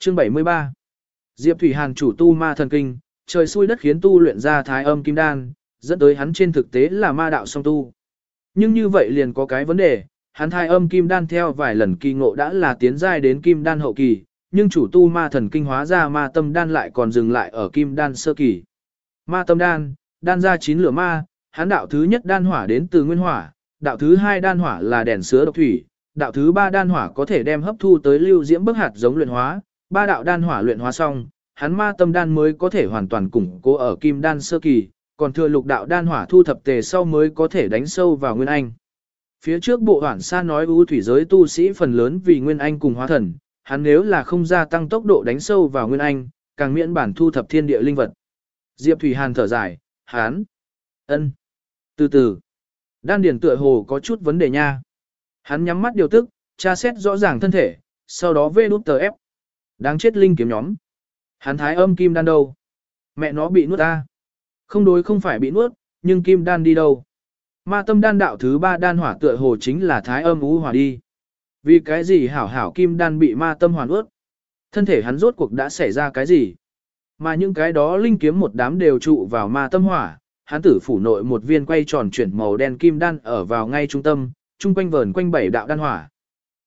Chương 73 Diệp Thủy Hàn chủ tu ma thần kinh, trời xui đất khiến tu luyện ra thái âm kim đan, dẫn tới hắn trên thực tế là ma đạo song tu. Nhưng như vậy liền có cái vấn đề, hắn thái âm kim đan theo vài lần kỳ ngộ đã là tiến giai đến kim đan hậu kỳ, nhưng chủ tu ma thần kinh hóa ra ma tâm đan lại còn dừng lại ở kim đan sơ kỳ. Ma tâm đan, đan ra chín lửa ma, hắn đạo thứ nhất đan hỏa đến từ nguyên hỏa, đạo thứ hai đan hỏa là đèn sứa độc thủy, đạo thứ ba đan hỏa có thể đem hấp thu tới lưu diễm bức hạt giống luyện hóa, ba đạo đan hỏa luyện hóa xong, hắn ma tâm đan mới có thể hoàn toàn củng cố ở kim đan sơ kỳ, còn thừa lục đạo đan hỏa thu thập tề sau mới có thể đánh sâu vào nguyên anh. Phía trước bộ hoảng sa nói ưu thủy giới tu sĩ phần lớn vì nguyên anh cùng hóa thần, hắn nếu là không gia tăng tốc độ đánh sâu vào nguyên anh, càng miễn bản thu thập thiên địa linh vật. Diệp Thủy Hàn thở dài, hắn, ân, từ từ, đan điển tựa hồ có chút vấn đề nha. Hắn nhắm mắt điều tức, tra xét rõ ràng thân thể, sau đó vê nút tờ ép. Đáng chết linh kiếm nhóm. Hắn thái âm kim đan đâu? Mẹ nó bị nuốt ta. Không đối không phải bị nuốt, nhưng kim đan đi đâu? Ma tâm đan đạo thứ ba đan hỏa tựa hồ chính là thái âm ú hỏa đi. Vì cái gì hảo hảo kim đan bị ma tâm hoàn ướt? Thân thể hắn rốt cuộc đã xảy ra cái gì? Mà những cái đó linh kiếm một đám đều trụ vào ma tâm hỏa, hắn tử phủ nội một viên quay tròn chuyển màu đen kim đan ở vào ngay trung tâm, trung quanh vờn quanh bảy đạo đan hỏa.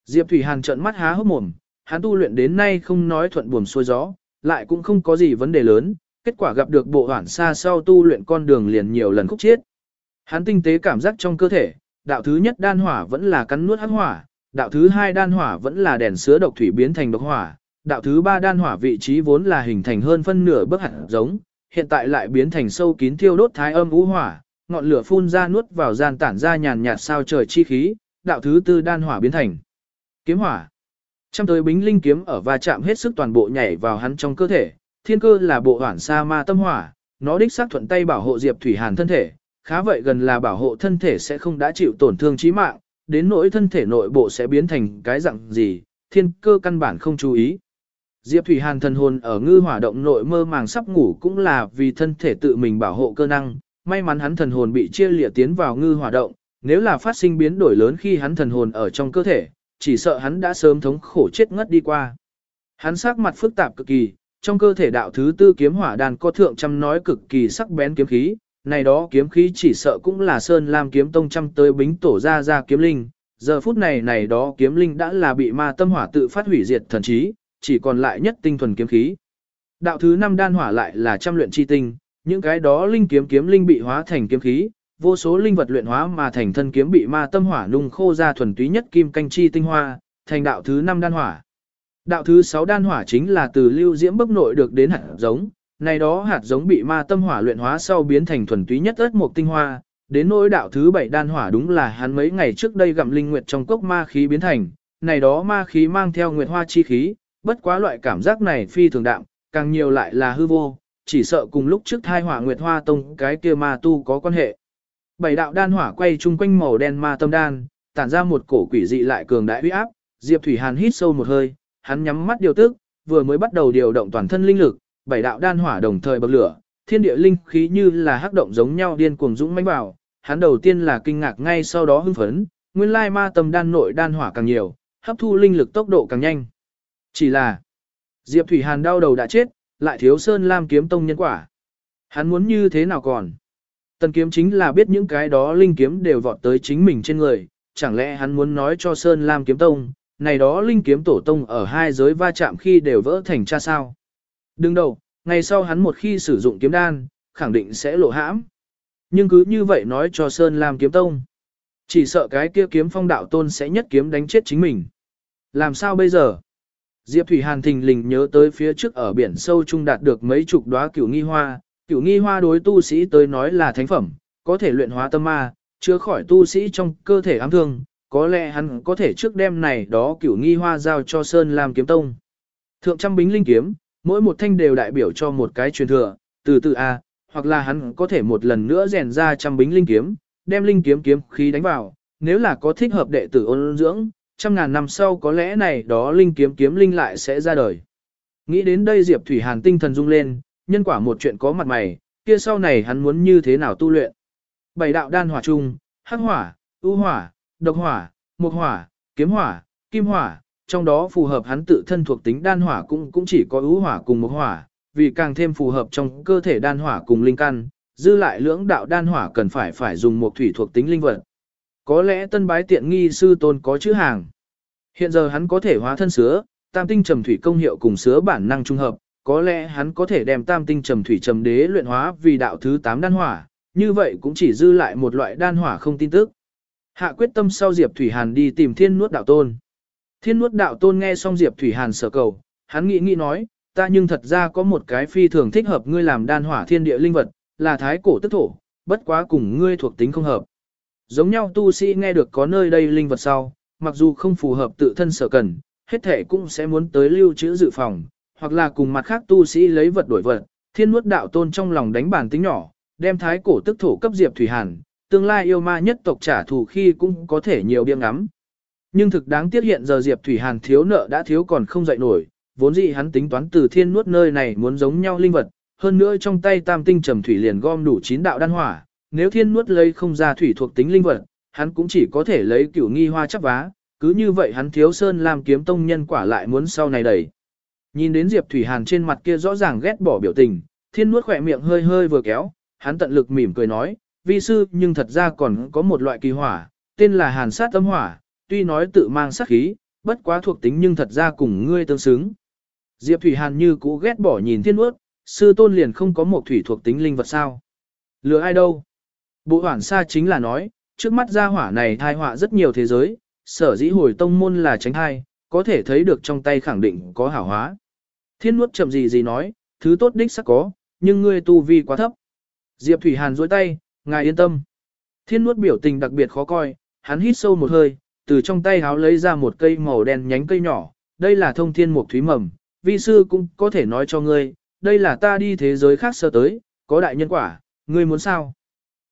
Diệp Thủy Hàn trợn mắt há hốc mồm, hắn tu luyện đến nay không nói thuận buồm xuôi gió, lại cũng không có gì vấn đề lớn, kết quả gặp được bộ hoản xa sau tu luyện con đường liền nhiều lần khúc chết. Hắn tinh tế cảm giác trong cơ thể, đạo thứ nhất đan hỏa vẫn là cắn nuốt hắc hỏa, đạo thứ hai đan hỏa vẫn là đèn sứa độc thủy biến thành độc hỏa, đạo thứ ba đan hỏa vị trí vốn là hình thành hơn phân nửa bức hạt giống, hiện tại lại biến thành sâu kín thiêu đốt thái âm ngũ hỏa, ngọn lửa phun ra nuốt vào gian tản ra nhàn nhạt sao trời chi khí, đạo thứ tư đan hỏa biến thành kiếm hỏa. Trăm tới bính linh kiếm ở va chạm hết sức toàn bộ nhảy vào hắn trong cơ thể, thiên cơ là bộ hoản sa ma tâm hỏa, nó đích xác thuận tay bảo hộ Diệp Thủy Hàn thân thể, khá vậy gần là bảo hộ thân thể sẽ không đã chịu tổn thương chí mạng, đến nỗi thân thể nội bộ sẽ biến thành cái dạng gì, thiên cơ căn bản không chú ý. Diệp Thủy Hàn thần hồn ở ngư hỏa động nội mơ màng sắp ngủ cũng là vì thân thể tự mình bảo hộ cơ năng, may mắn hắn thần hồn bị chia lìa tiến vào ngư hỏa động, nếu là phát sinh biến đổi lớn khi hắn thần hồn ở trong cơ thể, chỉ sợ hắn đã sớm thống khổ chết ngất đi qua. Hắn sắc mặt phức tạp cực kỳ, trong cơ thể đạo thứ tư kiếm hỏa đàn có thượng trăm nói cực kỳ sắc bén kiếm khí, này đó kiếm khí chỉ sợ cũng là Sơn Lam kiếm tông trăm tới bính tổ ra ra kiếm linh, giờ phút này này đó kiếm linh đã là bị ma tâm hỏa tự phát hủy diệt thần trí, chỉ còn lại nhất tinh thuần kiếm khí. Đạo thứ năm đan hỏa lại là trăm luyện chi tinh, những cái đó linh kiếm kiếm linh bị hóa thành kiếm khí, vô số linh vật luyện hóa mà thành thân kiếm bị ma tâm hỏa nung khô ra thuần túy nhất kim canh chi tinh hoa, thành đạo thứ năm đan hỏa. Đạo thứ sáu đan hỏa chính là từ lưu diễm bốc nội được đến hạt giống, này đó hạt giống bị ma tâm hỏa luyện hóa sau biến thành thuần túy nhất ớt mục tinh hoa, đến nỗi đạo thứ bảy đan hỏa đúng là hắn mấy ngày trước đây gặm linh nguyệt trong cốc ma khí biến thành, này đó ma khí mang theo nguyệt hoa chi khí, bất quá loại cảm giác này phi thường đạm, càng nhiều lại là hư vô, chỉ sợ cùng lúc trước thai hỏa nguyệt hoa tông cái kia ma tu có quan hệ. Bảy đạo đan hỏa quay chung quanh màu đen ma tâm đan, tản ra một cổ quỷ dị lại cường đại uy áp, Diệp Thủy Hàn hít sâu một hơi, hắn nhắm mắt điều tức, vừa mới bắt đầu điều động toàn thân linh lực, bảy đạo đan hỏa đồng thời bập lửa, thiên địa linh khí như là hắc động giống nhau điên cuồng dũng mãnh vào, hắn đầu tiên là kinh ngạc ngay sau đó hưng phấn, nguyên lai ma tâm đan nội đan hỏa càng nhiều, hấp thu linh lực tốc độ càng nhanh. Chỉ là, Diệp Thủy Hàn đau đầu đã chết, lại thiếu Sơn Lam kiếm tông nhân quả. Hắn muốn như thế nào còn? Tần kiếm chính là biết những cái đó linh kiếm đều vọt tới chính mình trên người, chẳng lẽ hắn muốn nói cho Sơn Lam kiếm tông, này đó linh kiếm tổ tông ở hai giới va chạm khi đều vỡ thành cha sao. Đừng đầu, ngày sau hắn một khi sử dụng kiếm đan, khẳng định sẽ lộ hãm. Nhưng cứ như vậy nói cho Sơn Lam kiếm tông. Chỉ sợ cái kia kiếm phong đạo tôn sẽ nhất kiếm đánh chết chính mình. Làm sao bây giờ? Diệp Thủy Hàn thình lình nhớ tới phía trước ở biển sâu trung đạt được mấy chục đóa cửu nghi hoa, cửu nghi hoa đối tu sĩ tới nói là thánh phẩm, có thể luyện hóa tâm ma, chứa khỏi tu sĩ trong cơ thể ám thương, có lẽ hắn có thể trước đêm này đó cửu nghi hoa giao cho Sơn Lam kiếm tông. Thượng trăm bính linh kiếm, mỗi một thanh đều đại biểu cho một cái truyền thừa, từ từ A, hoặc là hắn có thể một lần nữa rèn ra trăm bính linh kiếm, đem linh kiếm kiếm khí đánh vào, nếu là có thích hợp đệ tử ôn dưỡng, trăm ngàn năm sau có lẽ này đó linh kiếm kiếm linh lại sẽ ra đời. Nghĩ đến đây Diệp Thủy Hàn tinh thần rung lên, nhân quả một chuyện có mặt mày, kia sau này hắn muốn như thế nào tu luyện. Bảy đạo đan hỏa chung, hắc hỏa, ưu hỏa, độc hỏa, mộc hỏa, kiếm hỏa, kim hỏa, trong đó phù hợp hắn tự thân thuộc tính đan hỏa cũng cũng chỉ có ưu hỏa cùng một hỏa, vì càng thêm phù hợp trong cơ thể đan hỏa cùng linh căn, dư lại lưỡng đạo đan hỏa cần phải phải dùng một thủy thuộc tính linh vật. Có lẽ tân bái tiện nghi sư tôn có chữ hàng. Hiện giờ hắn có thể hóa thân sứa, tam tinh trầm thủy công hiệu cùng sứa bản năng trung hợp, có lẽ hắn có thể đem tam tinh trầm thủy trầm đế luyện hóa vì đạo thứ 8 đan hỏa, như vậy cũng chỉ dư lại một loại đan hỏa không tin tức. Hạ quyết tâm sau Diệp Thủy Hàn đi tìm thiên nuốt đạo tôn. Thiên nuốt đạo tôn nghe xong Diệp Thủy Hàn sở cầu, hắn nghĩ nghĩ nói, ta nhưng thật ra có một cái phi thường thích hợp ngươi làm đan hỏa thiên địa linh vật, là thái cổ tức thổ, bất quá cùng ngươi thuộc tính không hợp. Giống nhau tu sĩ nghe được có nơi đây linh vật sau, mặc dù không phù hợp tự thân sở cần, hết thể cũng sẽ muốn tới lưu trữ dự phòng, hoặc là cùng mặt khác tu sĩ lấy vật đổi vật. Thiên nuốt đạo tôn trong lòng đánh bản tính nhỏ, đem thái cổ tức thổ cấp Diệp Thủy Hàn, tương lai yêu ma nhất tộc trả thù khi cũng có thể nhiều biếng ngắm. Nhưng thực đáng tiếc hiện giờ Diệp Thủy Hàn thiếu nợ đã thiếu còn không dậy nổi, vốn dĩ hắn tính toán từ thiên nuốt nơi này muốn giống nhau linh vật, hơn nữa trong tay tam tinh trầm thủy liền gom đủ chín đạo đan hỏa, nếu thiên nuốt lấy không ra thủy thuộc tính linh vật, hắn cũng chỉ có thể lấy cửu nghi hoa chắp vá, cứ như vậy hắn thiếu sơn làm kiếm tông nhân quả lại muốn sau này đẩy. Nhìn đến Diệp Thủy Hàn trên mặt kia rõ ràng ghét bỏ biểu tình, thiên nuốt khỏe miệng hơi hơi vừa kéo, hắn tận lực mỉm cười nói, vi sư nhưng thật ra còn có một loại kỳ hỏa, tên là hàn sát âm hỏa, tuy nói tự mang sát khí, bất quá thuộc tính nhưng thật ra cùng ngươi tương xứng. Diệp Thủy Hàn như cũ ghét bỏ nhìn thiên nuốt, sư tôn liền không có một thủy thuộc tính linh vật sao. Lừa ai đâu? Bộ hoảng xa chính là nói, trước mắt gia hỏa này thai họa rất nhiều thế giới, sở dĩ hồi tông môn là tránh hai, có thể thấy được trong tay khẳng định có hảo hóa. Thiên nuốt chậm gì gì nói, thứ tốt đích sắc có, nhưng ngươi tu vi quá thấp. Diệp Thủy Hàn dối tay, ngài yên tâm. Thiên nuốt biểu tình đặc biệt khó coi, hắn hít sâu một hơi, từ trong tay háo lấy ra một cây màu đen nhánh cây nhỏ, đây là thông thiên mục thúy mầm, vi sư cũng có thể nói cho ngươi, đây là ta đi thế giới khác sơ tới, có đại nhân quả, ngươi muốn sao?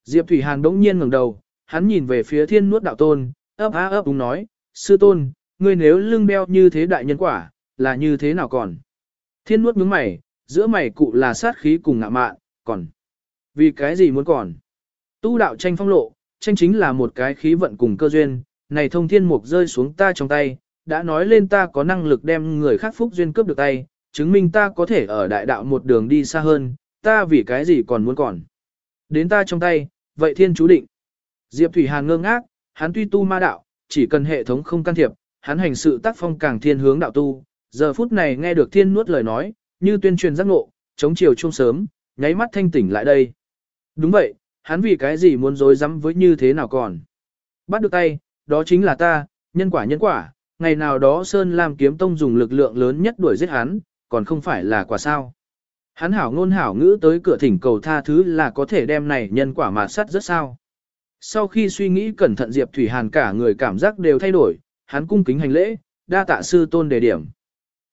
Diệp Thủy Hàn đống nhiên ngẩng đầu, hắn nhìn về phía thiên nuốt đạo tôn, ấp á ấp đúng nói, sư tôn, ngươi nếu lưng đeo như thế đại nhân quả, là như thế nào còn? Thiên nuốt nhướng mày, giữa mày cụ là sát khí cùng ngạ mạn, còn vì cái gì muốn còn? Tu đạo tranh phong lộ, tranh chính là một cái khí vận cùng cơ duyên, này thông thiên mục rơi xuống ta trong tay, đã nói lên ta có năng lực đem người khác phúc duyên cướp được tay, chứng minh ta có thể ở đại đạo một đường đi xa hơn, ta vì cái gì còn muốn còn. Đến ta trong tay, vậy thiên chú định. Diệp Thủy Hàn ngơ ngác, hắn tuy tu ma đạo, chỉ cần hệ thống không can thiệp, hắn hành sự tác phong càng thiên hướng đạo tu. Giờ phút này nghe được thiên nuốt lời nói, như tuyên truyền giác ngộ, chống chiều chung sớm, nháy mắt thanh tỉnh lại đây. Đúng vậy, hắn vì cái gì muốn dối rắm với như thế nào còn. Bắt được tay, đó chính là ta, nhân quả nhân quả, ngày nào đó Sơn Lam kiếm tông dùng lực lượng lớn nhất đuổi giết hắn, còn không phải là quả sao. Hắn hảo ngôn hảo ngữ tới cửa thỉnh cầu tha thứ là có thể đem này nhân quả mà sắt rất sao. Sau khi suy nghĩ cẩn thận Diệp Thủy Hàn cả người cảm giác đều thay đổi, hắn cung kính hành lễ, đa tạ sư tôn đề điểm.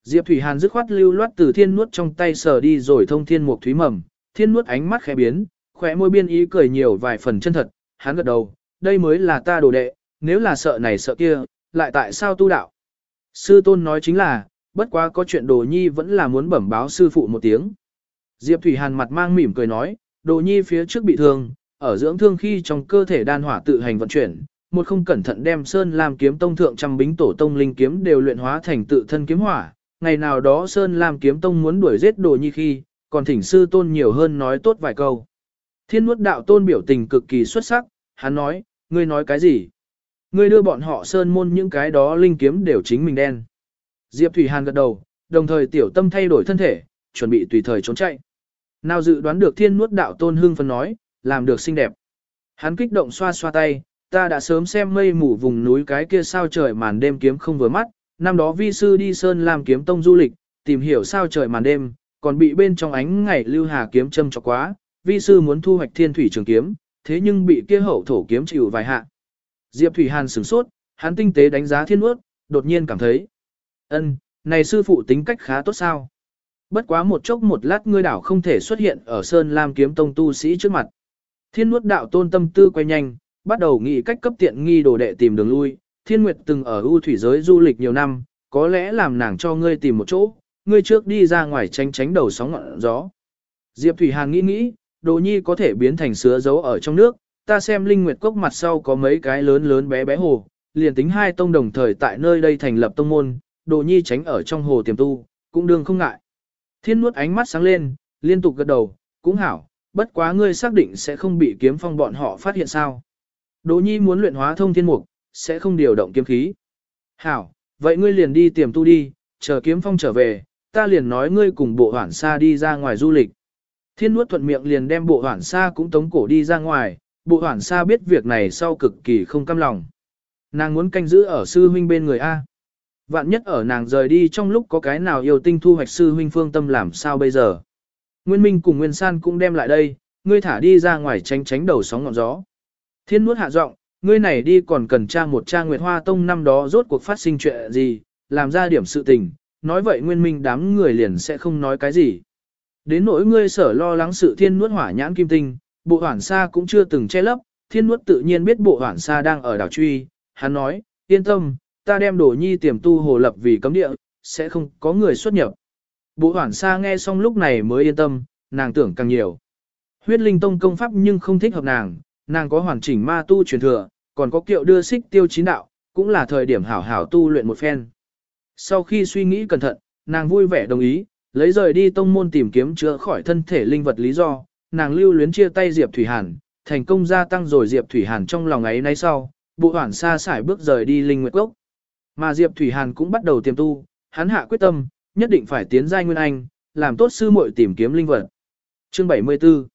Diệp Thủy Hàn dứt khoát lưu loát từ thiên nuốt trong tay sờ đi rồi thông thiên mục thúy mầm, thiên nuốt ánh mắt khẽ biến, khỏe môi biên ý cười nhiều vài phần chân thật, hắn gật đầu, đây mới là ta đồ đệ, nếu là sợ này sợ kia, lại tại sao tu đạo? Sư tôn nói chính là, bất quá có chuyện đồ nhi vẫn là muốn bẩm báo sư phụ một tiếng. Diệp Thủy Hàn mặt mang mỉm cười nói, đồ nhi phía trước bị thương, ở dưỡng thương khi trong cơ thể đan hỏa tự hành vận chuyển, một không cẩn thận đem Sơn làm kiếm tông thượng trăm bính tổ tông linh kiếm đều luyện hóa thành tự thân kiếm hỏa. Ngày nào đó Sơn Lam kiếm tông muốn đuổi giết đồ nhi khi, còn thỉnh sư tôn nhiều hơn nói tốt vài câu. Thiên nuốt đạo tôn biểu tình cực kỳ xuất sắc, hắn nói, ngươi nói cái gì? Ngươi đưa bọn họ Sơn môn những cái đó linh kiếm đều chính mình đen. Diệp Thủy Hàn gật đầu, đồng thời tiểu tâm thay đổi thân thể, chuẩn bị tùy thời trốn chạy. Nào dự đoán được thiên nuốt đạo tôn hương phân nói, làm được xinh đẹp. Hắn kích động xoa xoa tay, ta đã sớm xem mây mù vùng núi cái kia sao trời màn đêm kiếm không vừa mắt, năm đó vi sư đi sơn làm kiếm tông du lịch, tìm hiểu sao trời màn đêm, còn bị bên trong ánh ngày lưu hà kiếm châm cho quá, vi sư muốn thu hoạch thiên thủy trường kiếm, thế nhưng bị kia hậu thổ kiếm chịu vài hạ. Diệp Thủy Hàn sửng sốt, hắn tinh tế đánh giá thiên nuốt, đột nhiên cảm thấy, ân, này sư phụ tính cách khá tốt sao. Bất quá một chốc một lát ngươi đảo không thể xuất hiện ở Sơn Lam kiếm tông tu sĩ trước mặt. Thiên nuốt đạo tôn tâm tư quay nhanh, bắt đầu nghĩ cách cấp tiện nghi đồ đệ tìm đường lui. Thiên Nguyệt từng ở ưu thủy giới du lịch nhiều năm, có lẽ làm nàng cho ngươi tìm một chỗ, ngươi trước đi ra ngoài tránh tránh đầu sóng ngọn gió. Diệp Thủy Hàn nghĩ nghĩ, đồ nhi có thể biến thành sứa giấu ở trong nước, ta xem linh nguyệt cốc mặt sau có mấy cái lớn lớn bé bé hồ, liền tính hai tông đồng thời tại nơi đây thành lập tông môn, đồ nhi tránh ở trong hồ tiềm tu, cũng đương không ngại. Thiên nuốt ánh mắt sáng lên, liên tục gật đầu, cũng hảo, bất quá ngươi xác định sẽ không bị kiếm phong bọn họ phát hiện sao. Đồ nhi muốn luyện hóa thông thiên mục, sẽ không điều động kiếm khí. Hảo, vậy ngươi liền đi tiềm tu đi, chờ kiếm phong trở về, ta liền nói ngươi cùng bộ hoảng xa đi ra ngoài du lịch. Thiên nuốt thuận miệng liền đem bộ hoảng xa cũng tống cổ đi ra ngoài, bộ hoảng xa biết việc này sau cực kỳ không cam lòng. Nàng muốn canh giữ ở sư huynh bên người A. Vạn nhất ở nàng rời đi trong lúc có cái nào yêu tinh thu hoạch sư huynh phương tâm làm sao bây giờ. Nguyên Minh cùng Nguyên San cũng đem lại đây, ngươi thả đi ra ngoài tránh tránh đầu sóng ngọn gió. Thiên nuốt hạ giọng, ngươi này đi còn cần tra một tra Nguyệt Hoa Tông năm đó rốt cuộc phát sinh chuyện gì, làm ra điểm sự tình, nói vậy Nguyên Minh đám người liền sẽ không nói cái gì. Đến nỗi ngươi sở lo lắng sự thiên nuốt hỏa nhãn kim tinh, bộ hoảng sa cũng chưa từng che lấp, thiên nuốt tự nhiên biết bộ hoảng sa đang ở đảo truy, hắn nói, yên tâm, ta đem đồ nhi tiềm tu hồ lập vì cấm địa, sẽ không có người xuất nhập. Bộ hoảng sa nghe xong lúc này mới yên tâm, nàng tưởng càng nhiều. Huyết linh tông công pháp nhưng không thích hợp nàng, nàng có hoàn chỉnh ma tu truyền thừa, còn có kiệu đưa xích tiêu chín đạo, cũng là thời điểm hảo hảo tu luyện một phen. Sau khi suy nghĩ cẩn thận, nàng vui vẻ đồng ý, lấy rời đi tông môn tìm kiếm chữa khỏi thân thể linh vật lý do, nàng lưu luyến chia tay Diệp Thủy Hàn, thành công gia tăng rồi Diệp Thủy Hàn trong lòng ấy nay sau, bộ hoảng xa xải bước rời đi linh nguyệt cốc. Mà Diệp Thủy Hàn cũng bắt đầu tiềm tu, hắn hạ quyết tâm, nhất định phải tiến giai nguyên anh, làm tốt sư muội tìm kiếm linh vật. Chương 74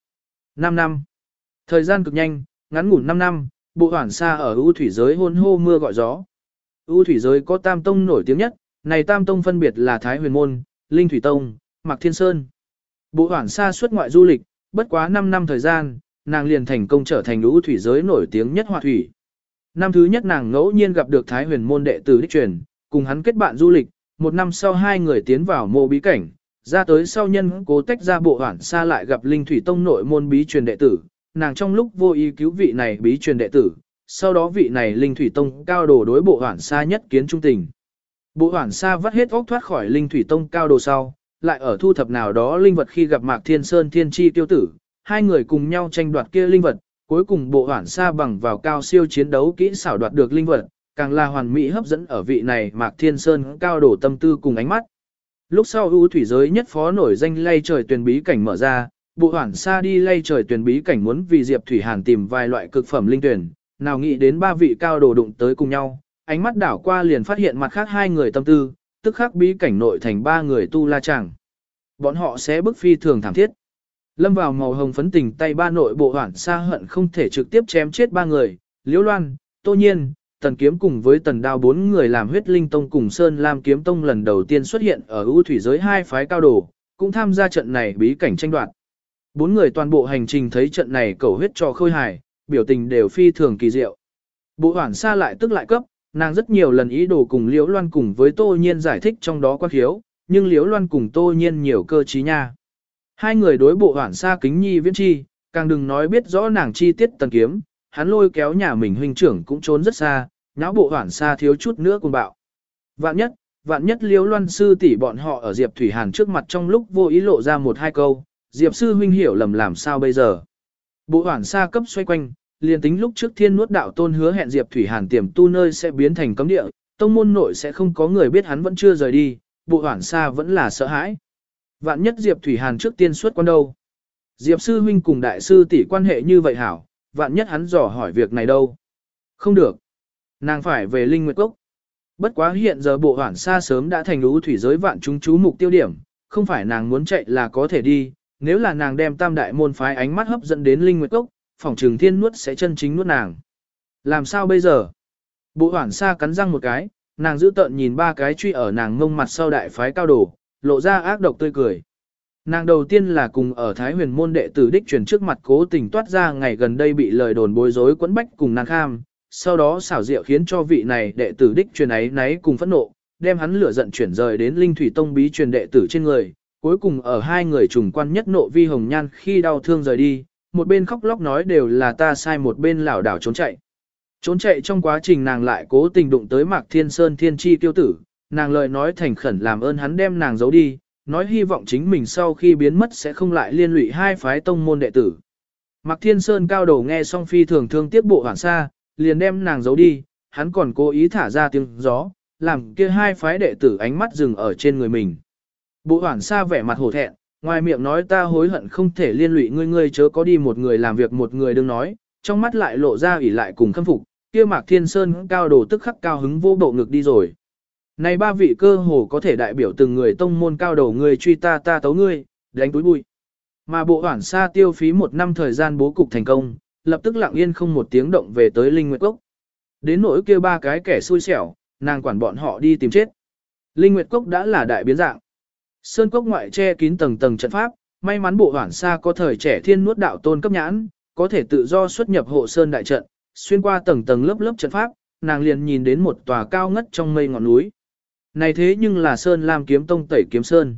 5 năm Thời gian cực nhanh, ngắn ngủn 5 năm, bộ hoản xa ở ưu thủy giới hôn hô mưa gọi gió. ưu thủy giới có tam tông nổi tiếng nhất, này tam tông phân biệt là Thái Huyền Môn, Linh Thủy Tông, Mạc Thiên Sơn. Bộ hoản xa xuất ngoại du lịch, bất quá 5 năm thời gian, nàng liền thành công trở thành ưu thủy giới nổi tiếng nhất hòa thủy. Năm thứ nhất nàng ngẫu nhiên gặp được Thái Huyền Môn đệ tử đích truyền, cùng hắn kết bạn du lịch, một năm sau hai người tiến vào mộ bí cảnh, ra tới sau nhân cố tách ra bộ hoản xa lại gặp Linh Thủy Tông nội môn bí truyền đệ tử, nàng trong lúc vô ý cứu vị này bí truyền đệ tử, sau đó vị này Linh Thủy Tông cao đồ đối bộ hoản xa nhất kiến trung tình. Bộ hoản xa vắt hết óc thoát khỏi Linh Thủy Tông cao đồ sau, lại ở thu thập nào đó linh vật khi gặp Mạc Thiên Sơn Thiên Chi tiêu tử, hai người cùng nhau tranh đoạt kia linh vật, cuối cùng bộ hoản xa bằng vào cao siêu chiến đấu kỹ xảo đoạt được linh vật, càng là hoàn mỹ hấp dẫn ở vị này Mạc Thiên Sơn cao đổ tâm tư cùng ánh mắt. Lúc sau ưu thủy giới nhất phó nổi danh lay trời tuyển bí cảnh mở ra, bộ hoảng xa đi lay trời tuyển bí cảnh muốn vì Diệp Thủy Hàn tìm vài loại cực phẩm linh tuyển, nào nghĩ đến ba vị cao đồ đụng tới cùng nhau, ánh mắt đảo qua liền phát hiện mặt khác hai người tâm tư, tức khắc bí cảnh nội thành ba người tu la chẳng. Bọn họ sẽ bức phi thường thảm thiết. Lâm vào màu hồng phấn tình tay ba nội bộ hoảng xa hận không thể trực tiếp chém chết ba người, Liễu Loan, Tô Nhiên, Tần Kiếm cùng với Tần Đao bốn người làm huyết linh tông cùng Sơn Lam Kiếm Tông lần đầu tiên xuất hiện ở ưu thủy giới hai phái cao đồ, cũng tham gia trận này bí cảnh tranh đoạt. Bốn người toàn bộ hành trình thấy trận này cầu huyết cho khôi hài, biểu tình đều phi thường kỳ diệu. Bộ hoảng xa lại tức lại cấp, nàng rất nhiều lần ý đồ cùng Liễu Loan cùng với Tô Nhiên giải thích trong đó quan khiếu, nhưng Liễu Loan cùng Tô Nhiên nhiều cơ trí nha. Hai người đối bộ hoảng xa kính nhi viễn chi, càng đừng nói biết rõ nàng chi tiết tần kiếm, hắn lôi kéo nhà mình huynh trưởng cũng trốn rất xa, nháo bộ hoảng xa thiếu chút nữa cùng bạo. Vạn nhất, vạn nhất liễu loan sư tỷ bọn họ ở Diệp Thủy Hàn trước mặt trong lúc vô ý lộ ra một hai câu, Diệp sư huynh hiểu lầm làm sao bây giờ. Bộ hoảng xa cấp xoay quanh, liền tính lúc trước thiên nuốt đạo tôn hứa hẹn Diệp Thủy Hàn tiềm tu nơi sẽ biến thành cấm địa, tông môn nội sẽ không có người biết hắn vẫn chưa rời đi, bộ hoảng xa vẫn là sợ hãi. Vạn nhất Diệp Thủy Hàn trước tiên xuất quan đâu. Diệp sư huynh cùng đại sư tỷ quan hệ như vậy hảo, vạn nhất hắn dò hỏi việc này đâu. Không được. Nàng phải về Linh Nguyệt Cốc. Bất quá hiện giờ bộ hoảng xa sớm đã thành lũ thủy giới vạn chúng chú mục tiêu điểm, không phải nàng muốn chạy là có thể đi, nếu là nàng đem tam đại môn phái ánh mắt hấp dẫn đến Linh Nguyệt Cốc, phòng trường thiên nuốt sẽ chân chính nuốt nàng. Làm sao bây giờ? Bộ hoảng xa cắn răng một cái, nàng giữ tợn nhìn ba cái truy ở nàng ngông mặt sau đại phái cao đổ, lộ ra ác độc tươi cười. Nàng đầu tiên là cùng ở Thái huyền môn đệ tử đích truyền trước mặt cố tình toát ra ngày gần đây bị lời đồn bối rối quấn bách cùng nàng kham, sau đó xảo diệu khiến cho vị này đệ tử đích truyền ấy náy cùng phẫn nộ, đem hắn lửa giận chuyển rời đến linh thủy tông bí truyền đệ tử trên người, cuối cùng ở hai người trùng quan nhất nộ vi hồng nhan khi đau thương rời đi, một bên khóc lóc nói đều là ta sai một bên lảo đảo trốn chạy. Trốn chạy trong quá trình nàng lại cố tình đụng tới Mạc Thiên Sơn Thiên Chi tiêu tử, nàng lời nói thành khẩn làm ơn hắn đem nàng giấu đi, nói hy vọng chính mình sau khi biến mất sẽ không lại liên lụy hai phái tông môn đệ tử. Mạc Thiên Sơn cao đầu nghe Song phi thường thương tiếc bộ hoảng xa, liền đem nàng giấu đi, hắn còn cố ý thả ra tiếng gió, làm kia hai phái đệ tử ánh mắt dừng ở trên người mình. Bộ hoảng xa vẻ mặt hổ thẹn, ngoài miệng nói ta hối hận không thể liên lụy ngươi ngươi chớ có đi một người làm việc một người đừng nói, trong mắt lại lộ ra ủy lại cùng khâm phục, kia Mạc Thiên Sơn cao đồ tức khắc cao hứng vô bộ ngực đi rồi. Này ba vị cơ hồ có thể đại biểu từng người tông môn cao đầu người truy ta ta tấu ngươi, đánh túi bụi. Mà bộ hoảng xa tiêu phí một năm thời gian bố cục thành công, lập tức lặng yên không một tiếng động về tới Linh Nguyệt Cốc. Đến nỗi kia ba cái kẻ xui xẻo, nàng quản bọn họ đi tìm chết. Linh Nguyệt Cốc đã là đại biến dạng. Sơn cốc ngoại che kín tầng tầng trận pháp, may mắn bộ hoản xa có thời trẻ thiên nuốt đạo tôn cấp nhãn, có thể tự do xuất nhập hộ sơn đại trận, xuyên qua tầng tầng lớp lớp trận pháp, nàng liền nhìn đến một tòa cao ngất trong mây ngọn núi. Này thế nhưng là Sơn Lam kiếm tông tẩy kiếm sơn.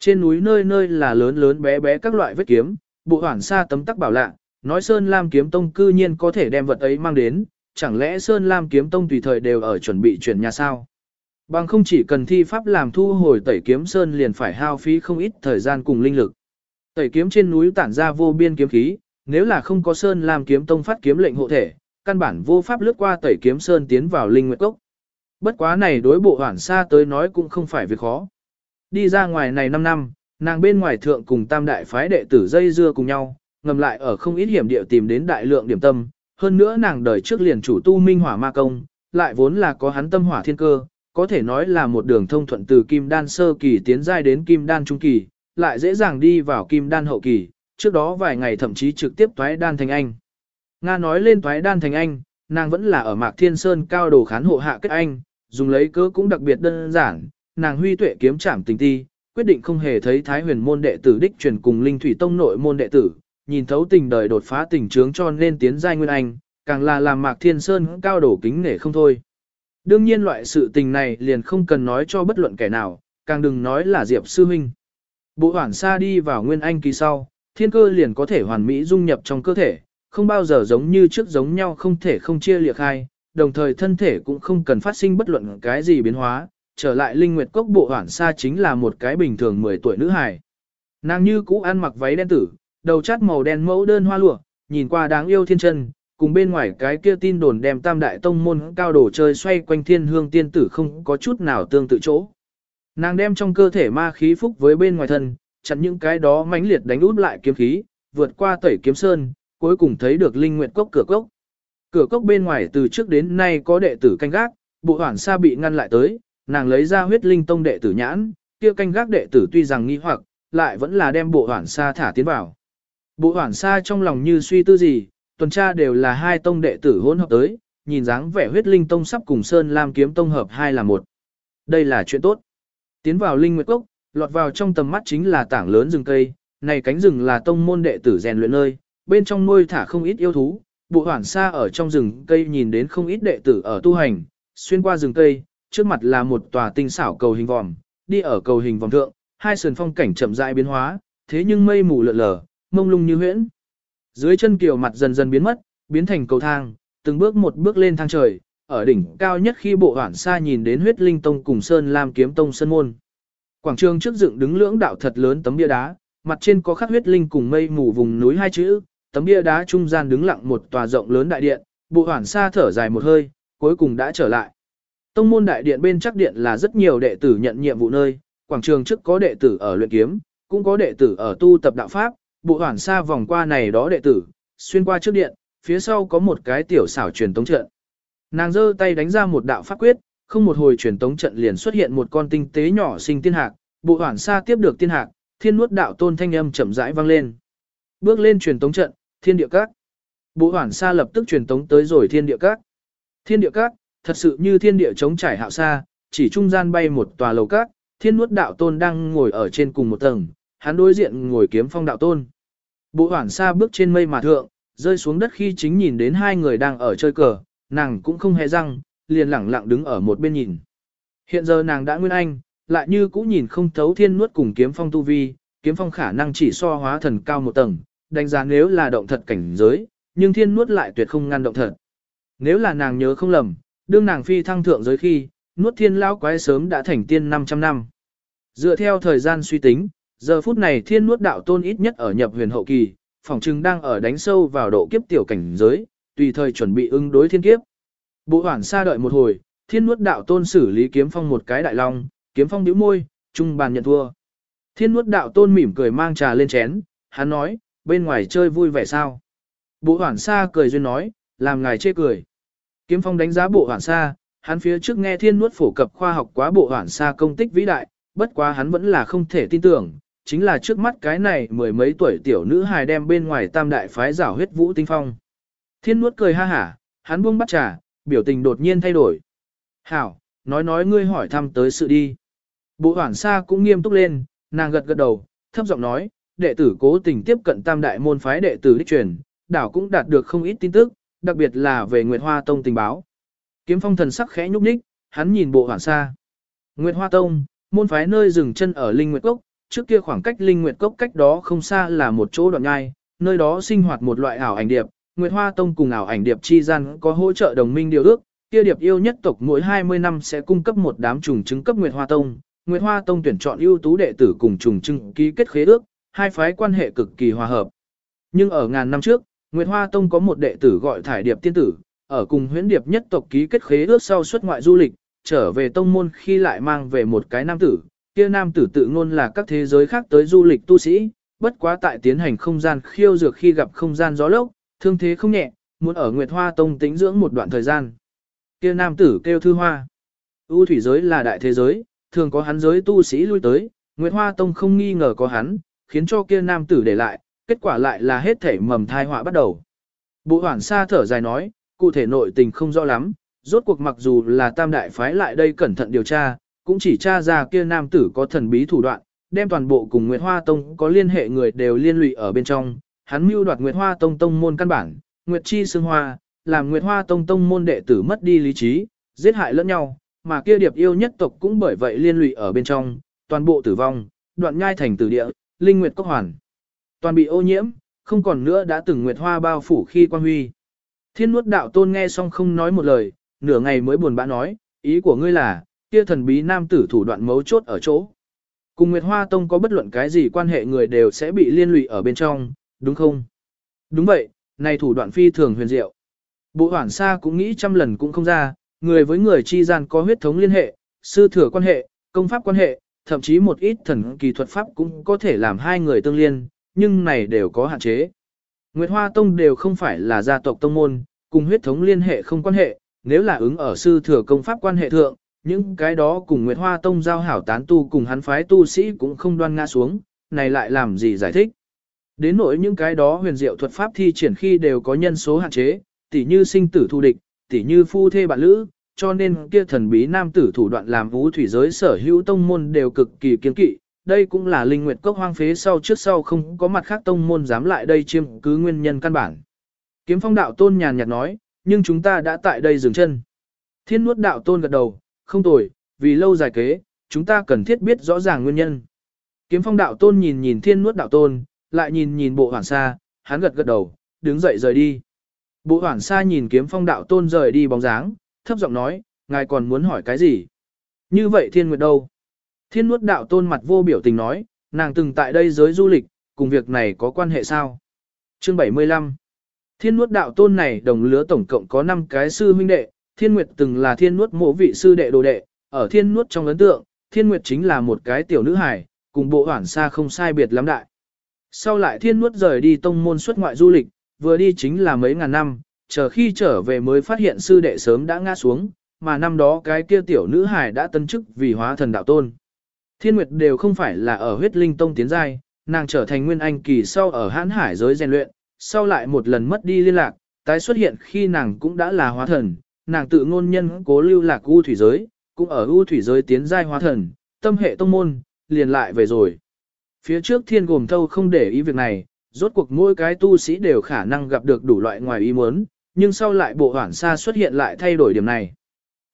Trên núi nơi nơi là lớn lớn bé bé các loại vết kiếm, bộ hoản xa tấm tắc bảo lạ, nói Sơn Lam kiếm tông cư nhiên có thể đem vật ấy mang đến, chẳng lẽ Sơn Lam kiếm tông tùy thời đều ở chuẩn bị chuyển nhà sao? Bằng không chỉ cần thi pháp làm thu hồi tẩy kiếm sơn liền phải hao phí không ít thời gian cùng linh lực. Tẩy kiếm trên núi tản ra vô biên kiếm khí, nếu là không có sơn làm kiếm tông phát kiếm lệnh hộ thể, căn bản vô pháp lướt qua tẩy kiếm sơn tiến vào linh nguyệt cốc. Bất quá này đối bộ hoản xa tới nói cũng không phải việc khó. Đi ra ngoài này 5 năm, nàng bên ngoài thượng cùng tam đại phái đệ tử dây dưa cùng nhau, ngầm lại ở không ít hiểm địa tìm đến đại lượng điểm tâm. Hơn nữa nàng đời trước liền chủ tu minh hỏa ma công, lại vốn là có hắn tâm hỏa thiên cơ, có thể nói là một đường thông thuận từ kim đan sơ kỳ tiến giai đến kim đan trung kỳ, lại dễ dàng đi vào kim đan hậu kỳ, trước đó vài ngày thậm chí trực tiếp toái đan thành anh. Nga nói lên toái đan thành anh, nàng vẫn là ở Mạc Thiên Sơn cao đồ khán hộ hạ kết anh, dùng lấy cớ cũng đặc biệt đơn giản, nàng huy tuệ kiếm trảm tình ti, quyết định không hề thấy Thái huyền môn đệ tử đích truyền cùng Linh Thủy Tông nội môn đệ tử, nhìn thấu tình đời đột phá tình trướng cho nên tiến giai nguyên anh, càng là làm Mạc Thiên Sơn cao đổ kính nể không thôi. Đương nhiên loại sự tình này liền không cần nói cho bất luận kẻ nào, càng đừng nói là Diệp Sư Minh. Bộ hoảng xa đi vào nguyên anh kỳ sau, thiên cơ liền có thể hoàn mỹ dung nhập trong cơ thể, không bao giờ giống như trước giống nhau không thể không chia liệt hai, đồng thời thân thể cũng không cần phát sinh bất luận cái gì biến hóa, trở lại linh nguyệt cốc bộ hoảng xa chính là một cái bình thường 10 tuổi nữ hài. Nàng như cũ ăn mặc váy đen tử, đầu chát màu đen mẫu đơn hoa lụa, nhìn qua đáng yêu thiên chân, cùng bên ngoài cái kia tin đồn đem tam đại tông môn cao đồ chơi xoay quanh thiên hương tiên tử không có chút nào tương tự chỗ. Nàng đem trong cơ thể ma khí phúc với bên ngoài thân, chặn những cái đó mãnh liệt đánh út lại kiếm khí, vượt qua tẩy kiếm sơn, cuối cùng thấy được linh nguyện cốc cửa cốc. Cửa cốc bên ngoài từ trước đến nay có đệ tử canh gác, bộ hoảng xa bị ngăn lại tới, nàng lấy ra huyết linh tông đệ tử nhãn, kia canh gác đệ tử tuy rằng nghi hoặc, lại vẫn là đem bộ hoảng xa thả tiến vào. Bộ hoảng xa trong lòng như suy tư gì, tuần tra đều là hai tông đệ tử hỗn hợp tới, nhìn dáng vẻ huyết linh tông sắp cùng Sơn Lam kiếm tông hợp hai là một. Đây là chuyện tốt. Tiến vào linh nguyệt cốc, lọt vào trong tầm mắt chính là tảng lớn rừng cây, này cánh rừng là tông môn đệ tử rèn luyện nơi, bên trong nuôi thả không ít yêu thú, bộ hoảng xa ở trong rừng cây nhìn đến không ít đệ tử ở tu hành, xuyên qua rừng cây, trước mặt là một tòa tinh xảo cầu hình vòm, đi ở cầu hình vòm thượng, hai sườn phong cảnh chậm rãi biến hóa, thế nhưng mây mù lợn lờ, mông lung như huyễn. Dưới chân kiều mặt dần dần biến mất, biến thành cầu thang, từng bước một bước lên thang trời, ở đỉnh cao nhất khi bộ hoảng xa nhìn đến huyết linh tông cùng sơn lam kiếm tông sơn môn. Quảng trường trước dựng đứng lưỡng đạo thật lớn tấm bia đá, mặt trên có khắc huyết linh cùng mây mù vùng núi hai chữ, tấm bia đá trung gian đứng lặng một tòa rộng lớn đại điện, bộ hoảng xa thở dài một hơi, cuối cùng đã trở lại. Tông môn đại điện bên chắc điện là rất nhiều đệ tử nhận nhiệm vụ nơi, quảng trường trước có đệ tử ở luyện kiếm, cũng có đệ tử ở tu tập đạo pháp, bộ hoảng xa vòng qua này đó đệ tử, xuyên qua trước điện, phía sau có một cái tiểu xảo truyền tống trận. Nàng giơ tay đánh ra một đạo pháp quyết, không một hồi truyền tống trận liền xuất hiện một con tinh tế nhỏ sinh tiên hạc, bộ hoảng xa tiếp được tiên hạc, thiên nuốt đạo tôn thanh âm chậm rãi vang lên. Bước lên truyền tống trận, thiên địa các. Bộ hoảng xa lập tức truyền tống tới rồi thiên địa các. Thiên địa các, thật sự như thiên địa chống trải hạo xa, chỉ trung gian bay một tòa lầu các, thiên nuốt đạo tôn đang ngồi ở trên cùng một tầng, hắn đối diện ngồi kiếm phong đạo tôn. Bộ hoảng xa bước trên mây mà thượng, rơi xuống đất khi chính nhìn đến hai người đang ở chơi cờ, nàng cũng không hề răng, liền lẳng lặng đứng ở một bên nhìn. Hiện giờ nàng đã nguyên anh, lại như cũ nhìn không thấu thiên nuốt cùng kiếm phong tu vi, kiếm phong khả năng chỉ so hóa thần cao một tầng, đánh giá nếu là động thật cảnh giới, nhưng thiên nuốt lại tuyệt không ngăn động thật. Nếu là nàng nhớ không lầm, đương nàng phi thăng thượng giới khi, nuốt thiên lão quái sớm đã thành tiên 500 năm. Dựa theo thời gian suy tính, Giờ phút này thiên nuốt đạo tôn ít nhất ở nhập huyền hậu kỳ, phòng chừng đang ở đánh sâu vào độ kiếp tiểu cảnh giới, tùy thời chuẩn bị ứng đối thiên kiếp. Bộ hoảng xa đợi một hồi, thiên nuốt đạo tôn xử lý kiếm phong một cái đại long, kiếm phong bĩu môi, trung bàn nhận thua. Thiên nuốt đạo tôn mỉm cười mang trà lên chén, hắn nói, bên ngoài chơi vui vẻ sao. Bộ hoảng xa cười duyên nói, làm ngài chê cười. Kiếm phong đánh giá bộ hoảng xa, hắn phía trước nghe thiên nuốt phổ cập khoa học quá bộ hoảng xa công tích vĩ đại, bất quá hắn vẫn là không thể tin tưởng, chính là trước mắt cái này mười mấy tuổi tiểu nữ hài đem bên ngoài tam đại phái giảo huyết vũ tinh phong. Thiên nuốt cười ha hả, hắn buông bắt trà, biểu tình đột nhiên thay đổi. Hảo, nói nói ngươi hỏi thăm tới sự đi. Bộ hoảng xa cũng nghiêm túc lên, nàng gật gật đầu, thấp giọng nói, đệ tử cố tình tiếp cận tam đại môn phái đệ tử đích truyền, đảo cũng đạt được không ít tin tức, đặc biệt là về Nguyệt Hoa Tông tình báo. Kiếm phong thần sắc khẽ nhúc nhích, hắn nhìn bộ hoảng xa. Nguyệt Hoa Tông, môn phái nơi dừng chân ở Linh Nguyệt Cốc, trước kia khoảng cách Linh Nguyệt Cốc cách đó không xa là một chỗ đoạn nhai, nơi đó sinh hoạt một loại ảo ảnh điệp, Nguyệt Hoa Tông cùng ảo ảnh điệp chi gian có hỗ trợ đồng minh điều ước, kia điệp yêu nhất tộc mỗi 20 năm sẽ cung cấp một đám trùng trứng cấp Nguyệt Hoa Tông. Nguyệt Hoa Tông tuyển chọn ưu tú đệ tử cùng trùng trứng ký kết khế ước, hai phái quan hệ cực kỳ hòa hợp. Nhưng ở ngàn năm trước, Nguyệt Hoa Tông có một đệ tử gọi Thải Điệp Tiên Tử, ở cùng huyễn điệp nhất tộc ký kết khế ước sau xuất ngoại du lịch, trở về tông môn khi lại mang về một cái nam tử, kia nam tử tự ngôn là các thế giới khác tới du lịch tu sĩ, bất quá tại tiến hành không gian khiêu dược khi gặp không gian gió lốc, thương thế không nhẹ, muốn ở Nguyệt Hoa Tông tĩnh dưỡng một đoạn thời gian. Kia nam tử kêu thư hoa. U thủy giới là đại thế giới, thường có hắn giới tu sĩ lui tới, Nguyệt Hoa Tông không nghi ngờ có hắn, khiến cho kia nam tử để lại, kết quả lại là hết thể mầm thai họa bắt đầu. Bộ hoảng xa thở dài nói, cụ thể nội tình không rõ lắm, rốt cuộc mặc dù là tam đại phái lại đây cẩn thận điều tra, cũng chỉ tra ra kia nam tử có thần bí thủ đoạn, đem toàn bộ cùng Nguyệt Hoa Tông có liên hệ người đều liên lụy ở bên trong, hắn mưu đoạt Nguyệt Hoa Tông tông môn căn bản, Nguyệt Chi Sương Hoa, làm Nguyệt Hoa Tông tông môn đệ tử mất đi lý trí, giết hại lẫn nhau, mà kia điệp yêu nhất tộc cũng bởi vậy liên lụy ở bên trong, toàn bộ tử vong, đoạn nhai thành tử địa, linh nguyệt cốc hoàn. Toàn bị ô nhiễm, không còn nữa đã từng Nguyệt Hoa bao phủ khi quan huy. Thiên nuốt đạo tôn nghe xong không nói một lời, nửa ngày mới buồn bã nói, ý của ngươi là, kia thần bí nam tử thủ đoạn mấu chốt ở chỗ. Cùng Nguyệt Hoa Tông có bất luận cái gì quan hệ người đều sẽ bị liên lụy ở bên trong, đúng không? Đúng vậy, này thủ đoạn phi thường huyền diệu. Bộ hoảng xa cũng nghĩ trăm lần cũng không ra, người với người chi gian có huyết thống liên hệ, sư thừa quan hệ, công pháp quan hệ, thậm chí một ít thần kỳ thuật pháp cũng có thể làm hai người tương liên, nhưng này đều có hạn chế. Nguyệt Hoa Tông đều không phải là gia tộc tông môn, cùng huyết thống liên hệ không quan hệ, nếu là ứng ở sư thừa công pháp quan hệ thượng, những cái đó cùng Nguyệt Hoa Tông giao hảo tán tu cùng hắn phái tu sĩ cũng không đoan ngã xuống, này lại làm gì giải thích. Đến nỗi những cái đó huyền diệu thuật pháp thi triển khi đều có nhân số hạn chế, tỉ như sinh tử thu địch, tỉ như phu thê bạn lữ, cho nên kia thần bí nam tử thủ đoạn làm vũ thủy giới sở hữu tông môn đều cực kỳ kiên kỵ. Đây cũng là linh nguyệt cốc hoang phế sau trước sau không có mặt khác tông môn dám lại đây chiêm cứ nguyên nhân căn bản. Kiếm phong đạo tôn nhàn nhạt nói, nhưng chúng ta đã tại đây dừng chân. Thiên nuốt đạo tôn gật đầu, không tồi, vì lâu dài kế, chúng ta cần thiết biết rõ ràng nguyên nhân. Kiếm phong đạo tôn nhìn nhìn thiên nuốt đạo tôn, lại nhìn nhìn bộ hoảng sa, hắn gật gật đầu, đứng dậy rời đi. Bộ hoảng sa nhìn kiếm phong đạo tôn rời đi bóng dáng, thấp giọng nói, ngài còn muốn hỏi cái gì? Như vậy thiên nguyệt đâu? Thiên nuốt đạo tôn mặt vô biểu tình nói, nàng từng tại đây giới du lịch, cùng việc này có quan hệ sao? Chương 75 Thiên nuốt đạo tôn này đồng lứa tổng cộng có 5 cái sư huynh đệ, thiên nguyệt từng là thiên nuốt mộ vị sư đệ đồ đệ, ở thiên nuốt trong ấn tượng, thiên nguyệt chính là một cái tiểu nữ hài, cùng bộ hoảng xa không sai biệt lắm đại. Sau lại thiên nuốt rời đi tông môn xuất ngoại du lịch, vừa đi chính là mấy ngàn năm, chờ khi trở về mới phát hiện sư đệ sớm đã ngã xuống, mà năm đó cái kia tiểu nữ hài đã tân chức vì hóa thần đạo tôn. Thiên Nguyệt đều không phải là ở huyết linh tông tiến giai, nàng trở thành nguyên anh kỳ sau ở hãn hải giới rèn luyện, sau lại một lần mất đi liên lạc, tái xuất hiện khi nàng cũng đã là hóa thần, nàng tự ngôn nhân cố lưu lạc u thủy giới, cũng ở u thủy giới tiến giai hóa thần, tâm hệ tông môn, liền lại về rồi. Phía trước thiên gồm thâu không để ý việc này, rốt cuộc mỗi cái tu sĩ đều khả năng gặp được đủ loại ngoài ý muốn, nhưng sau lại bộ hoảng sa xuất hiện lại thay đổi điểm này.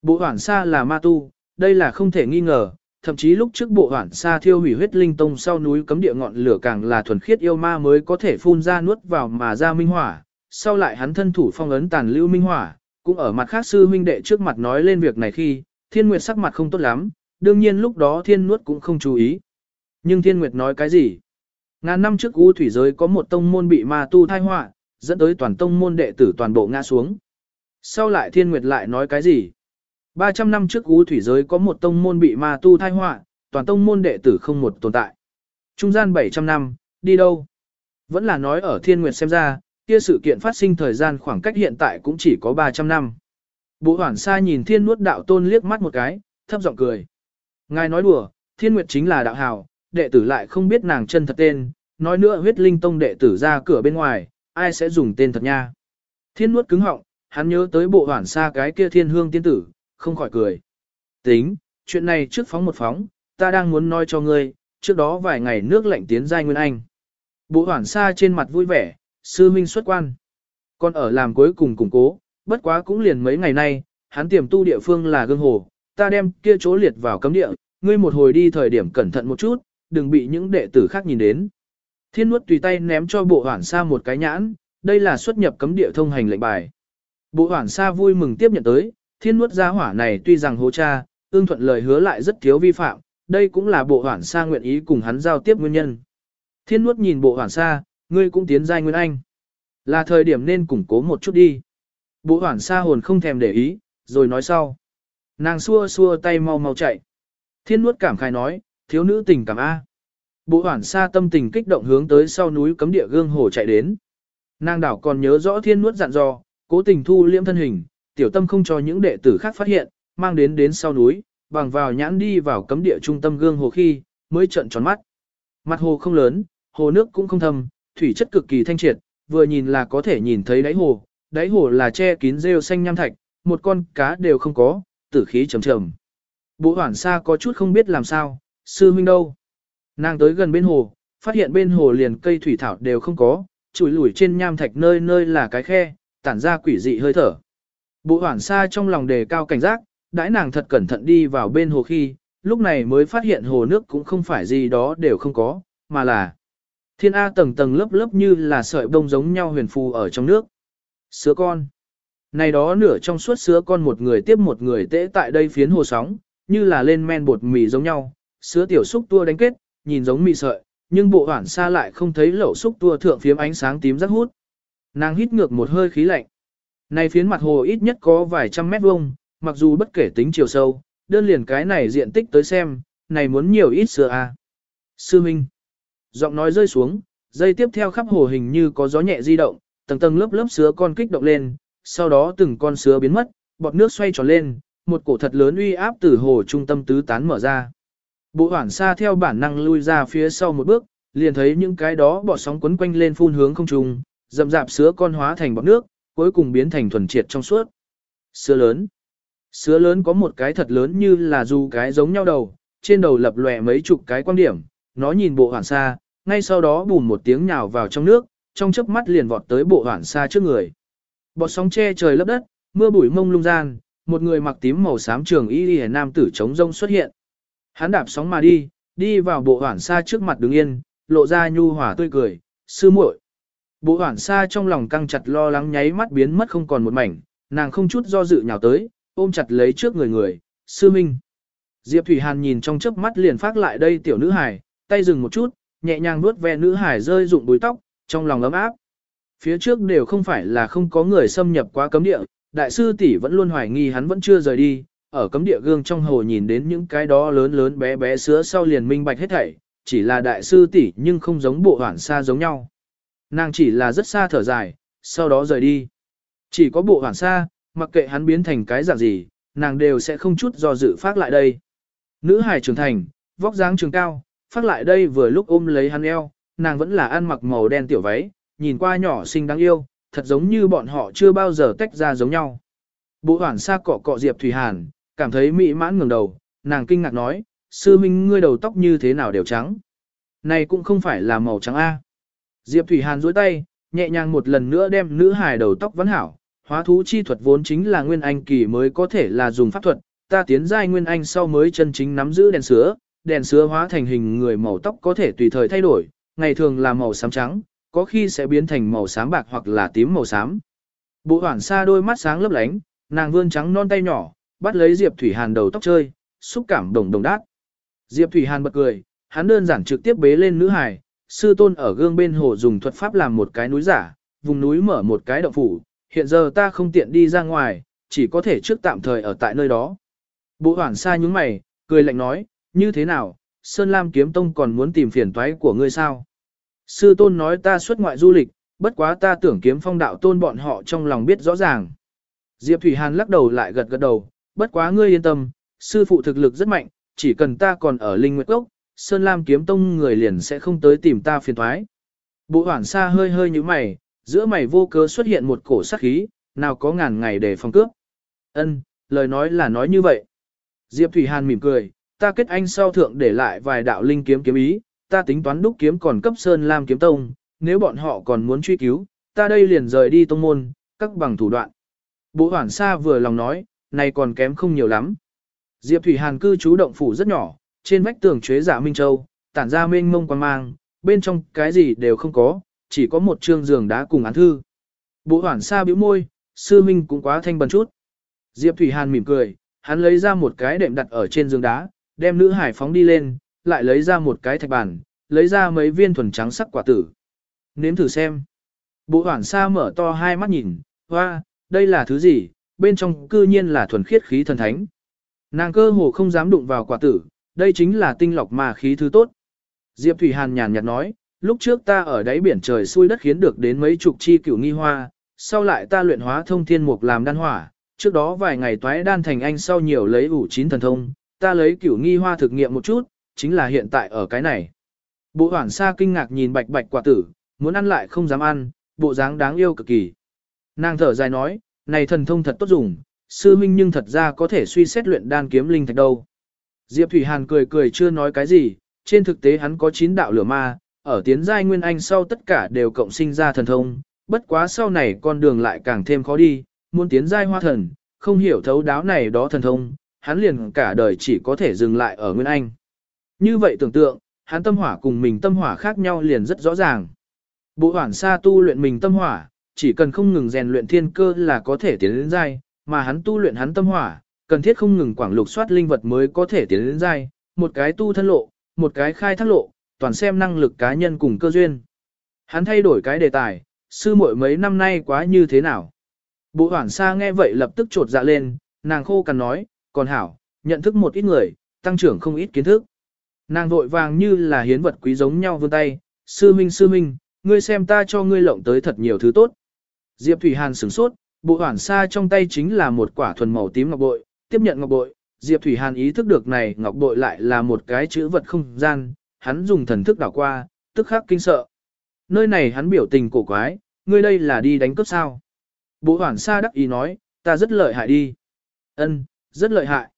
Bộ hoảng sa là ma tu, đây là không thể nghi ngờ, thậm chí lúc trước bộ hoảng sa thiêu hủy huyết linh tông sau núi cấm địa ngọn lửa càng là thuần khiết yêu ma mới có thể phun ra nuốt vào mà ra minh hỏa, sau lại hắn thân thủ phong ấn tàn lưu minh hỏa, cũng ở mặt khác sư huynh đệ trước mặt nói lên việc này khi, thiên nguyệt sắc mặt không tốt lắm, đương nhiên lúc đó thiên nuốt cũng không chú ý. Nhưng thiên nguyệt nói cái gì? Ngàn năm trước U thủy giới có một tông môn bị ma tu thai họa, dẫn tới toàn tông môn đệ tử toàn bộ ngã xuống. Sau lại thiên nguyệt lại nói cái gì? 300 năm trước U thủy giới có một tông môn bị ma tu thai họa, toàn tông môn đệ tử không một tồn tại. Trung gian 700 năm, đi đâu? Vẫn là nói ở Thiên Nguyệt xem ra, kia sự kiện phát sinh thời gian khoảng cách hiện tại cũng chỉ có 300 năm. Bộ hoảng sa nhìn Thiên Nuốt đạo tôn liếc mắt một cái, thấp giọng cười. Ngài nói đùa, Thiên Nguyệt chính là đạo hào, đệ tử lại không biết nàng chân thật tên, nói nữa huyết linh tông đệ tử ra cửa bên ngoài, ai sẽ dùng tên thật nha. Thiên Nuốt cứng họng, hắn nhớ tới bộ hoảng sa cái kia thiên hương tiên tử, không khỏi cười. Tính, chuyện này trước phóng một phóng, ta đang muốn nói cho ngươi, trước đó vài ngày nước lạnh tiến giai Nguyên Anh. Bộ hoảng sa trên mặt vui vẻ, sư minh xuất quan. Còn ở làm cuối cùng củng cố, bất quá cũng liền mấy ngày nay, hắn tiềm tu địa phương là gương hồ, ta đem kia chỗ liệt vào cấm địa, ngươi một hồi đi thời điểm cẩn thận một chút, đừng bị những đệ tử khác nhìn đến. Thiên nuốt tùy tay ném cho bộ hoảng sa một cái nhãn, đây là xuất nhập cấm địa thông hành lệnh bài. Bộ hoảng sa vui mừng tiếp nhận tới, thiên nuốt gia hỏa này tuy rằng hố cha, ương thuận lời hứa lại rất thiếu vi phạm, đây cũng là bộ hoảng sa nguyện ý cùng hắn giao tiếp nguyên nhân. Thiên nuốt nhìn bộ hoảng sa, ngươi cũng tiến giai nguyên anh. Là thời điểm nên củng cố một chút đi. Bộ hoảng sa hồn không thèm để ý, rồi nói sau. Nàng xua xua tay mau mau chạy. Thiên nuốt cảm khai nói, thiếu nữ tình cảm A. Bộ hoảng sa tâm tình kích động hướng tới sau núi cấm địa gương hồ chạy đến. Nàng đảo còn nhớ rõ thiên nuốt dặn dò, cố tình thu liễm thân hình, tiểu tâm không cho những đệ tử khác phát hiện, mang đến đến sau núi, bằng vào nhãn đi vào cấm địa trung tâm gương hồ khi, mới trận tròn mắt. Mặt hồ không lớn, hồ nước cũng không thâm, thủy chất cực kỳ thanh triệt, vừa nhìn là có thể nhìn thấy đáy hồ, đáy hồ là che kín rêu xanh nham thạch, một con cá đều không có, tử khí trầm trầm. Bộ hoảng xa có chút không biết làm sao, sư huynh đâu. Nàng tới gần bên hồ, phát hiện bên hồ liền cây thủy thảo đều không có, chùi lủi trên nham thạch nơi nơi là cái khe, tản ra quỷ dị hơi thở. Bộ hoảng xa trong lòng đề cao cảnh giác, đãi nàng thật cẩn thận đi vào bên hồ khi, lúc này mới phát hiện hồ nước cũng không phải gì đó đều không có, mà là thiên A tầng tầng lớp lớp như là sợi bông giống nhau huyền phù ở trong nước. Sứa con. Này đó nửa trong suốt sứa con một người tiếp một người tễ tại đây phiến hồ sóng, như là lên men bột mì giống nhau, sứa tiểu xúc tua đánh kết, nhìn giống mì sợi, nhưng bộ hoảng xa lại không thấy lẩu xúc tua thượng phiếm ánh sáng tím rất hút. Nàng hít ngược một hơi khí lạnh. Này phiến mặt hồ ít nhất có vài trăm mét vuông, mặc dù bất kể tính chiều sâu, đơn liền cái này diện tích tới xem, này muốn nhiều ít sữa à. Sư Minh. Giọng nói rơi xuống, dây tiếp theo khắp hồ hình như có gió nhẹ di động, tầng tầng lớp lớp sứa con kích động lên, sau đó từng con sứa biến mất, bọt nước xoay tròn lên, một cổ thật lớn uy áp từ hồ trung tâm tứ tán mở ra. Bộ hoảng xa theo bản năng lui ra phía sau một bước, liền thấy những cái đó bọt sóng quấn quanh lên phun hướng không trung, dậm dạp sứa con hóa thành bọt nước, cuối cùng biến thành thuần triệt trong suốt. Sứa lớn. Sứa lớn có một cái thật lớn như là du cái giống nhau đầu, trên đầu lập lòe mấy chục cái quan điểm, nó nhìn bộ hoảng xa, ngay sau đó bùn một tiếng nhào vào trong nước, trong chớp mắt liền vọt tới bộ hoảng xa trước người. Bọt sóng che trời lấp đất, mưa bụi mông lung gian, một người mặc tím màu xám trường y y nam tử chống rông xuất hiện. Hắn đạp sóng mà đi, đi vào bộ hoảng xa trước mặt đứng yên, lộ ra nhu hòa tươi cười, sư muội. Bộ hoảng xa trong lòng căng chặt lo lắng nháy mắt biến mất không còn một mảnh, nàng không chút do dự nhào tới, ôm chặt lấy trước người người, sư minh. Diệp Thủy Hàn nhìn trong chớp mắt liền phát lại đây tiểu nữ hải, tay dừng một chút, nhẹ nhàng nuốt ve nữ hải rơi rụng búi tóc, trong lòng ấm áp. Phía trước đều không phải là không có người xâm nhập qua cấm địa, đại sư tỷ vẫn luôn hoài nghi hắn vẫn chưa rời đi, ở cấm địa gương trong hồ nhìn đến những cái đó lớn lớn bé bé sữa sau liền minh bạch hết thảy, chỉ là đại sư tỷ nhưng không giống bộ hoảng xa giống nhau. Nàng chỉ là rất xa thở dài, sau đó rời đi. Chỉ có bộ hoảng xa, mặc kệ hắn biến thành cái dạng gì, nàng đều sẽ không chút do dự phát lại đây. Nữ hải trưởng thành, vóc dáng trường cao, phát lại đây vừa lúc ôm lấy hắn eo, nàng vẫn là ăn mặc màu đen tiểu váy, nhìn qua nhỏ xinh đáng yêu, thật giống như bọn họ chưa bao giờ tách ra giống nhau. Bộ hoảng xa cọ cọ Diệp Thủy Hàn, cảm thấy mỹ mãn ngừng đầu, nàng kinh ngạc nói, sư minh ngươi đầu tóc như thế nào đều trắng. Này cũng không phải là màu trắng A. Diệp Thủy Hàn duỗi tay, nhẹ nhàng một lần nữa đem nữ hài đầu tóc vấn hảo, hóa thú chi thuật vốn chính là nguyên anh kỳ mới có thể là dùng pháp thuật, ta tiến giai nguyên anh sau mới chân chính nắm giữ đèn sữa, đèn sứa hóa thành hình người màu tóc có thể tùy thời thay đổi, ngày thường là màu xám trắng, có khi sẽ biến thành màu xám bạc hoặc là tím màu xám. Bộ hoảng xa đôi mắt sáng lấp lánh, nàng vươn trắng non tay nhỏ, bắt lấy Diệp Thủy Hàn đầu tóc chơi, xúc cảm đồng đồng đát. Diệp Thủy Hàn bật cười, hắn đơn giản trực tiếp bế lên nữ hài, sư tôn ở gương bên hồ dùng thuật pháp làm một cái núi giả, vùng núi mở một cái động phủ, hiện giờ ta không tiện đi ra ngoài, chỉ có thể trước tạm thời ở tại nơi đó. Bộ hoảng xa nhúng mày, cười lạnh nói, như thế nào, Sơn Lam kiếm tông còn muốn tìm phiền toái của ngươi sao? Sư tôn nói ta xuất ngoại du lịch, bất quá ta tưởng kiếm phong đạo tôn bọn họ trong lòng biết rõ ràng. Diệp Thủy Hàn lắc đầu lại gật gật đầu, bất quá ngươi yên tâm, sư phụ thực lực rất mạnh, chỉ cần ta còn ở Linh Nguyệt Cốc, Sơn Lam kiếm tông người liền sẽ không tới tìm ta phiền toái. Bộ hoảng xa hơi hơi như mày, giữa mày vô cớ xuất hiện một cổ sát khí, nào có ngàn ngày để phòng cướp. Ân, lời nói là nói như vậy. Diệp Thủy Hàn mỉm cười, ta kết anh sau thượng để lại vài đạo linh kiếm kiếm ý, ta tính toán đúc kiếm còn cấp Sơn Lam kiếm tông, nếu bọn họ còn muốn truy cứu, ta đây liền rời đi tông môn, các bằng thủ đoạn. Bố Hoản Sa vừa lòng nói, này còn kém không nhiều lắm. Diệp Thủy Hàn cư trú động phủ rất nhỏ, trên vách tường chế giả Minh Châu, tản ra mênh mông quan mang, bên trong cái gì đều không có, chỉ có một trương giường đá cùng án thư. Bố Hoản Sa bĩu môi, sư minh cũng quá thanh bần chút. Diệp Thủy Hàn mỉm cười, hắn lấy ra một cái đệm đặt ở trên giường đá, đem nữ hải phóng đi lên, lại lấy ra một cái thạch bàn, lấy ra mấy viên thuần trắng sắc quả tử. Nếm thử xem. Bộ hoảng xa mở to hai mắt nhìn, hoa, đây là thứ gì, bên trong cư nhiên là thuần khiết khí thần thánh. Nàng cơ hồ không dám đụng vào quả tử, đây chính là tinh lọc mà khí thứ tốt. Diệp Thủy Hàn nhàn nhạt nói, lúc trước ta ở đáy biển trời xuôi đất khiến được đến mấy chục chi cửu nghi hoa, sau lại ta luyện hóa thông thiên mục làm đan hỏa, trước đó vài ngày toái đan thành anh sau nhiều lấy ủ chín thần thông, ta lấy cửu nghi hoa thực nghiệm một chút, chính là hiện tại ở cái này. Bộ hoảng xa kinh ngạc nhìn bạch bạch quả tử, muốn ăn lại không dám ăn, bộ dáng đáng yêu cực kỳ. Nàng thở dài nói, này thần thông thật tốt dùng, sư minh nhưng thật ra có thể suy xét luyện đan kiếm linh thạch đâu. Diệp Thủy Hàn cười cười chưa nói cái gì, trên thực tế hắn có chín đạo lửa ma, ở tiến giai nguyên anh sau tất cả đều cộng sinh ra thần thông, bất quá sau này con đường lại càng thêm khó đi, muốn tiến giai hoa thần, không hiểu thấu đáo này đó thần thông, hắn liền cả đời chỉ có thể dừng lại ở nguyên anh. Như vậy tưởng tượng, hắn tâm hỏa cùng mình tâm hỏa khác nhau liền rất rõ ràng. Bộ hoảng xa tu luyện mình tâm hỏa, chỉ cần không ngừng rèn luyện thiên cơ là có thể tiến đến giai, mà hắn tu luyện hắn tâm hỏa, cần thiết không ngừng quảng lục soát linh vật mới có thể tiến đến giai, một cái tu thân lộ, một cái khai thác lộ, toàn xem năng lực cá nhân cùng cơ duyên. Hắn thay đổi cái đề tài, sư muội mấy năm nay quá như thế nào? Bộ hoảng xa nghe vậy lập tức trột dạ lên, nàng khô cằn nói, còn hảo, nhận thức một ít người, tăng trưởng không ít kiến thức. Nàng vội vàng như là hiến vật quý giống nhau vươn tay, sư minh sư minh, ngươi xem ta cho ngươi lộng tới thật nhiều thứ tốt. Diệp Thủy Hàn sửng sốt, bộ hoảng xa trong tay chính là một quả thuần màu tím ngọc bội, tiếp nhận ngọc bội, Diệp Thủy Hàn ý thức được này ngọc bội lại là một cái chữ vật không gian, hắn dùng thần thức đảo qua, tức khắc kinh sợ. Nơi này hắn biểu tình cổ quái, ngươi đây là đi đánh cướp sao? Bộ hoảng xa đắc ý nói, ta rất lợi hại đi. Ân, rất lợi hại.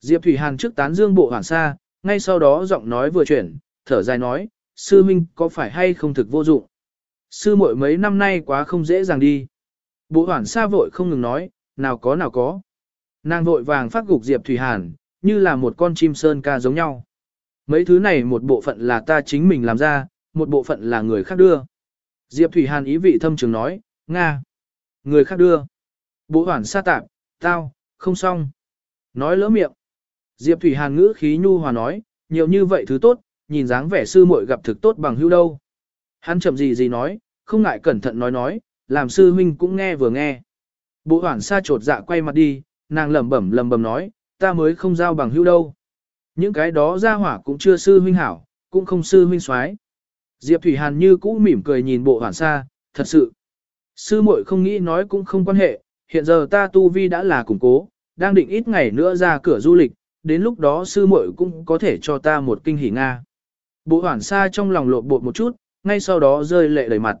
Diệp Thủy Hàn trước tán dương bộ hoảng xa, ngay sau đó giọng nói vừa chuyển, thở dài nói, sư minh có phải hay không thực vô dụng? Sư muội mấy năm nay quá không dễ dàng đi. Bộ hoảng xa vội không ngừng nói, nào có nào có. Nàng vội vàng phát gục Diệp Thủy Hàn, như là một con chim sơn ca giống nhau. Mấy thứ này một bộ phận là ta chính mình làm ra, một bộ phận là người khác đưa. Diệp Thủy Hàn ý vị thâm trường nói, Nga. Người khác đưa. Bộ hoảng sa tạp, tao, không xong. Nói lỡ miệng. Diệp Thủy Hàn ngữ khí nhu hòa nói, nhiều như vậy thứ tốt, nhìn dáng vẻ sư muội gặp thực tốt bằng hữu đâu. Hắn chậm gì gì nói, không ngại cẩn thận nói nói, làm sư huynh cũng nghe vừa nghe. Bộ hoảng sa trột dạ quay mặt đi, nàng lẩm bẩm lẩm bẩm nói, ta mới không giao bằng hữu đâu. Những cái đó ra hỏa cũng chưa sư huynh hảo, cũng không sư huynh soái. Diệp Thủy Hàn như cũ mỉm cười nhìn bộ hoảng sa, thật sự. Sư muội không nghĩ nói cũng không quan hệ, hiện giờ ta tu vi đã là củng cố, đang định ít ngày nữa ra cửa du lịch, đến lúc đó sư muội cũng có thể cho ta một kinh hỉ Nga. Bộ hoảng sa trong lòng lộn bột một chút, ngay sau đó rơi lệ đầy mặt.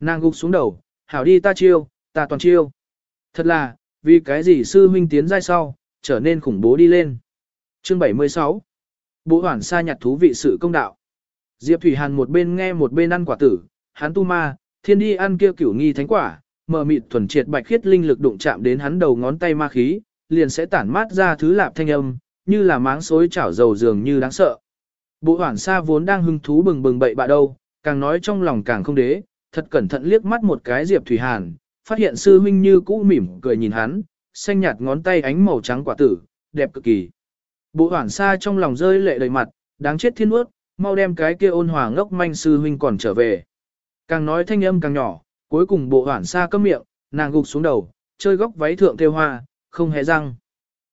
Nàng gục xuống đầu, hảo đi ta chiêu, ta toàn chiêu. Thật là, vì cái gì sư huynh tiến giai sau, trở nên khủng bố đi lên. Chương 76 Bộ hoảng sa nhặt thú vị sự công đạo. Diệp Thủy Hàn một bên nghe một bên ăn quả tử, hắn tu ma, thiên đi ăn kia cửu nghi thánh quả, mở mịt thuần triệt bạch khiết linh lực đụng chạm đến hắn đầu ngón tay ma khí, liền sẽ tản mát ra thứ lạp thanh âm, như là máng xối chảo dầu dường như đáng sợ. Bộ hoảng sa vốn đang hưng thú bừng bừng bậy bạ đâu, càng nói trong lòng càng không đế, thật cẩn thận liếc mắt một cái Diệp Thủy Hàn, phát hiện sư huynh như cũ mỉm cười nhìn hắn, xanh nhạt ngón tay ánh màu trắng quả tử, đẹp cực kỳ. Bộ hoảng sa trong lòng rơi lệ đầy mặt, đáng chết thiên ước, mau đem cái kia ôn hòa ngốc manh sư huynh còn trở về. Càng nói thanh âm càng nhỏ, cuối cùng bộ hoảng sa cấm miệng, nàng gục xuống đầu, chơi góc váy thượng theo hoa, không hề răng.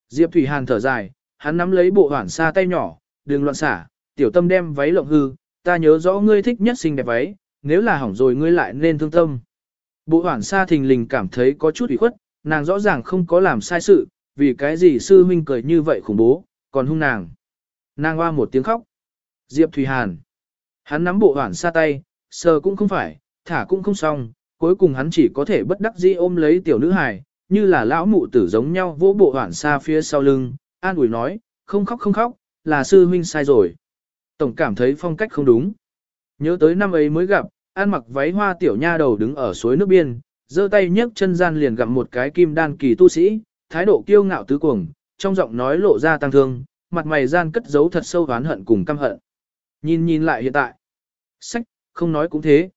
Diệp Thủy Hàn thở dài, hắn nắm lấy bộ hoảng xa tay nhỏ, đừng loạn xả, tiểu tâm đem váy lộng hư, ta nhớ rõ ngươi thích nhất xinh đẹp váy, nếu là hỏng rồi ngươi lại nên thương tâm. Bộ hoảng xa thình lình cảm thấy có chút ủy khuất, nàng rõ ràng không có làm sai sự, vì cái gì sư huynh cười như vậy khủng bố, còn hung nàng. Nàng hoa một tiếng khóc. Diệp Thủy Hàn. Hắn nắm bộ hoảng xa tay, sờ cũng không phải, thả cũng không xong, cuối cùng hắn chỉ có thể bất đắc dĩ ôm lấy tiểu nữ hài, như là lão mụ tử giống nhau vỗ bộ hoảng xa phía sau lưng, an ủi nói, không khóc không khóc, là sư huynh sai rồi. Tổng cảm thấy phong cách không đúng. Nhớ tới năm ấy mới gặp, An mặc váy hoa tiểu nha đầu đứng ở suối nước biên, giơ tay nhấc chân gian liền gặm một cái kim đan kỳ tu sĩ, thái độ kiêu ngạo tứ cuồng, trong giọng nói lộ ra tăng thương, mặt mày gian cất giấu thật sâu oán hận cùng căm hận. Nhìn nhìn lại hiện tại. Sách, không nói cũng thế.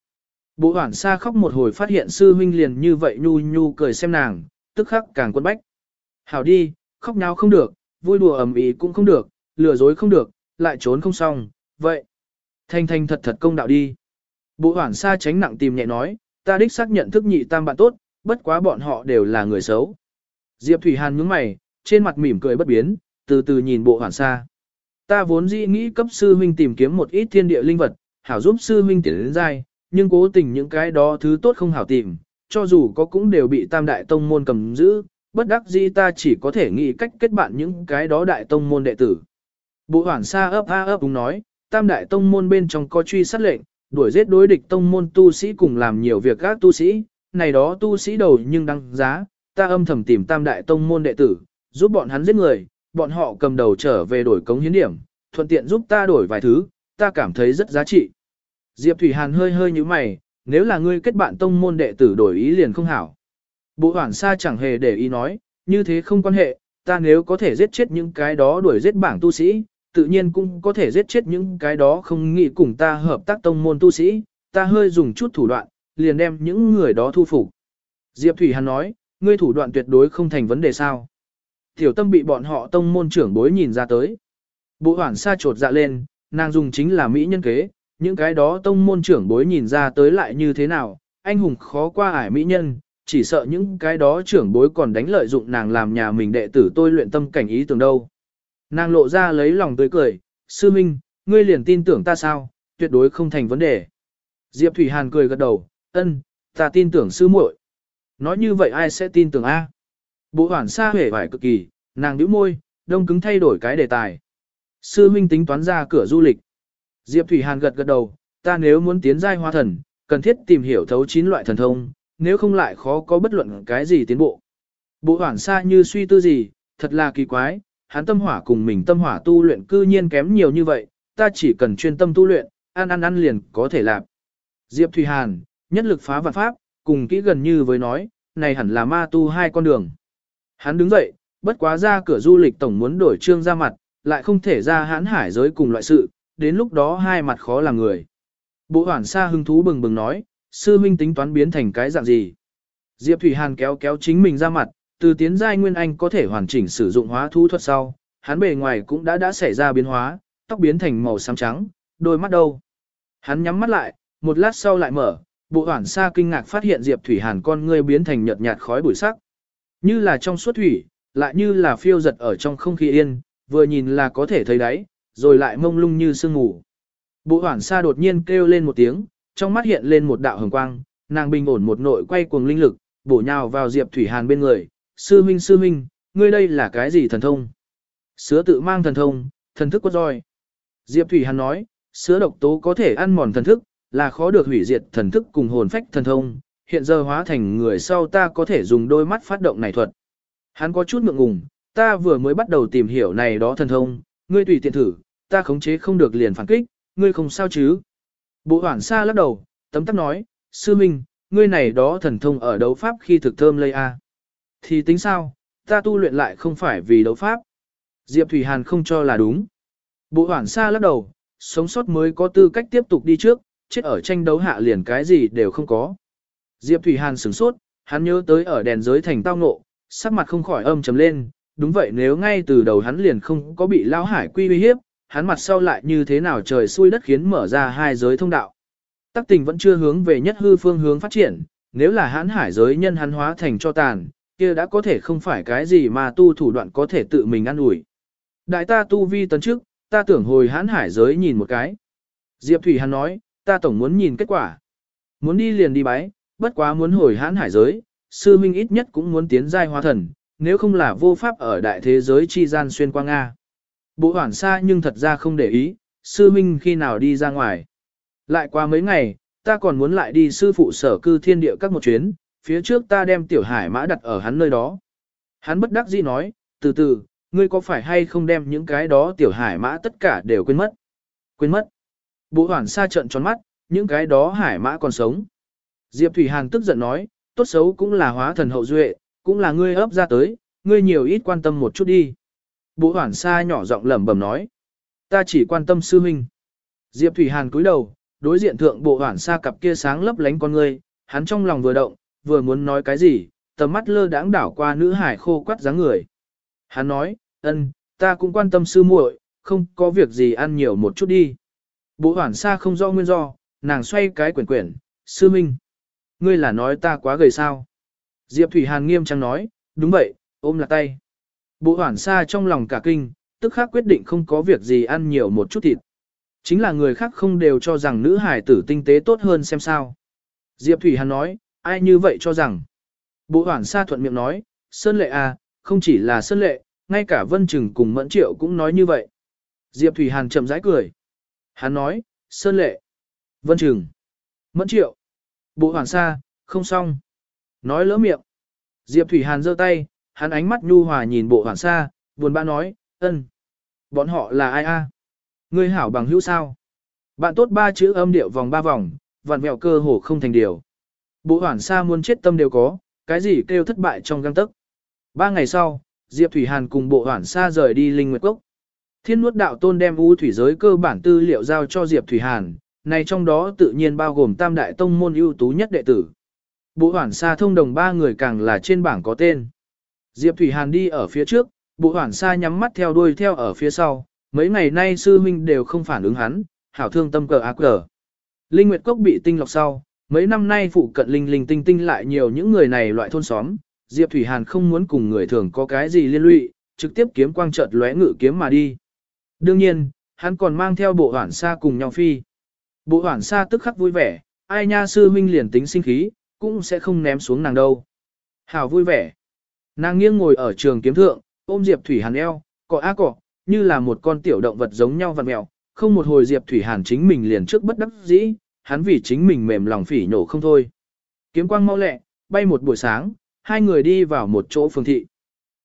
Bộ hoảng xa khóc một hồi phát hiện sư huynh liền như vậy nhu nhu cười xem nàng, tức khắc càng quân bách. Hảo đi, khóc nào không được, vui đùa ầm ĩ cũng không được, lừa dối không được, lại trốn không xong, vậy. Thanh thanh thật thật công đạo đi. Bộ hoảng xa tránh nặng tìm nhẹ nói, ta đích xác nhận thức nhị tam bạn tốt, bất quá bọn họ đều là người xấu. Diệp Thủy Hàn nhướng mày, trên mặt mỉm cười bất biến, từ từ nhìn bộ hoảng xa. Ta vốn dĩ nghĩ cấp sư huynh tìm kiếm một ít thiên địa linh vật, hảo giúp sư huynh tiến đến dai, nhưng cố tình những cái đó thứ tốt không hảo tìm, cho dù có cũng đều bị tam đại tông môn cầm giữ, bất đắc dĩ ta chỉ có thể nghĩ cách kết bạn những cái đó đại tông môn đệ tử. Bộ hoảng xa ấp a ấp đúng nói, tam đại tông môn bên trong có truy sát lệnh, đuổi giết đối địch tông môn tu sĩ cùng làm nhiều việc các tu sĩ, này đó tu sĩ đầu nhưng đăng giá, ta âm thầm tìm tam đại tông môn đệ tử, giúp bọn hắn giết người, bọn họ cầm đầu trở về đổi cống hiến điểm, thuận tiện giúp ta đổi vài thứ, ta cảm thấy rất giá trị. Diệp Thủy Hàn hơi hơi như mày, nếu là ngươi kết bạn tông môn đệ tử đổi ý liền không hảo. Bộ hoảng xa chẳng hề để ý nói, như thế không quan hệ, ta nếu có thể giết chết những cái đó đuổi giết bảng tu sĩ, tự nhiên cũng có thể giết chết những cái đó không nghĩ cùng ta hợp tác tông môn tu sĩ, ta hơi dùng chút thủ đoạn, liền đem những người đó thu phục. Diệp Thủy Hàn nói, ngươi thủ đoạn tuyệt đối không thành vấn đề sao. Tiểu tâm bị bọn họ tông môn trưởng bối nhìn ra tới. Bộ hoảng xa trột dạ lên, nàng dùng chính là mỹ nhân kế, những cái đó tông môn trưởng bối nhìn ra tới lại như thế nào, anh hùng khó qua ải mỹ nhân, chỉ sợ những cái đó trưởng bối còn đánh lợi dụng nàng làm nhà mình đệ tử tôi luyện tâm cảnh ý tưởng đâu. Nàng lộ ra lấy lòng tươi cười, sư minh, ngươi liền tin tưởng ta sao, tuyệt đối không thành vấn đề. Diệp Thủy Hàn cười gật đầu, ân, ta tin tưởng sư muội. Nói như vậy ai sẽ tin tưởng A? Bộ hoảng xa hề vải cực kỳ, nàng nhíu môi, đông cứng thay đổi cái đề tài. Sư minh tính toán ra cửa du lịch. Diệp Thủy Hàn gật gật đầu, ta nếu muốn tiến giai hoa thần, cần thiết tìm hiểu thấu chín loại thần thông, nếu không lại khó có bất luận cái gì tiến bộ. Bộ hoảng xa như suy tư gì, thật là kỳ quái, hắn tâm hỏa cùng mình tâm hỏa tu luyện cư nhiên kém nhiều như vậy, ta chỉ cần chuyên tâm tu luyện, ăn ăn ăn liền có thể làm. Diệp Thủy Hàn, nhất lực phá vạn pháp, cùng kỹ gần như với nói, này hẳn là ma tu hai con đường. Hắn đứng dậy, bất quá ra cửa du lịch tổng muốn đổi trương ra mặt, lại không thể ra hãn hải giới cùng loại sự, đến lúc đó hai mặt khó làm người. Bộ hoảng xa hưng thú bừng bừng nói, sư huynh tính toán biến thành cái dạng gì. Diệp Thủy Hàn kéo kéo chính mình ra mặt, từ tiến giai nguyên anh có thể hoàn chỉnh sử dụng hóa thú thuật sau, hắn bề ngoài cũng đã đã xảy ra biến hóa, tóc biến thành màu xám trắng, đôi mắt đâu. Hắn nhắm mắt lại, một lát sau lại mở, bộ hoảng xa kinh ngạc phát hiện Diệp Thủy Hàn con ngươi biến thành nhợt nhạt khói bụi sắc. Như là trong suốt thủy, lại như là phiêu giật ở trong không khí yên, vừa nhìn là có thể thấy đấy rồi lại mông lung như sương ngủ. Bộ hoảng xa đột nhiên kêu lên một tiếng, trong mắt hiện lên một đạo hồng quang, nàng bình ổn một nội quay cuồng linh lực, bổ nhào vào Diệp Thủy Hàn bên người, sư minh sư minh, ngươi đây là cái gì thần thông? Sứa tự mang thần thông, thần thức quất roi. Diệp Thủy Hàn nói, sứa độc tố có thể ăn mòn thần thức, là khó được hủy diệt thần thức cùng hồn phách thần thông, hiện giờ hóa thành người sau ta có thể dùng đôi mắt phát động này thuật. Hắn có chút ngượng ngùng, ta vừa mới bắt đầu tìm hiểu này đó thần thông, ngươi tùy tiện thử, ta khống chế không được liền phản kích, ngươi không sao chứ. Bộ hoảng xa lắc đầu, tấm tắc nói, sư minh, ngươi này đó thần thông ở đấu pháp khi thực thơm lây a. Thì tính sao, ta tu luyện lại không phải vì đấu pháp. Diệp Thủy Hàn không cho là đúng. Bộ hoảng xa lắc đầu, sống sót mới có tư cách tiếp tục đi trước, chết ở tranh đấu hạ liền cái gì đều không có. Diệp Thủy Hàn sửng sốt, hắn nhớ tới ở đèn giới thành tao ngộ, sắc mặt không khỏi âm trầm lên, đúng vậy nếu ngay từ đầu hắn liền không có bị lao hải quy uy hiếp, hắn mặt sau lại như thế nào trời xui đất khiến mở ra hai giới thông đạo. Tắc tình vẫn chưa hướng về nhất hư phương hướng phát triển, nếu là hãn hải giới nhân hắn hóa thành cho tàn, kia đã có thể không phải cái gì mà tu thủ đoạn có thể tự mình ăn ủi. Đại ta tu vi tấn trước, ta tưởng hồi hãn hải giới nhìn một cái. Diệp Thủy hắn nói, ta tổng muốn nhìn kết quả. Muốn đi liền đi bái, bất quá muốn hồi hãn hải giới, sư minh ít nhất cũng muốn tiến giai hóa thần, nếu không là vô pháp ở đại thế giới chi gian xuyên qua Nga. Bộ hoảng xa nhưng thật ra không để ý, sư minh khi nào đi ra ngoài. Lại qua mấy ngày, ta còn muốn lại đi sư phụ sở cư thiên địa các một chuyến, phía trước ta đem tiểu hải mã đặt ở hắn nơi đó. Hắn bất đắc dĩ nói, từ từ, ngươi có phải hay không đem những cái đó tiểu hải mã tất cả đều quên mất? Quên mất. Bộ hoảng xa trận tròn mắt, những cái đó hải mã còn sống. Diệp Thủy Hàn tức giận nói, tốt xấu cũng là hóa thần hậu duệ, cũng là ngươi ấp ra tới, ngươi nhiều ít quan tâm một chút đi. Bộ hoảng xa nhỏ giọng lẩm bẩm nói, ta chỉ quan tâm sư huynh. Diệp Thủy Hàn cúi đầu, đối diện thượng bộ hoảng xa cặp kia sáng lấp lánh con ngươi, hắn trong lòng vừa động, vừa muốn nói cái gì, tầm mắt lơ đãng đảo qua nữ hải khô quắt dáng người. Hắn nói, ân, ta cũng quan tâm sư muội, không có việc gì ăn nhiều một chút đi. Bộ hoảng xa không rõ nguyên do, nàng xoay cái quyển quyển, sư minh. Ngươi là nói ta quá gầy sao? Diệp Thủy Hàn nghiêm trang nói, đúng vậy, ôm là tay. Bộ hoảng xa trong lòng cả kinh, tức khắc quyết định không có việc gì ăn nhiều một chút thịt. Chính là người khác không đều cho rằng nữ hải tử tinh tế tốt hơn xem sao. Diệp Thủy Hàn nói, ai như vậy cho rằng. Bộ hoảng xa thuận miệng nói, Sơn Lệ à, không chỉ là Sơn Lệ, ngay cả Vân Trừng cùng Mẫn Triệu cũng nói như vậy. Diệp Thủy Hàn chậm rãi cười. Hắn nói, Sơn Lệ, Vân Trừng, Mẫn Triệu, Bộ Hoản Sa, không xong. Nói lỡ miệng. Diệp Thủy Hàn giơ tay, hắn ánh mắt nhu hòa nhìn Bộ Hoàn Sa, buồn bã nói, ân. Bọn họ là ai a? Ngươi hảo bằng hữu sao? Bạn tốt ba chữ âm điệu vòng ba vòng, vặn vẹo cơ hồ không thành điều. Bộ Hoàn Sa muốn chết tâm đều có, cái gì kêu thất bại trong găng tức. Ba ngày sau, Diệp Thủy Hàn cùng Bộ Hoàn Sa rời đi Linh Nguyệt Cốc. Thiên nuốt đạo tôn đem u thủy giới cơ bản tư liệu giao cho Diệp Thủy Hàn, này trong đó tự nhiên bao gồm tam đại tông môn ưu tú nhất đệ tử. Bộ hoảng xa thông đồng ba người càng là trên bảng có tên. Diệp Thủy Hàn đi ở phía trước, bộ hoảng xa nhắm mắt theo đuôi theo ở phía sau, mấy ngày nay sư huynh đều không phản ứng hắn, hảo thương tâm cờ ác cờ. Linh Nguyệt Cốc bị tinh lọc sau, mấy năm nay phụ cận linh linh tinh tinh lại nhiều những người này loại thôn xóm, Diệp Thủy Hàn không muốn cùng người thường có cái gì liên lụy, trực tiếp kiếm quang chợt lóe ngự kiếm mà đi. Đương nhiên, hắn còn mang theo bộ hoảng xa cùng nhau phi. Bộ hoảng xa tức khắc vui vẻ, ai nha sư huynh liền tính sinh khí, cũng sẽ không ném xuống nàng đâu. Hảo vui vẻ. Nàng nghiêng ngồi ở trường kiếm thượng, ôm Diệp Thủy Hàn eo, cọ á cọ, như là một con tiểu động vật giống nhau vặn mèo. Không một hồi Diệp Thủy Hàn chính mình liền trước bất đắc dĩ, hắn vì chính mình mềm lòng phỉ nhổ không thôi. Kiếm quang mau lẹ, bay một buổi sáng, hai người đi vào một chỗ phường thị.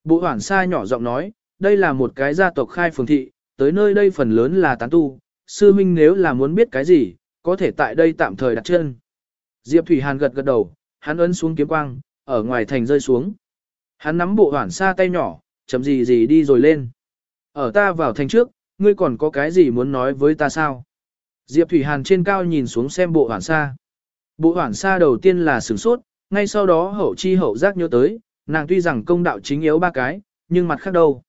Bộ hoảng xa nhỏ giọng nói, đây là một cái gia tộc khai phường thị, tới nơi đây phần lớn là tán tu, sư minh nếu là muốn biết cái gì, có thể tại đây tạm thời đặt chân. Diệp Thủy Hàn gật gật đầu, hắn ấn xuống kiếm quang, ở ngoài thành rơi xuống. Hắn nắm bộ hoảng xa tay nhỏ, chấm gì gì đi rồi lên. Ở ta vào thành trước, ngươi còn có cái gì muốn nói với ta sao? Diệp Thủy Hàn trên cao nhìn xuống xem bộ hoảng xa. Bộ hoảng xa đầu tiên là sửng sốt, ngay sau đó hậu chi hậu giác nhớ tới, nàng tuy rằng công đạo chính yếu ba cái, nhưng mặt khác đâu.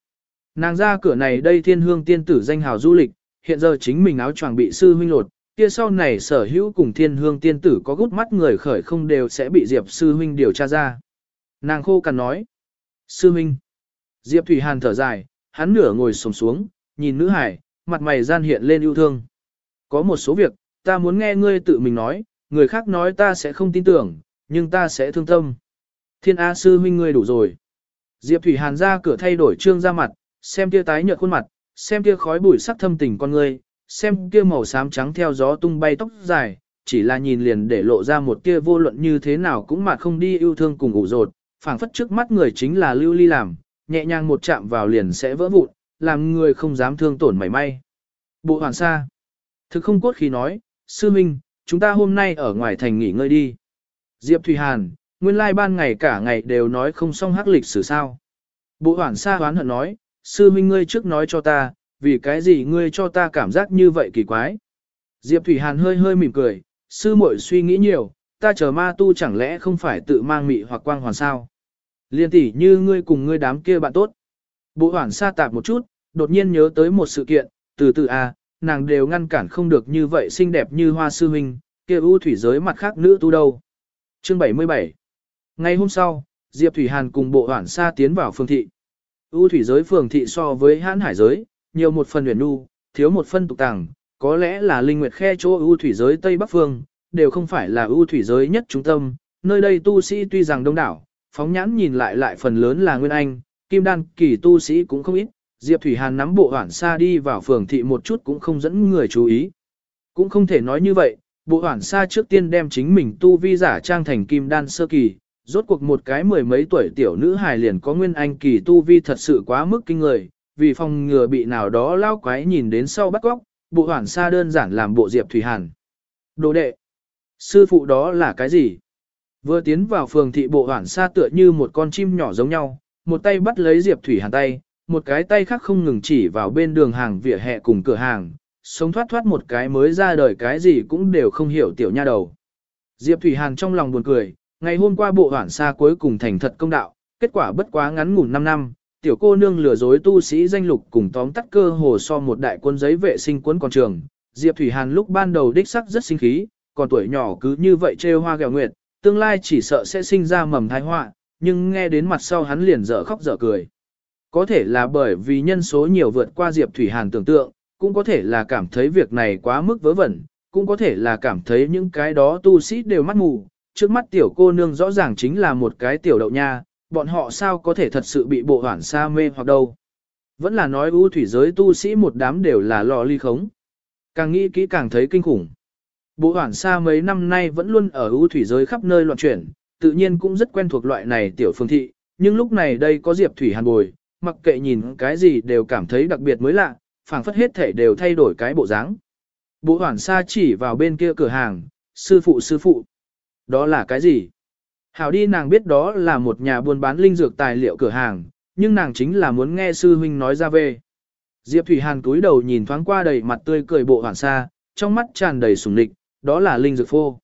Nàng ra cửa này đây thiên hương tiên tử danh hào du lịch, hiện giờ chính mình áo choàng bị sư huynh lột, kia sau này sở hữu cùng thiên hương tiên tử có gút mắt người khởi không đều sẽ bị Diệp sư huynh điều tra ra. Nàng khô cằn nói. Sư Minh, Diệp Thủy Hàn thở dài, hắn nửa ngồi sồm xuống, nhìn nữ hải, mặt mày gian hiện lên yêu thương. Có một số việc, ta muốn nghe ngươi tự mình nói, người khác nói ta sẽ không tin tưởng, nhưng ta sẽ thương tâm. Thiên A sư huynh ngươi đủ rồi. Diệp Thủy Hàn ra cửa thay đổi trương ra mặt, xem kia tái nhợt khuôn mặt, xem kia khói bụi sắc thâm tình con ngươi, xem kia màu xám trắng theo gió tung bay tóc dài, chỉ là nhìn liền để lộ ra một kia vô luận như thế nào cũng mà không đi yêu thương cùng ủ rột, phảng phất trước mắt người chính là lưu ly làm, nhẹ nhàng một chạm vào liền sẽ vỡ vụn, làm người không dám thương tổn mảy may. Bộ hoàn sa. Thực không cốt khi nói, sư minh, chúng ta hôm nay ở ngoài thành nghỉ ngơi đi. Diệp Thùy Hàn, nguyên lai ban ngày cả ngày đều nói không xong hắc lịch sử sao. Bộ Hoàn sa hoán hận nói, sư minh ngươi trước nói cho ta, vì cái gì ngươi cho ta cảm giác như vậy kỳ quái. Diệp Thủy Hàn hơi hơi mỉm cười, sư muội suy nghĩ nhiều, ta chờ ma tu chẳng lẽ không phải tự mang mị hoặc quang hoàn sao. Liên tỷ như ngươi cùng ngươi đám kia bạn tốt. Bộ hoảng xa tạp một chút, đột nhiên nhớ tới một sự kiện, từ từ à, nàng đều ngăn cản không được như vậy xinh đẹp như hoa sư huynh, kia ưu thủy giới mặt khác nữ tu đâu. Chương 77 Ngày hôm sau, Diệp Thủy Hàn cùng bộ hoảng xa tiến vào phường thị. U thủy giới phường thị so với hãn hải giới, nhiều một phần huyền nu, thiếu một phân tục tàng, có lẽ là linh nguyệt khe chỗ u thủy giới Tây Bắc Phương, đều không phải là u thủy giới nhất trung tâm, nơi đây tu sĩ tuy rằng đông đảo, phóng nhãn nhìn lại lại phần lớn là Nguyên Anh, Kim Đan kỳ tu sĩ cũng không ít, Diệp Thủy Hàn nắm bộ hoảng xa đi vào phường thị một chút cũng không dẫn người chú ý. Cũng không thể nói như vậy, bộ hoảng xa trước tiên đem chính mình tu vi giả trang thành Kim Đan sơ kỳ, rốt cuộc một cái mười mấy tuổi tiểu nữ hài liền có Nguyên Anh kỳ tu vi thật sự quá mức kinh người, vì phòng ngừa bị nào đó lao quái nhìn đến sau bắt góc, bộ hoảng xa đơn giản làm bộ Diệp Thủy Hàn. Đồ đệ, sư phụ đó là cái gì? Vừa tiến vào phường thị bộ hoản xa tựa như một con chim nhỏ giống nhau, một tay bắt lấy Diệp Thủy Hàn tay, một cái tay khác không ngừng chỉ vào bên đường hàng vỉa hè cùng cửa hàng, sống thoát thoát một cái mới ra đời cái gì cũng đều không hiểu tiểu nha đầu. Diệp Thủy Hàn trong lòng buồn cười, ngày hôm qua bộ hoản xa cuối cùng thành thật công đạo, kết quả bất quá ngắn ngủn 5 năm, tiểu cô nương lừa dối tu sĩ danh lục cùng tóm tắt cơ hồ so một đại quân giấy vệ sinh cuốn còn trường. Diệp Thủy Hàn lúc ban đầu đích sắc rất sinh khí, còn tuổi nhỏ cứ như vậy trêu hoa gẹo nguyệt, tương lai chỉ sợ sẽ sinh ra mầm thái họa, nhưng nghe đến mặt sau hắn liền dở khóc dở cười. Có thể là bởi vì nhân số nhiều vượt qua Diệp Thủy Hàn tưởng tượng, cũng có thể là cảm thấy việc này quá mức vớ vẩn, cũng có thể là cảm thấy những cái đó tu sĩ đều mắt mù, trước mắt tiểu cô nương rõ ràng chính là một cái tiểu đậu nha, bọn họ sao có thể thật sự bị bộ hoảng sa mê hoặc đâu. Vẫn là nói ưu thủy giới tu sĩ một đám đều là lò ly khống. Càng nghĩ kỹ càng thấy kinh khủng. Bộ hoảng sa mấy năm nay vẫn luôn ở ưu thủy giới khắp nơi loạn chuyển, tự nhiên cũng rất quen thuộc loại này tiểu phương thị, nhưng lúc này đây có Diệp Thủy Hàn bồi, mặc kệ nhìn cái gì đều cảm thấy đặc biệt mới lạ, phảng phất hết thể đều thay đổi cái bộ dáng. Bộ hoảng sa chỉ vào bên kia cửa hàng, sư phụ sư phụ. Đó là cái gì? Hảo đi nàng biết đó là một nhà buôn bán linh dược tài liệu cửa hàng, nhưng nàng chính là muốn nghe sư huynh nói ra về. Diệp Thủy Hàn cúi đầu nhìn thoáng qua đầy mặt tươi cười bộ hoảng xa, trong mắt tràn đầy sùng địch, đó là linh dược phô.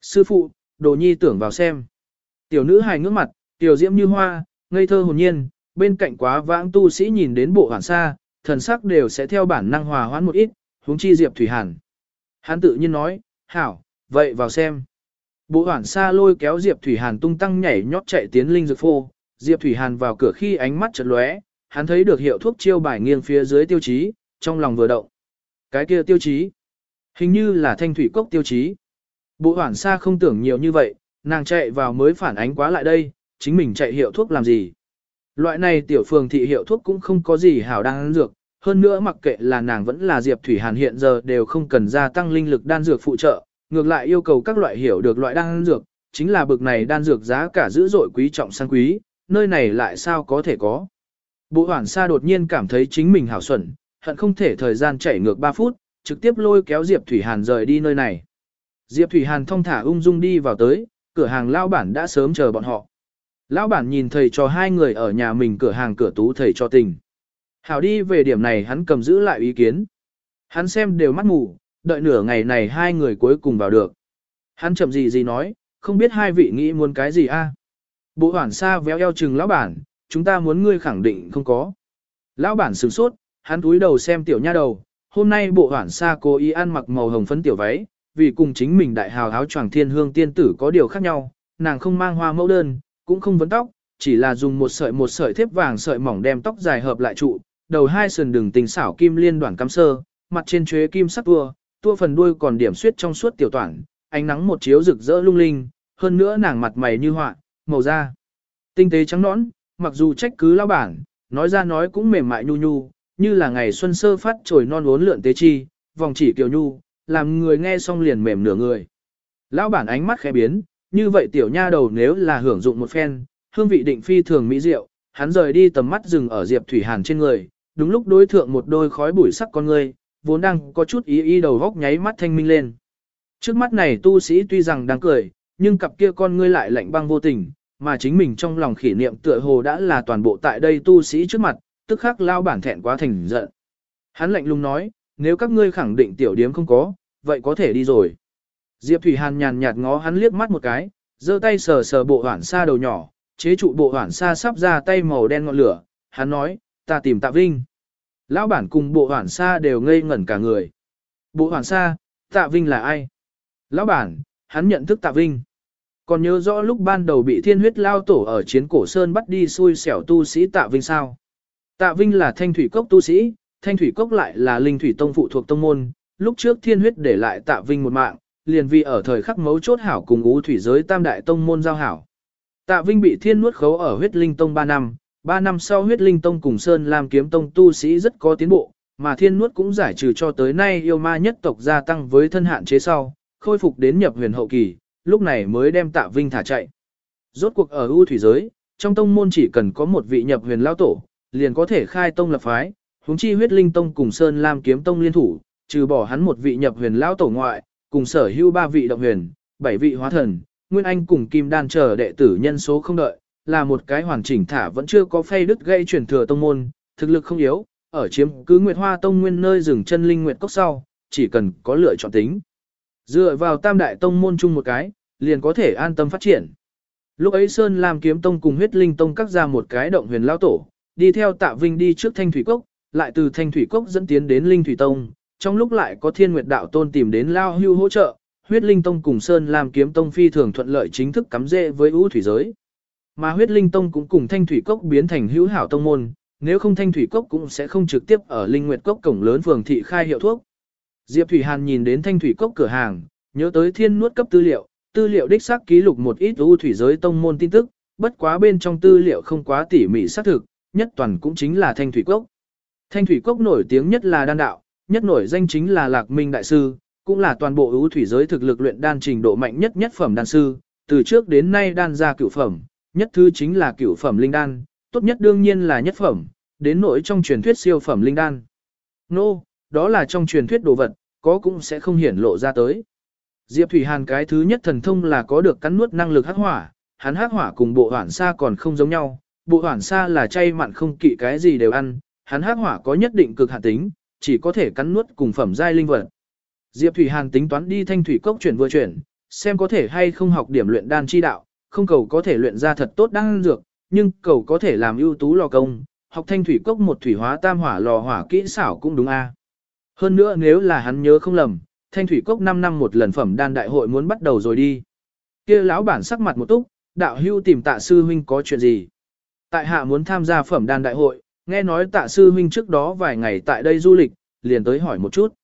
Sư phụ, đồ nhi tưởng vào xem. Tiểu nữ hài ngước mặt, tiểu diễm như hoa, ngây thơ hồn nhiên, bên cạnh quá vãng tu sĩ nhìn đến bộ hoàn xa, thần sắc đều sẽ theo bản năng hòa hoãn một ít, huống chi Diệp Thủy Hàn. Hắn tự nhiên nói, hảo, vậy vào xem. Bộ hoảng xa lôi kéo Diệp Thủy Hàn tung tăng nhảy nhót chạy tiến linh dược phô, Diệp Thủy Hàn vào cửa khi ánh mắt chợt lóe, hắn thấy được hiệu thuốc chiêu bài nghiêng phía dưới tiêu chí, trong lòng vừa động. Cái kia tiêu chí, hình như là thanh thủy cốc tiêu chí. Bộ hoảng xa không tưởng nhiều như vậy, nàng chạy vào mới phản ánh quá lại đây, chính mình chạy hiệu thuốc làm gì. Loại này tiểu phường thị hiệu thuốc cũng không có gì hảo đan dược, hơn nữa mặc kệ là nàng vẫn là Diệp Thủy Hàn hiện giờ đều không cần gia tăng linh lực đan dược phụ trợ, ngược lại yêu cầu các loại hiểu được loại đan dược, chính là bực này đan dược giá cả dữ dội quý trọng sang quý, nơi này lại sao có thể có. Bộ hoảng sa đột nhiên cảm thấy chính mình hảo xuẩn, hận không thể thời gian chảy ngược 3 phút, trực tiếp lôi kéo Diệp Thủy Hàn rời đi nơi này. Diệp Thủy Hàn thong thả ung dung đi vào tới, cửa hàng lao bản đã sớm chờ bọn họ. Lão bản nhìn thầy cho hai người ở nhà mình cửa hàng cửa tú thầy cho tình. Hảo đi về điểm này hắn cầm giữ lại ý kiến. Hắn xem đều mắt ngủ, đợi nửa ngày này hai người cuối cùng vào được. Hắn chậm gì gì nói, không biết hai vị nghĩ muốn cái gì a? Bộ hoảng xa véo eo chừng lão bản, chúng ta muốn ngươi khẳng định không có. Lão bản sửng sốt, hắn túi đầu xem tiểu nha đầu, hôm nay bộ hoản xa cố ý ăn mặc màu hồng phấn tiểu váy, vì cùng chính mình đại hào áo choàng thiên hương tiên tử có điều khác nhau, nàng không mang hoa mẫu đơn, cũng không vấn tóc, chỉ là dùng một sợi một sợi thép vàng sợi mỏng đem tóc dài hợp lại trụ, đầu hai sườn đường tình xảo kim liên đoạn cắm sơ, mặt trên chuế kim sắc tua, tua phần đuôi còn điểm xuyết trong suốt tiểu toản, ánh nắng một chiếu rực rỡ lung linh, hơn nữa nàng mặt mày như họa, màu da tinh tế trắng nõn, mặc dù trách cứ lao bản, nói ra nói cũng mềm mại nhu nhu, như là ngày xuân sơ phát trồi non uốn lượn tế chi, vòng chỉ kiều nhu, làm người nghe xong liền mềm nửa người. Lão bản ánh mắt khẽ biến, như vậy tiểu nha đầu nếu là hưởng dụng một phen, hương vị định phi thường mỹ diệu, hắn rời đi tầm mắt dừng ở Diệp Thủy Hàn trên người, đúng lúc đối thượng một đôi khói bụi sắc con người, vốn đang có chút ý ý đầu góc nháy mắt thanh minh lên. Trước mắt này tu sĩ tuy rằng đang cười, nhưng cặp kia con ngươi lại lạnh băng vô tình, mà chính mình trong lòng khỉ niệm tựa hồ đã là toàn bộ tại đây tu sĩ trước mặt, tức khắc lao bản thẹn quá thành giận. Hắn lạnh lùng nói, nếu các ngươi khẳng định tiểu điếm không có, vậy có thể đi rồi. Diệp Thủy Hàn nhàn nhạt ngó hắn liếc mắt một cái, giơ tay sờ sờ bộ hoản sa đầu nhỏ, chế trụ bộ hoản sa sắp ra tay màu đen ngọn lửa, hắn nói, ta tìm Tạ Vinh. Lão bản cùng bộ hoản sa đều ngây ngẩn cả người. Bộ hoản sa, Tạ Vinh là ai? Lão bản, hắn nhận thức Tạ Vinh. Còn nhớ rõ lúc ban đầu bị thiên huyết lao tổ ở chiến cổ sơn bắt đi xui xẻo tu sĩ Tạ Vinh sao? Tạ Vinh là thanh thủy cốc tu sĩ, thanh thủy cốc lại là linh thủy tông phụ thuộc tông môn, lúc trước thiên huyết để lại Tạ Vinh một mạng, liền vì ở thời khắc mấu chốt hảo cùng ú thủy giới tam đại tông môn giao hảo. Tạ Vinh bị thiên nuốt khấu ở huyết linh tông 3 năm, 3 năm sau huyết linh tông cùng Sơn Lam kiếm tông tu sĩ rất có tiến bộ, mà thiên nuốt cũng giải trừ cho tới nay yêu ma nhất tộc gia tăng với thân hạn chế sau, khôi phục đến nhập huyền hậu kỳ, lúc này mới đem tạ vinh thả chạy. Rốt cuộc ở ưu thủy giới, trong tông môn chỉ cần có một vị nhập huyền lao tổ, liền có thể khai tông lập phái, huống chi huyết linh tông cùng Sơn Lam kiếm tông liên thủ, trừ bỏ hắn một vị nhập huyền lão tổ ngoại, cùng sở hữu ba vị động huyền, bảy vị hóa thần, Nguyên Anh cùng Kim Đan chờ đệ tử nhân số không đợi, là một cái hoàn chỉnh thả vẫn chưa có phay đứt gây chuyển thừa tông môn, thực lực không yếu, ở chiếm cứ Nguyệt Hoa Tông nguyên nơi dừng chân linh nguyệt cốc sau, chỉ cần có lựa chọn tính. Dựa vào tam đại tông môn chung một cái, liền có thể an tâm phát triển. Lúc ấy Sơn lam kiếm tông cùng huyết linh tông cắt ra một cái động huyền lao tổ, đi theo tạ vinh đi trước thanh thủy cốc, lại từ thanh thủy cốc dẫn tiến đến linh thủy tông, trong lúc lại có thiên nguyệt đạo tôn tìm đến lao hưu hỗ trợ, huyết linh tông cùng Sơn làm kiếm tông phi thường thuận lợi chính thức cắm rễ với ưu thủy giới. Mà huyết linh tông cũng cùng thanh thủy cốc biến thành hữu hảo tông môn, nếu không thanh thủy cốc cũng sẽ không trực tiếp ở linh nguyệt cốc cổng lớn phường thị khai hiệu thuốc. Diệp Thủy Hàn nhìn đến thanh thủy cốc cửa hàng, nhớ tới thiên nuốt cấp tư liệu, tư liệu đích xác ký lục một ít ưu thủy giới tông môn tin tức, bất quá bên trong tư liệu không quá tỉ mỉ xác thực, nhất toàn cũng chính là thanh thủy cốc. Thanh thủy cốc nổi tiếng nhất là đan đạo, nhất nổi danh chính là Lạc Minh đại sư, cũng là toàn bộ ưu thủy giới thực lực luyện đan trình độ mạnh nhất nhất phẩm đan sư, từ trước đến nay đan ra cửu phẩm, nhất thứ chính là cửu phẩm linh đan, tốt nhất đương nhiên là nhất phẩm, đến nỗi trong truyền thuyết siêu phẩm linh đan. Nô, no, đó là trong truyền thuyết đồ vật, có cũng sẽ không hiển lộ ra tới. Diệp Thủy Hàn cái thứ nhất thần thông là có được cắn nuốt năng lực hắc hỏa, hắn hắc hỏa cùng bộ hoản sa còn không giống nhau, bộ hoản sa là chay mặn không kỵ cái gì đều ăn, hắn hắc hỏa có nhất định cực hạn tính, chỉ có thể cắn nuốt cùng phẩm giai linh vật. Diệp Thủy Hàn tính toán đi thanh thủy cốc chuyển vừa chuyển, xem có thể hay không học điểm luyện đan chi đạo, không cầu có thể luyện ra thật tốt đan dược, nhưng cầu có thể làm ưu tú lò công, học thanh thủy cốc một thủy hóa tam hỏa lò hỏa kỹ xảo cũng đúng a. Hơn nữa nếu là hắn nhớ không lầm, thanh thủy cốc 5 năm một lần phẩm đan đại hội muốn bắt đầu rồi đi. kia lão bản sắc mặt một túc, đạo hưu tìm tạ sư huynh có chuyện gì? Tại hạ muốn tham gia phẩm đan đại hội, nghe nói tạ sư huynh trước đó vài ngày tại đây du lịch, liền tới hỏi một chút.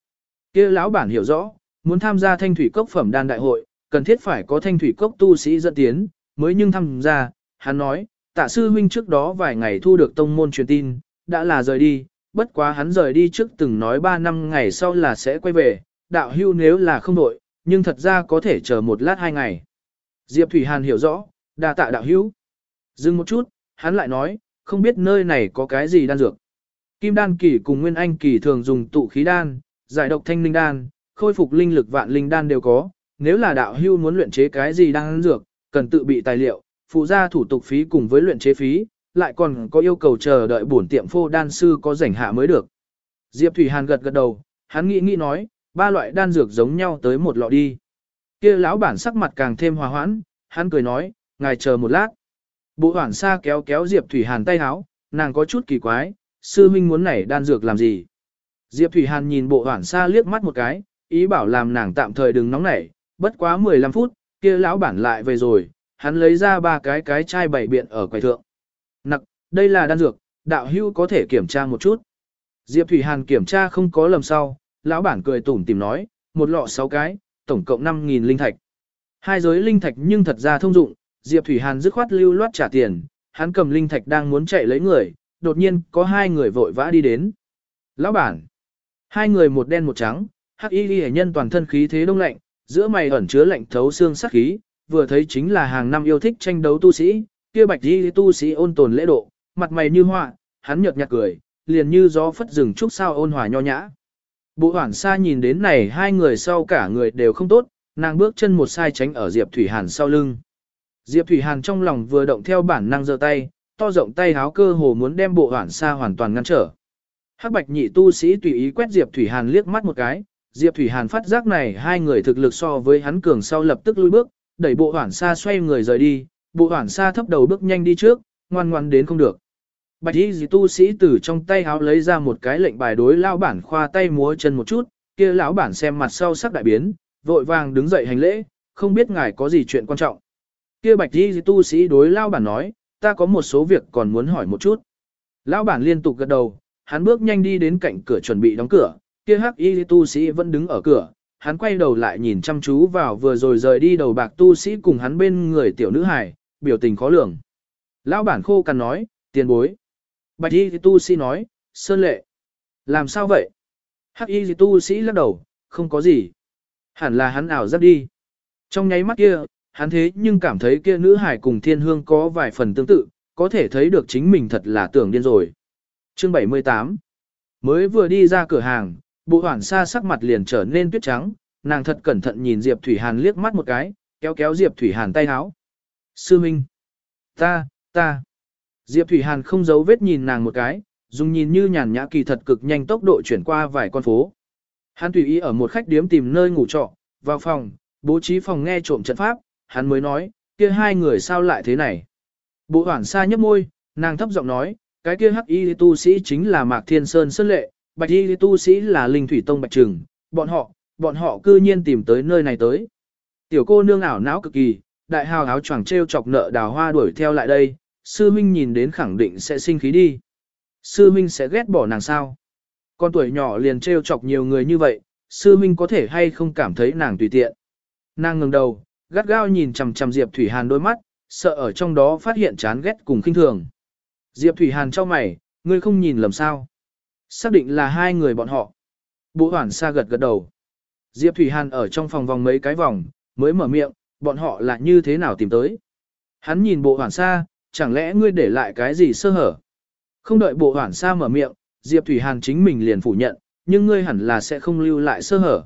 kia lão bản hiểu rõ, muốn tham gia thanh thủy cốc phẩm đan đại hội, cần thiết phải có thanh thủy cốc tu sĩ dẫn tiến, mới nhưng tham gia, hắn nói, tạ sư huynh trước đó vài ngày thu được tông môn truyền tin, đã là rời đi, bất quá hắn rời đi trước từng nói 3 năm ngày sau là sẽ quay về, đạo hưu nếu là không đội, nhưng thật ra có thể chờ một lát hai ngày. Diệp Thủy Hàn hiểu rõ, đa tạ đạo hưu. Dừng một chút, hắn lại nói, không biết nơi này có cái gì đan dược. Kim đan kỳ cùng nguyên anh kỳ thường dùng tụ khí đan, giải độc thanh linh đan, khôi phục linh lực vạn linh đan đều có. Nếu là đạo hưu muốn luyện chế cái gì đan dược, cần tự bị tài liệu, phụ ra thủ tục phí cùng với luyện chế phí, lại còn có yêu cầu chờ đợi bổn tiệm phô đan sư có rảnh hạ mới được. Diệp Thủy Hàn gật gật đầu, hắn nghĩ nghĩ nói, ba loại đan dược giống nhau tới một lọ đi. Kia lão bản sắc mặt càng thêm hòa hoãn, hắn cười nói, ngài chờ một lát. Bộ hoảng xa kéo kéo Diệp Thủy Hàn tay háo, nàng có chút kỳ quái, sư huynh muốn nảy đan dược làm gì. Diệp Thủy Hàn nhìn bộ hoảng xa liếc mắt một cái, ý bảo làm nàng tạm thời đừng nóng nảy, bất quá 15 phút, kia lão bản lại về rồi, hắn lấy ra ba cái cái chai bảy biện ở quầy thượng. Nặc, đây là đan dược, đạo hưu có thể kiểm tra một chút. Diệp Thủy Hàn kiểm tra không có lầm sau, lão bản cười tủm tìm nói, một lọ sáu cái, tổng cộng 5.000 linh thạch. Hai giới linh thạch nhưng thật ra thông dụng, Diệp Thủy Hàn dứt khoát lưu loát trả tiền, hắn cầm linh thạch đang muốn chạy lấy người, đột nhiên có hai người vội vã đi đến. Lão bản, hai người một đen một trắng, hắc y ghi nhân toàn thân khí thế đông lạnh, giữa mày ẩn chứa lạnh thấu xương sắc khí, vừa thấy chính là hàng năm yêu thích tranh đấu tu sĩ, kia bạch y tu sĩ ôn tồn lễ độ, mặt mày như hoa, hắn nhợt nhạt cười, liền như gió phất rừng trúc sao ôn hòa nho nhã. Bộ hoảng xa nhìn đến này hai người sau cả người đều không tốt, nàng bước chân một sai tránh ở Diệp Thủy Hàn sau lưng. Diệp Thủy Hàn trong lòng vừa động theo bản năng giơ tay, to rộng tay háo cơ hồ muốn đem bộ hoản xa hoàn toàn ngăn trở. Hắc bạch nhị tu sĩ tùy ý quét Diệp Thủy Hàn liếc mắt một cái, Diệp Thủy Hàn phát giác này hai người thực lực so với hắn cường sau lập tức lui bước, đẩy bộ hoản xa xoay người rời đi, bộ hoản xa thấp đầu bước nhanh đi trước, ngoan ngoan đến không được. Bạch y dì tu sĩ từ trong tay háo lấy ra một cái lệnh bài đối lao bản khoa tay múa chân một chút, kia lão bản xem mặt sau sắc đại biến, vội vàng đứng dậy hành lễ, không biết ngài có gì chuyện quan trọng. Kia bạch đi tu sĩ đối lao bản nói, ta có một số việc còn muốn hỏi một chút. Lão bản liên tục gật đầu, hắn bước nhanh đi đến cạnh cửa chuẩn bị đóng cửa, kia hắc y tu sĩ vẫn đứng ở cửa, hắn quay đầu lại nhìn chăm chú vào vừa rồi rời đi đầu bạc tu sĩ cùng hắn bên người tiểu nữ hài, biểu tình khó lường. Lão bản khô cằn nói, tiền bối. Bạch y tu sĩ nói, sơn lệ. Làm sao vậy? Hắc y tu sĩ lắc đầu, không có gì. Hẳn là hắn ảo giác đi. Trong nháy mắt kia, hắn thế nhưng cảm thấy kia nữ hải cùng thiên hương có vài phần tương tự, có thể thấy được chính mình thật là tưởng điên rồi. Chương 78 Mới vừa đi ra cửa hàng, bộ hoảng xa sắc mặt liền trở nên tuyết trắng, nàng thật cẩn thận nhìn Diệp Thủy Hàn liếc mắt một cái, kéo kéo Diệp Thủy Hàn tay háo. Sư Minh! Ta, ta! Diệp Thủy Hàn không giấu vết nhìn nàng một cái, dùng nhìn như nhàn nhã kỳ thật cực nhanh tốc độ chuyển qua vài con phố. Hắn tùy ý ở một khách điếm tìm nơi ngủ trọ, vào phòng, bố trí phòng nghe trộm trận pháp, hắn mới nói, kia hai người sao lại thế này. Bộ hoảng xa nhấp môi, nàng thấp giọng nói, cái kia hắc y tu sĩ chính là Mạc Thiên Sơn Sơn Lệ, bạch y tu sĩ là Linh Thủy Tông Bạch Trừng, bọn họ, bọn họ cư nhiên tìm tới nơi này tới. Tiểu cô nương ảo não cực kỳ, đại hào áo choàng treo chọc nợ đào hoa đuổi theo lại đây, sư minh nhìn đến khẳng định sẽ sinh khí đi. Sư minh sẽ ghét bỏ nàng sao? Con tuổi nhỏ liền treo chọc nhiều người như vậy, sư minh có thể hay không cảm thấy nàng tùy tiện. Nàng ngừng đầu, gắt gao nhìn chằm chằm Diệp Thủy Hàn đôi mắt, sợ ở trong đó phát hiện chán ghét cùng khinh thường. Diệp Thủy Hàn cho mày, ngươi không nhìn lầm sao. Xác định là hai người bọn họ. Bộ hoảng xa gật gật đầu. Diệp Thủy Hàn ở trong phòng vòng mấy cái vòng, mới mở miệng, bọn họ là như thế nào tìm tới. Hắn nhìn bộ hoảng xa, chẳng lẽ ngươi để lại cái gì sơ hở. Không đợi bộ hoảng xa mở miệng, Diệp Thủy Hàn chính mình liền phủ nhận, nhưng ngươi hẳn là sẽ không lưu lại sơ hở.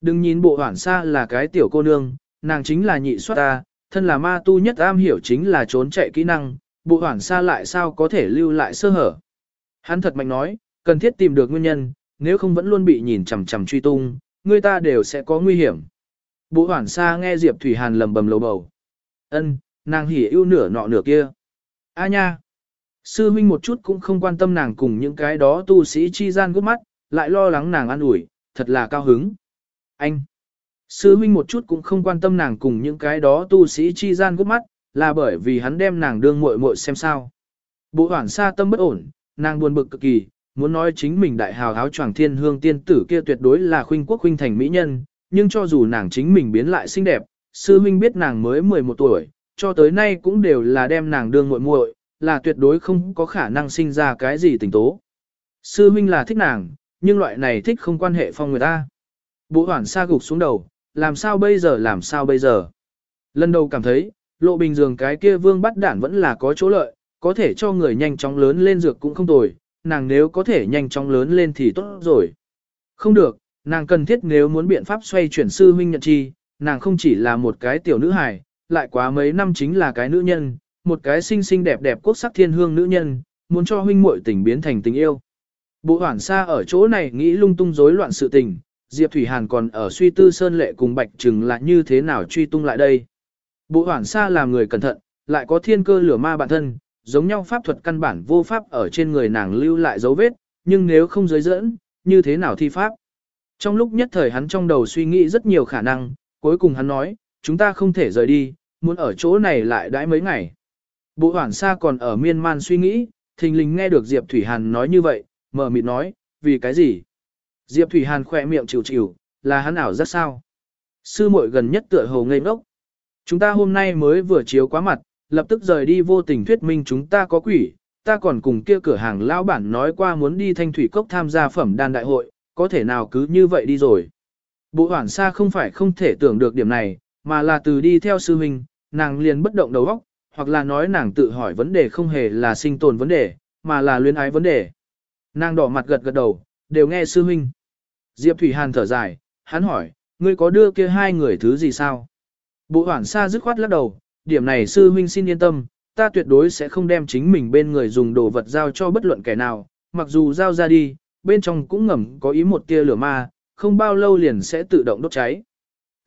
Đừng nhìn bộ hoảng xa là cái tiểu cô nương, nàng chính là nhị soát ta, thân là ma tu nhất am hiểu chính là trốn chạy kỹ năng, bộ hoảng xa lại sao có thể lưu lại sơ hở. Hắn thật mạnh nói, cần thiết tìm được nguyên nhân, nếu không vẫn luôn bị nhìn chằm chằm truy tung, người ta đều sẽ có nguy hiểm. Bộ hoảng xa nghe Diệp Thủy Hàn lầm bầm lầu bầu. ân nàng hỉ ưu nửa nọ nửa kia. A nha! Sư Minh một chút cũng không quan tâm nàng cùng những cái đó tu sĩ chi gian gút mắt, lại lo lắng nàng an ủi, thật là cao hứng. Anh! Sư huynh một chút cũng không quan tâm nàng cùng những cái đó tu sĩ chi gian gút mắt, là bởi vì hắn đem nàng đương muội muội xem sao. Bộ hoảng xa tâm bất ổn, nàng buồn bực cực kỳ, muốn nói chính mình đại hào áo choàng thiên hương tiên tử kia tuyệt đối là khuynh quốc khuynh thành mỹ nhân, nhưng cho dù nàng chính mình biến lại xinh đẹp, sư huynh biết nàng mới 11 tuổi, cho tới nay cũng đều là đem nàng đương muội muội, là tuyệt đối không có khả năng sinh ra cái gì tình tố. Sư huynh là thích nàng, nhưng loại này thích không quan hệ phong người ta. Bộ hoảng xa gục xuống đầu, làm sao bây giờ làm sao bây giờ. Lần đầu cảm thấy, lộ bình dường cái kia vương bắt đản vẫn là có chỗ lợi, có thể cho người nhanh chóng lớn lên dược cũng không tồi, nàng nếu có thể nhanh chóng lớn lên thì tốt rồi. Không được, nàng cần thiết nếu muốn biện pháp xoay chuyển sư huynh nhận chi, nàng không chỉ là một cái tiểu nữ hài, lại quá mấy năm chính là cái nữ nhân, một cái xinh xinh đẹp đẹp quốc sắc thiên hương nữ nhân, muốn cho huynh muội tình biến thành tình yêu. Bộ hoảng xa ở chỗ này nghĩ lung tung rối loạn sự tình, Diệp Thủy Hàn còn ở suy tư Sơn Lệ cùng Bạch Trừng là như thế nào truy tung lại đây. Bộ hoảng xa làm người cẩn thận, lại có thiên cơ lửa ma bản thân, giống nhau pháp thuật căn bản vô pháp ở trên người nàng lưu lại dấu vết, nhưng nếu không giới dẫn, như thế nào thi pháp. Trong lúc nhất thời hắn trong đầu suy nghĩ rất nhiều khả năng, cuối cùng hắn nói, chúng ta không thể rời đi, muốn ở chỗ này lại đãi mấy ngày. Bộ hoảng xa còn ở miên man suy nghĩ, thình lình nghe được Diệp Thủy Hàn nói như vậy, mở mịt nói, vì cái gì? Diệp Thủy Hàn khỏe miệng chịu chịu, là hắn ảo rất sao. Sư muội gần nhất tựa hồ ngây ngốc. Chúng ta hôm nay mới vừa chiếu quá mặt, lập tức rời đi vô tình thuyết minh chúng ta có quỷ, ta còn cùng kia cửa hàng lão bản nói qua muốn đi thanh thủy cốc tham gia phẩm đan đại hội, có thể nào cứ như vậy đi rồi. Bộ hoảng xa không phải không thể tưởng được điểm này, mà là từ đi theo sư huynh, nàng liền bất động đầu óc, hoặc là nói nàng tự hỏi vấn đề không hề là sinh tồn vấn đề, mà là luyến ái vấn đề. Nàng đỏ mặt gật gật đầu, đều nghe sư huynh. Diệp Thủy Hàn thở dài, hắn hỏi, ngươi có đưa kia hai người thứ gì sao? Bộ hoảng xa dứt khoát lắc đầu, điểm này sư huynh xin yên tâm, ta tuyệt đối sẽ không đem chính mình bên người dùng đồ vật giao cho bất luận kẻ nào, mặc dù giao ra đi, bên trong cũng ngầm có ý một tia lửa ma, không bao lâu liền sẽ tự động đốt cháy.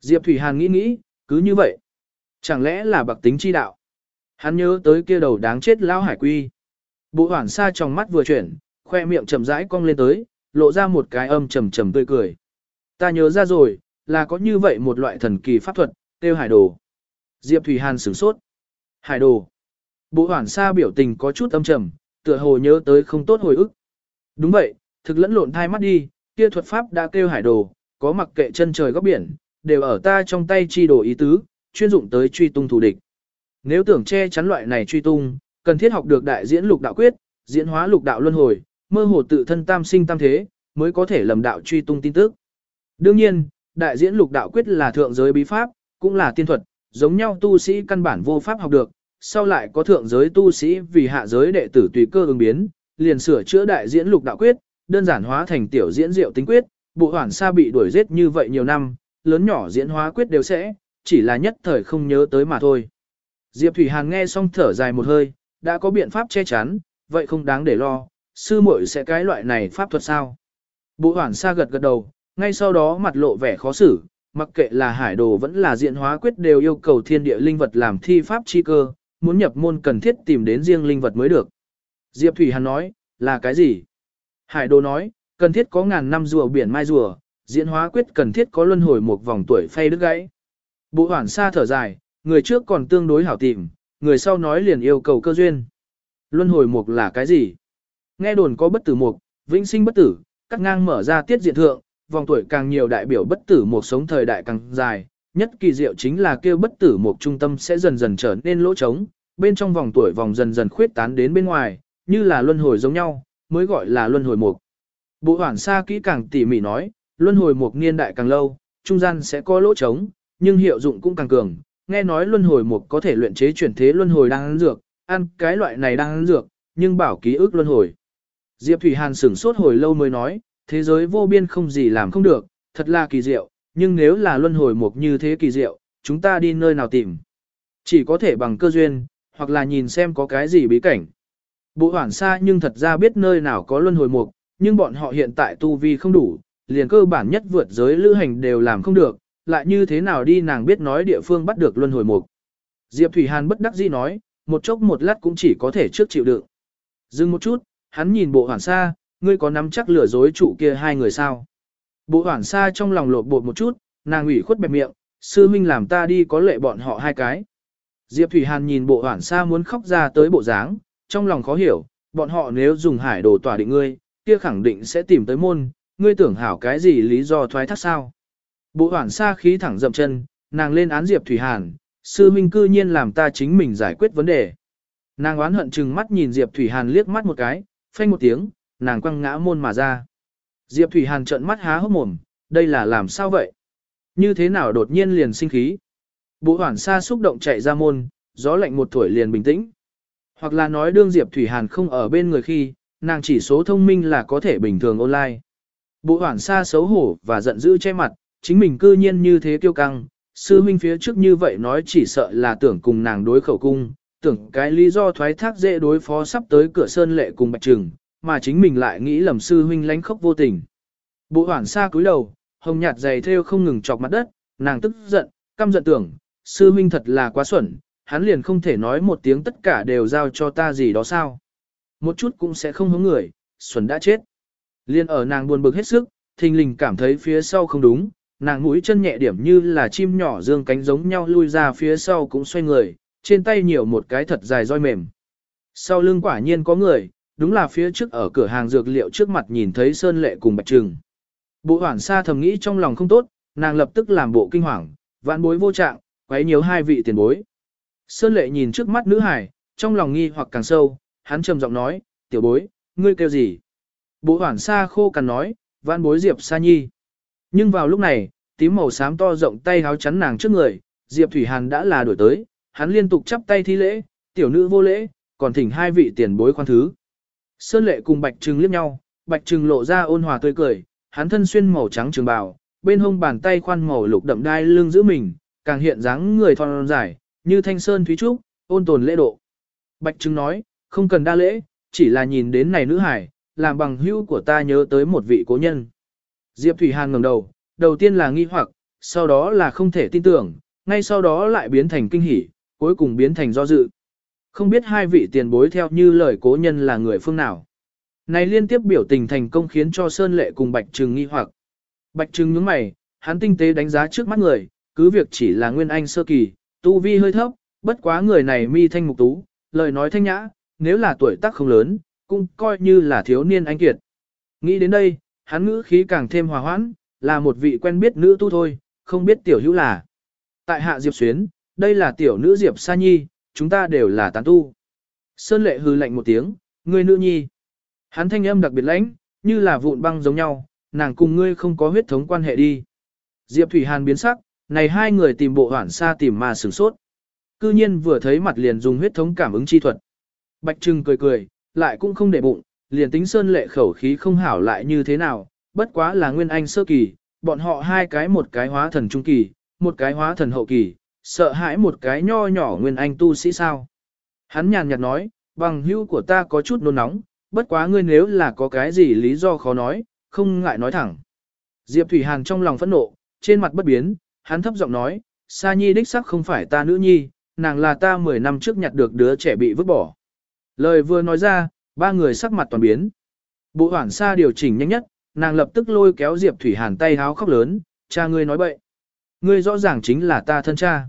Diệp Thủy Hàn nghĩ nghĩ, cứ như vậy. Chẳng lẽ là bạc tính chi đạo? Hắn nhớ tới kia đầu đáng chết lão hải quy. Bộ hoảng xa trong mắt vừa chuyển, khoe miệng chậm rãi cong lên tới, lộ ra một cái âm trầm trầm tươi cười. Ta nhớ ra rồi, là có như vậy một loại thần kỳ pháp thuật, tiêu hải đồ. Diệp Thủy Hàn sửng sốt. Hải đồ. Bộ hoảng xa biểu tình có chút âm trầm, tựa hồ nhớ tới không tốt hồi ức. Đúng vậy, thực lẫn lộn thai mắt đi, kia thuật pháp đã kêu hải đồ, có mặc kệ chân trời góc biển, đều ở ta trong tay chi đồ ý tứ, chuyên dụng tới truy tung thù địch. Nếu tưởng che chắn loại này truy tung, cần thiết học được đại diễn lục đạo quyết, diễn hóa lục đạo luân hồi, mơ hồ tự thân tam sinh tam thế, mới có thể lầm đạo truy tung tin tức. Đương nhiên, đại diễn lục đạo quyết là thượng giới bí pháp, cũng là tiên thuật, giống nhau tu sĩ căn bản vô pháp học được, sau lại có thượng giới tu sĩ vì hạ giới đệ tử tùy cơ ứng biến, liền sửa chữa đại diễn lục đạo quyết, đơn giản hóa thành tiểu diễn diệu tính quyết, bộ hoản sa bị đuổi giết như vậy nhiều năm, lớn nhỏ diễn hóa quyết đều sẽ, chỉ là nhất thời không nhớ tới mà thôi. Diệp Thủy Hàn nghe xong thở dài một hơi, đã có biện pháp che chắn, vậy không đáng để lo, sư muội sẽ cái loại này pháp thuật sao? Bộ hoảng sa gật gật đầu, ngay sau đó mặt lộ vẻ khó xử, mặc kệ là hải đồ vẫn là diện hóa quyết đều yêu cầu thiên địa linh vật làm thi pháp chi cơ, muốn nhập môn cần thiết tìm đến riêng linh vật mới được. Diệp Thủy Hàn nói, là cái gì? Hải đồ nói, cần thiết có ngàn năm rùa biển mai rùa, diễn hóa quyết cần thiết có luân hồi một vòng tuổi phay đứt gãy. Bộ hoảng xa thở dài, người trước còn tương đối hảo tìm, người sau nói liền yêu cầu cơ duyên. Luân hồi mục là cái gì? Nghe đồn có bất tử mục, vĩnh sinh bất tử, cắt ngang mở ra tiết diện thượng, vòng tuổi càng nhiều đại biểu bất tử mục sống thời đại càng dài, nhất kỳ diệu chính là kêu bất tử mục trung tâm sẽ dần dần trở nên lỗ trống, bên trong vòng tuổi vòng dần dần khuyết tán đến bên ngoài, như là luân hồi giống nhau, mới gọi là luân hồi mục. Bộ hoảng xa kỹ càng tỉ mỉ nói, luân hồi mục niên đại càng lâu, trung gian sẽ có lỗ trống, nhưng hiệu dụng cũng càng cường. Nghe nói luân hồi mục có thể luyện chế chuyển thế luân hồi đang ăn dược, ăn cái loại này đang ăn dược, nhưng bảo ký ức luân hồi. Diệp Thủy Hàn sửng sốt hồi lâu mới nói, thế giới vô biên không gì làm không được, thật là kỳ diệu, nhưng nếu là luân hồi mục như thế kỳ diệu, chúng ta đi nơi nào tìm? Chỉ có thể bằng cơ duyên, hoặc là nhìn xem có cái gì bí cảnh. Bộ hoảng xa nhưng thật ra biết nơi nào có luân hồi mục, nhưng bọn họ hiện tại tu vi không đủ, liền cơ bản nhất vượt giới lữ hành đều làm không được, lại như thế nào đi nàng biết nói địa phương bắt được luân hồi mục. Diệp Thủy Hàn bất đắc dĩ nói, một chốc một lát cũng chỉ có thể trước chịu đựng. Dừng một chút, hắn nhìn bộ hoảng xa, ngươi có nắm chắc lừa dối trụ kia hai người sao. Bộ hoảng xa trong lòng lột bột một chút, nàng ủy khuất bẹp miệng, sư minh làm ta đi có lệ bọn họ hai cái. Diệp Thủy Hàn nhìn bộ hoảng xa muốn khóc ra tới bộ dáng, trong lòng khó hiểu, bọn họ nếu dùng hải đồ tỏa định ngươi, kia khẳng định sẽ tìm tới môn, ngươi tưởng hảo cái gì lý do thoái thác sao. Bộ hoảng xa khí thẳng dậm chân, nàng lên án Diệp Thủy Hàn, sư minh cư nhiên làm ta chính mình giải quyết vấn đề. Nàng oán hận chừng mắt nhìn Diệp Thủy Hàn liếc mắt một cái, phanh một tiếng, nàng quăng ngã môn mà ra. Diệp Thủy Hàn trợn mắt há hốc mồm, đây là làm sao vậy? Như thế nào đột nhiên liền sinh khí? Bộ hoảng xa xúc động chạy ra môn, gió lạnh một tuổi liền bình tĩnh. Hoặc là nói đương Diệp Thủy Hàn không ở bên người khi, nàng chỉ số thông minh là có thể bình thường online. Bộ hoảng xa xấu hổ và giận dữ che mặt, chính mình cư nhiên như thế kiêu căng, sư huynh phía trước như vậy nói chỉ sợ là tưởng cùng nàng đối khẩu cung, tưởng cái lý do thoái thác dễ đối phó sắp tới cửa sơn lệ cùng bạch trừng, mà chính mình lại nghĩ lầm sư huynh lánh khóc vô tình. Bộ hoảng xa cúi đầu, hồng nhạt dày theo không ngừng chọc mặt đất, nàng tức giận, căm giận tưởng, sư huynh thật là quá xuẩn, hắn liền không thể nói một tiếng tất cả đều giao cho ta gì đó sao. Một chút cũng sẽ không hướng người, xuẩn đã chết. Liên ở nàng buồn bực hết sức, thình lình cảm thấy phía sau không đúng, nàng mũi chân nhẹ điểm như là chim nhỏ dương cánh giống nhau lui ra phía sau cũng xoay người, trên tay nhiều một cái thật dài roi mềm. Sau lưng quả nhiên có người, đúng là phía trước ở cửa hàng dược liệu trước mặt nhìn thấy Sơn Lệ cùng Bạch Trừng. Bộ hoảng xa thầm nghĩ trong lòng không tốt, nàng lập tức làm bộ kinh hoàng, vạn bối vô trạng, quấy nhiều hai vị tiền bối. Sơn Lệ nhìn trước mắt nữ hải, trong lòng nghi hoặc càng sâu, hắn trầm giọng nói, tiểu bối, ngươi kêu gì? Bộ hoảng xa khô cằn nói, vạn bối Diệp Sa Nhi. Nhưng vào lúc này, tím màu xám to rộng tay háo chắn nàng trước người, Diệp Thủy Hàn đã là đổi tới, hắn liên tục chắp tay thi lễ, tiểu nữ vô lễ, còn thỉnh hai vị tiền bối khoan thứ. Sơn lệ cùng Bạch Trừng liếc nhau, Bạch Trừng lộ ra ôn hòa tươi cười, hắn thân xuyên màu trắng trường bào, bên hông bàn tay khoan màu lục đậm đai lưng giữ mình, càng hiện dáng người thon dài, như thanh sơn thúy trúc, ôn tồn lễ độ. Bạch Trừng nói, không cần đa lễ, chỉ là nhìn đến này nữ hải, làm bằng hữu của ta nhớ tới một vị cố nhân. Diệp Thủy Hàn ngẩng đầu, đầu tiên là nghi hoặc, sau đó là không thể tin tưởng, ngay sau đó lại biến thành kinh hỉ, cuối cùng biến thành do dự. Không biết hai vị tiền bối theo như lời cố nhân là người phương nào. Này liên tiếp biểu tình thành công khiến cho Sơn Lệ cùng Bạch Trừng nghi hoặc. Bạch Trừng nhướng mày, hắn tinh tế đánh giá trước mắt người, cứ việc chỉ là nguyên anh sơ kỳ, tu vi hơi thấp, bất quá người này mi thanh mục tú, lời nói thanh nhã, nếu là tuổi tác không lớn, cũng coi như là thiếu niên anh kiệt. Nghĩ đến đây, hắn ngữ khí càng thêm hòa hoãn, là một vị quen biết nữ tu thôi, không biết tiểu hữu là. Tại hạ Diệp Xuyến, đây là tiểu nữ Diệp Sa Nhi, chúng ta đều là tán tu. Sơn lệ hư lạnh một tiếng, người nữ nhi. Hắn thanh âm đặc biệt lãnh, như là vụn băng giống nhau, nàng cùng ngươi không có huyết thống quan hệ đi. Diệp Thủy Hàn biến sắc, này hai người tìm bộ hoảng xa tìm mà sửng sốt. Cư nhiên vừa thấy mặt liền dùng huyết thống cảm ứng chi thuật. Bạch Trừng cười cười, lại cũng không để bụng, liền tính sơn lệ khẩu khí không hảo lại như thế nào, bất quá là nguyên anh sơ kỳ, bọn họ hai cái một cái hóa thần trung kỳ, một cái hóa thần hậu kỳ, sợ hãi một cái nho nhỏ nguyên anh tu sĩ sao. Hắn nhàn nhạt nói, bằng hữu của ta có chút nôn nóng, bất quá ngươi nếu là có cái gì lý do khó nói, không ngại nói thẳng. Diệp Thủy Hàn trong lòng phẫn nộ, trên mặt bất biến, hắn thấp giọng nói, Sa Nhi đích sắc không phải ta nữ nhi, nàng là ta 10 năm trước nhặt được đứa trẻ bị vứt bỏ. Lời vừa nói ra, ba người sắc mặt toàn biến. Bộ hoảng Sa điều chỉnh nhanh nhất, nàng lập tức lôi kéo Diệp Thủy Hàn tay háo khóc lớn, cha ngươi nói bậy. Ngươi rõ ràng chính là ta thân cha.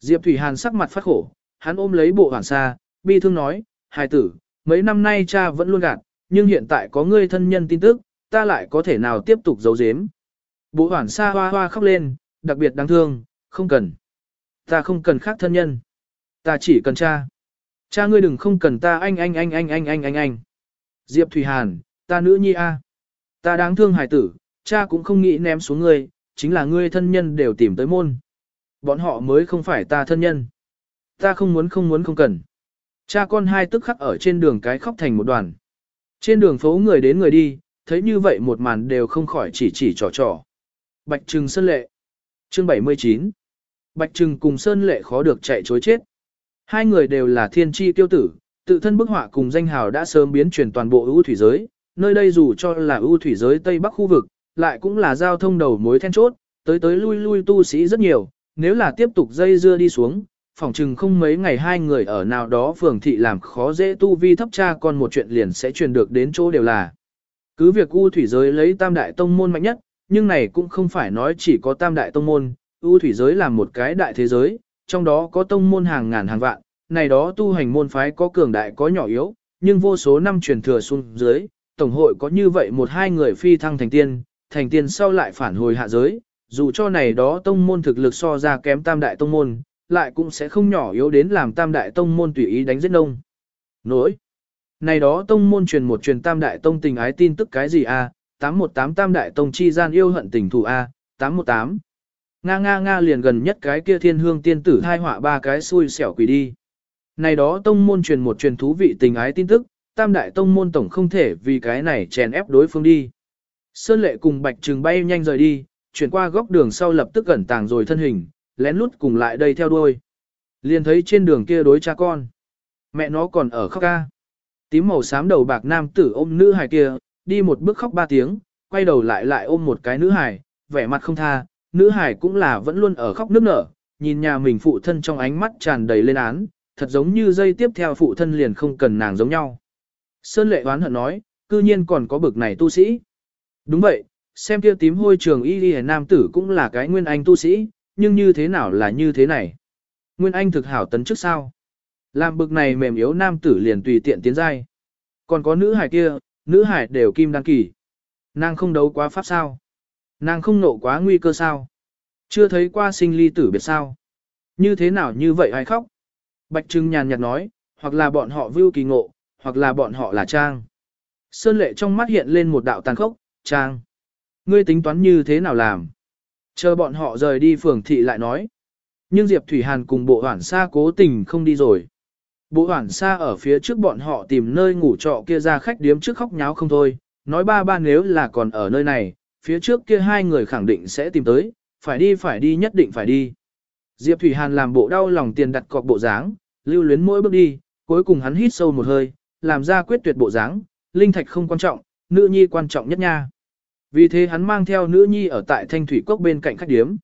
Diệp Thủy Hàn sắc mặt phát khổ, hắn ôm lấy bộ hoảng Sa, bi thương nói, hài tử, mấy năm nay cha vẫn luôn gạt, nhưng hiện tại có ngươi thân nhân tin tức, ta lại có thể nào tiếp tục giấu giếm. Bộ hoảng Sa hoa hoa khóc lên, đặc biệt đáng thương, không cần. Ta không cần khác thân nhân. Ta chỉ cần cha. Cha ngươi đừng không cần ta anh anh anh anh anh anh anh anh. Diệp Thủy Hàn, ta nữ nhi a. Ta đáng thương hải tử, cha cũng không nghĩ ném xuống ngươi, chính là ngươi thân nhân đều tìm tới môn. Bọn họ mới không phải ta thân nhân. Ta không muốn không muốn không cần. Cha con hai tức khắc ở trên đường cái khóc thành một đoàn. Trên đường phố người đến người đi, thấy như vậy một màn đều không khỏi chỉ chỉ trò trò. Bạch Trừng Sơn Lệ Chương 79 Bạch Trừng cùng Sơn Lệ khó được chạy chối chết. Hai người đều là thiên tri tiêu tử, tự thân bức họa cùng danh hào đã sớm biến chuyển toàn bộ ưu thủy giới, nơi đây dù cho là ưu thủy giới Tây Bắc khu vực, lại cũng là giao thông đầu mối then chốt, tới tới lui lui tu sĩ rất nhiều, nếu là tiếp tục dây dưa đi xuống, phỏng chừng không mấy ngày hai người ở nào đó phường thị làm khó dễ tu vi thấp cha còn một chuyện liền sẽ truyền được đến chỗ đều là. Cứ việc U thủy giới lấy tam đại tông môn mạnh nhất, nhưng này cũng không phải nói chỉ có tam đại tông môn, U thủy giới là một cái đại thế giới, trong đó có tông môn hàng ngàn hàng vạn, này đó tu hành môn phái có cường đại có nhỏ yếu, nhưng vô số năm truyền thừa xuống dưới, tổng hội có như vậy một hai người phi thăng thành tiên, thành tiên sau lại phản hồi hạ giới, dù cho này đó tông môn thực lực so ra kém tam đại tông môn, lại cũng sẽ không nhỏ yếu đến làm tam đại tông môn tùy ý đánh giết nông. Nỗi. Này đó tông môn truyền một truyền tam đại tông tình ái tin tức cái gì a? 818 tam đại tông chi gian yêu hận tình thù a, 818. Nga nga nga liền gần nhất cái kia thiên hương tiên tử thai họa ba cái xui xẻo quỷ đi. Này đó tông môn truyền một truyền thú vị tình ái tin tức, tam đại tông môn tổng không thể vì cái này chèn ép đối phương đi. Sơn lệ cùng bạch trừng bay nhanh rời đi, chuyển qua góc đường sau lập tức gần tàng rồi thân hình, lén lút cùng lại đây theo đuôi. Liền thấy trên đường kia đối cha con. Mẹ nó còn ở khóc ca. Tím màu xám đầu bạc nam tử ôm nữ hài kia, đi một bước khóc ba tiếng, quay đầu lại lại ôm một cái nữ hài, vẻ mặt không tha, nữ hài cũng là vẫn luôn ở khóc nức nở, nhìn nhà mình phụ thân trong ánh mắt tràn đầy lên án, thật giống như dây tiếp theo phụ thân liền không cần nàng giống nhau. Sơn lệ oán hận nói, cư nhiên còn có bực này tu sĩ. Đúng vậy, xem kia tím hôi trường y y nam tử cũng là cái nguyên anh tu sĩ, nhưng như thế nào là như thế này? Nguyên anh thực hảo tấn trước sao? Làm bực này mềm yếu nam tử liền tùy tiện tiến giai. Còn có nữ hải kia, nữ hải đều kim đăng kỳ. Nàng không đấu quá pháp sao? Nàng không nộ quá nguy cơ sao? Chưa thấy qua sinh ly tử biệt sao? Như thế nào như vậy hay khóc? Bạch Trưng nhàn nhạt nói, hoặc là bọn họ vưu kỳ ngộ, hoặc là bọn họ là Trang. Sơn lệ trong mắt hiện lên một đạo tàn khốc, Trang. Ngươi tính toán như thế nào làm? Chờ bọn họ rời đi phường thị lại nói. Nhưng Diệp Thủy Hàn cùng bộ hoảng xa cố tình không đi rồi. Bộ hoảng xa ở phía trước bọn họ tìm nơi ngủ trọ kia ra khách điếm trước khóc nháo không thôi. Nói ba ba nếu là còn ở nơi này, phía trước kia hai người khẳng định sẽ tìm tới, phải đi phải đi nhất định phải đi. Diệp Thủy Hàn làm bộ đau lòng tiền đặt cọc bộ dáng, lưu luyến mỗi bước đi, cuối cùng hắn hít sâu một hơi, làm ra quyết tuyệt bộ dáng, linh thạch không quan trọng, nữ nhi quan trọng nhất nha. Vì thế hắn mang theo nữ nhi ở tại thanh thủy cốc bên cạnh khách điếm.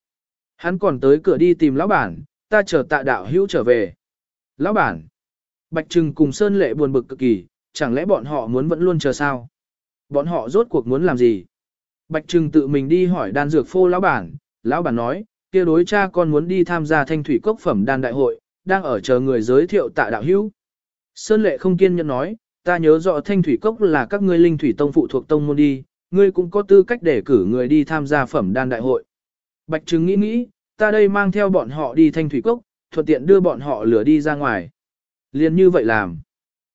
Hắn còn tới cửa đi tìm lão bản, ta chờ tạ đạo hữu trở về. Lão bản, Bạch Trừng cùng Sơn Lệ buồn bực cực kỳ, chẳng lẽ bọn họ muốn vẫn luôn chờ sao? Bọn họ rốt cuộc muốn làm gì? Bạch Trừng tự mình đi hỏi đan dược phô lão bản, lão bản nói, kia đối cha con muốn đi tham gia thanh thủy cốc phẩm đan đại hội, đang ở chờ người giới thiệu tạ đạo hữu. Sơn lệ không kiên nhẫn nói, ta nhớ rõ thanh thủy cốc là các ngươi linh thủy tông phụ thuộc tông môn đi, ngươi cũng có tư cách để cử người đi tham gia phẩm đan đại hội. Bạch Trừng nghĩ nghĩ, ta đây mang theo bọn họ đi thanh thủy cốc, thuận tiện đưa bọn họ lửa đi ra ngoài. Liên như vậy làm.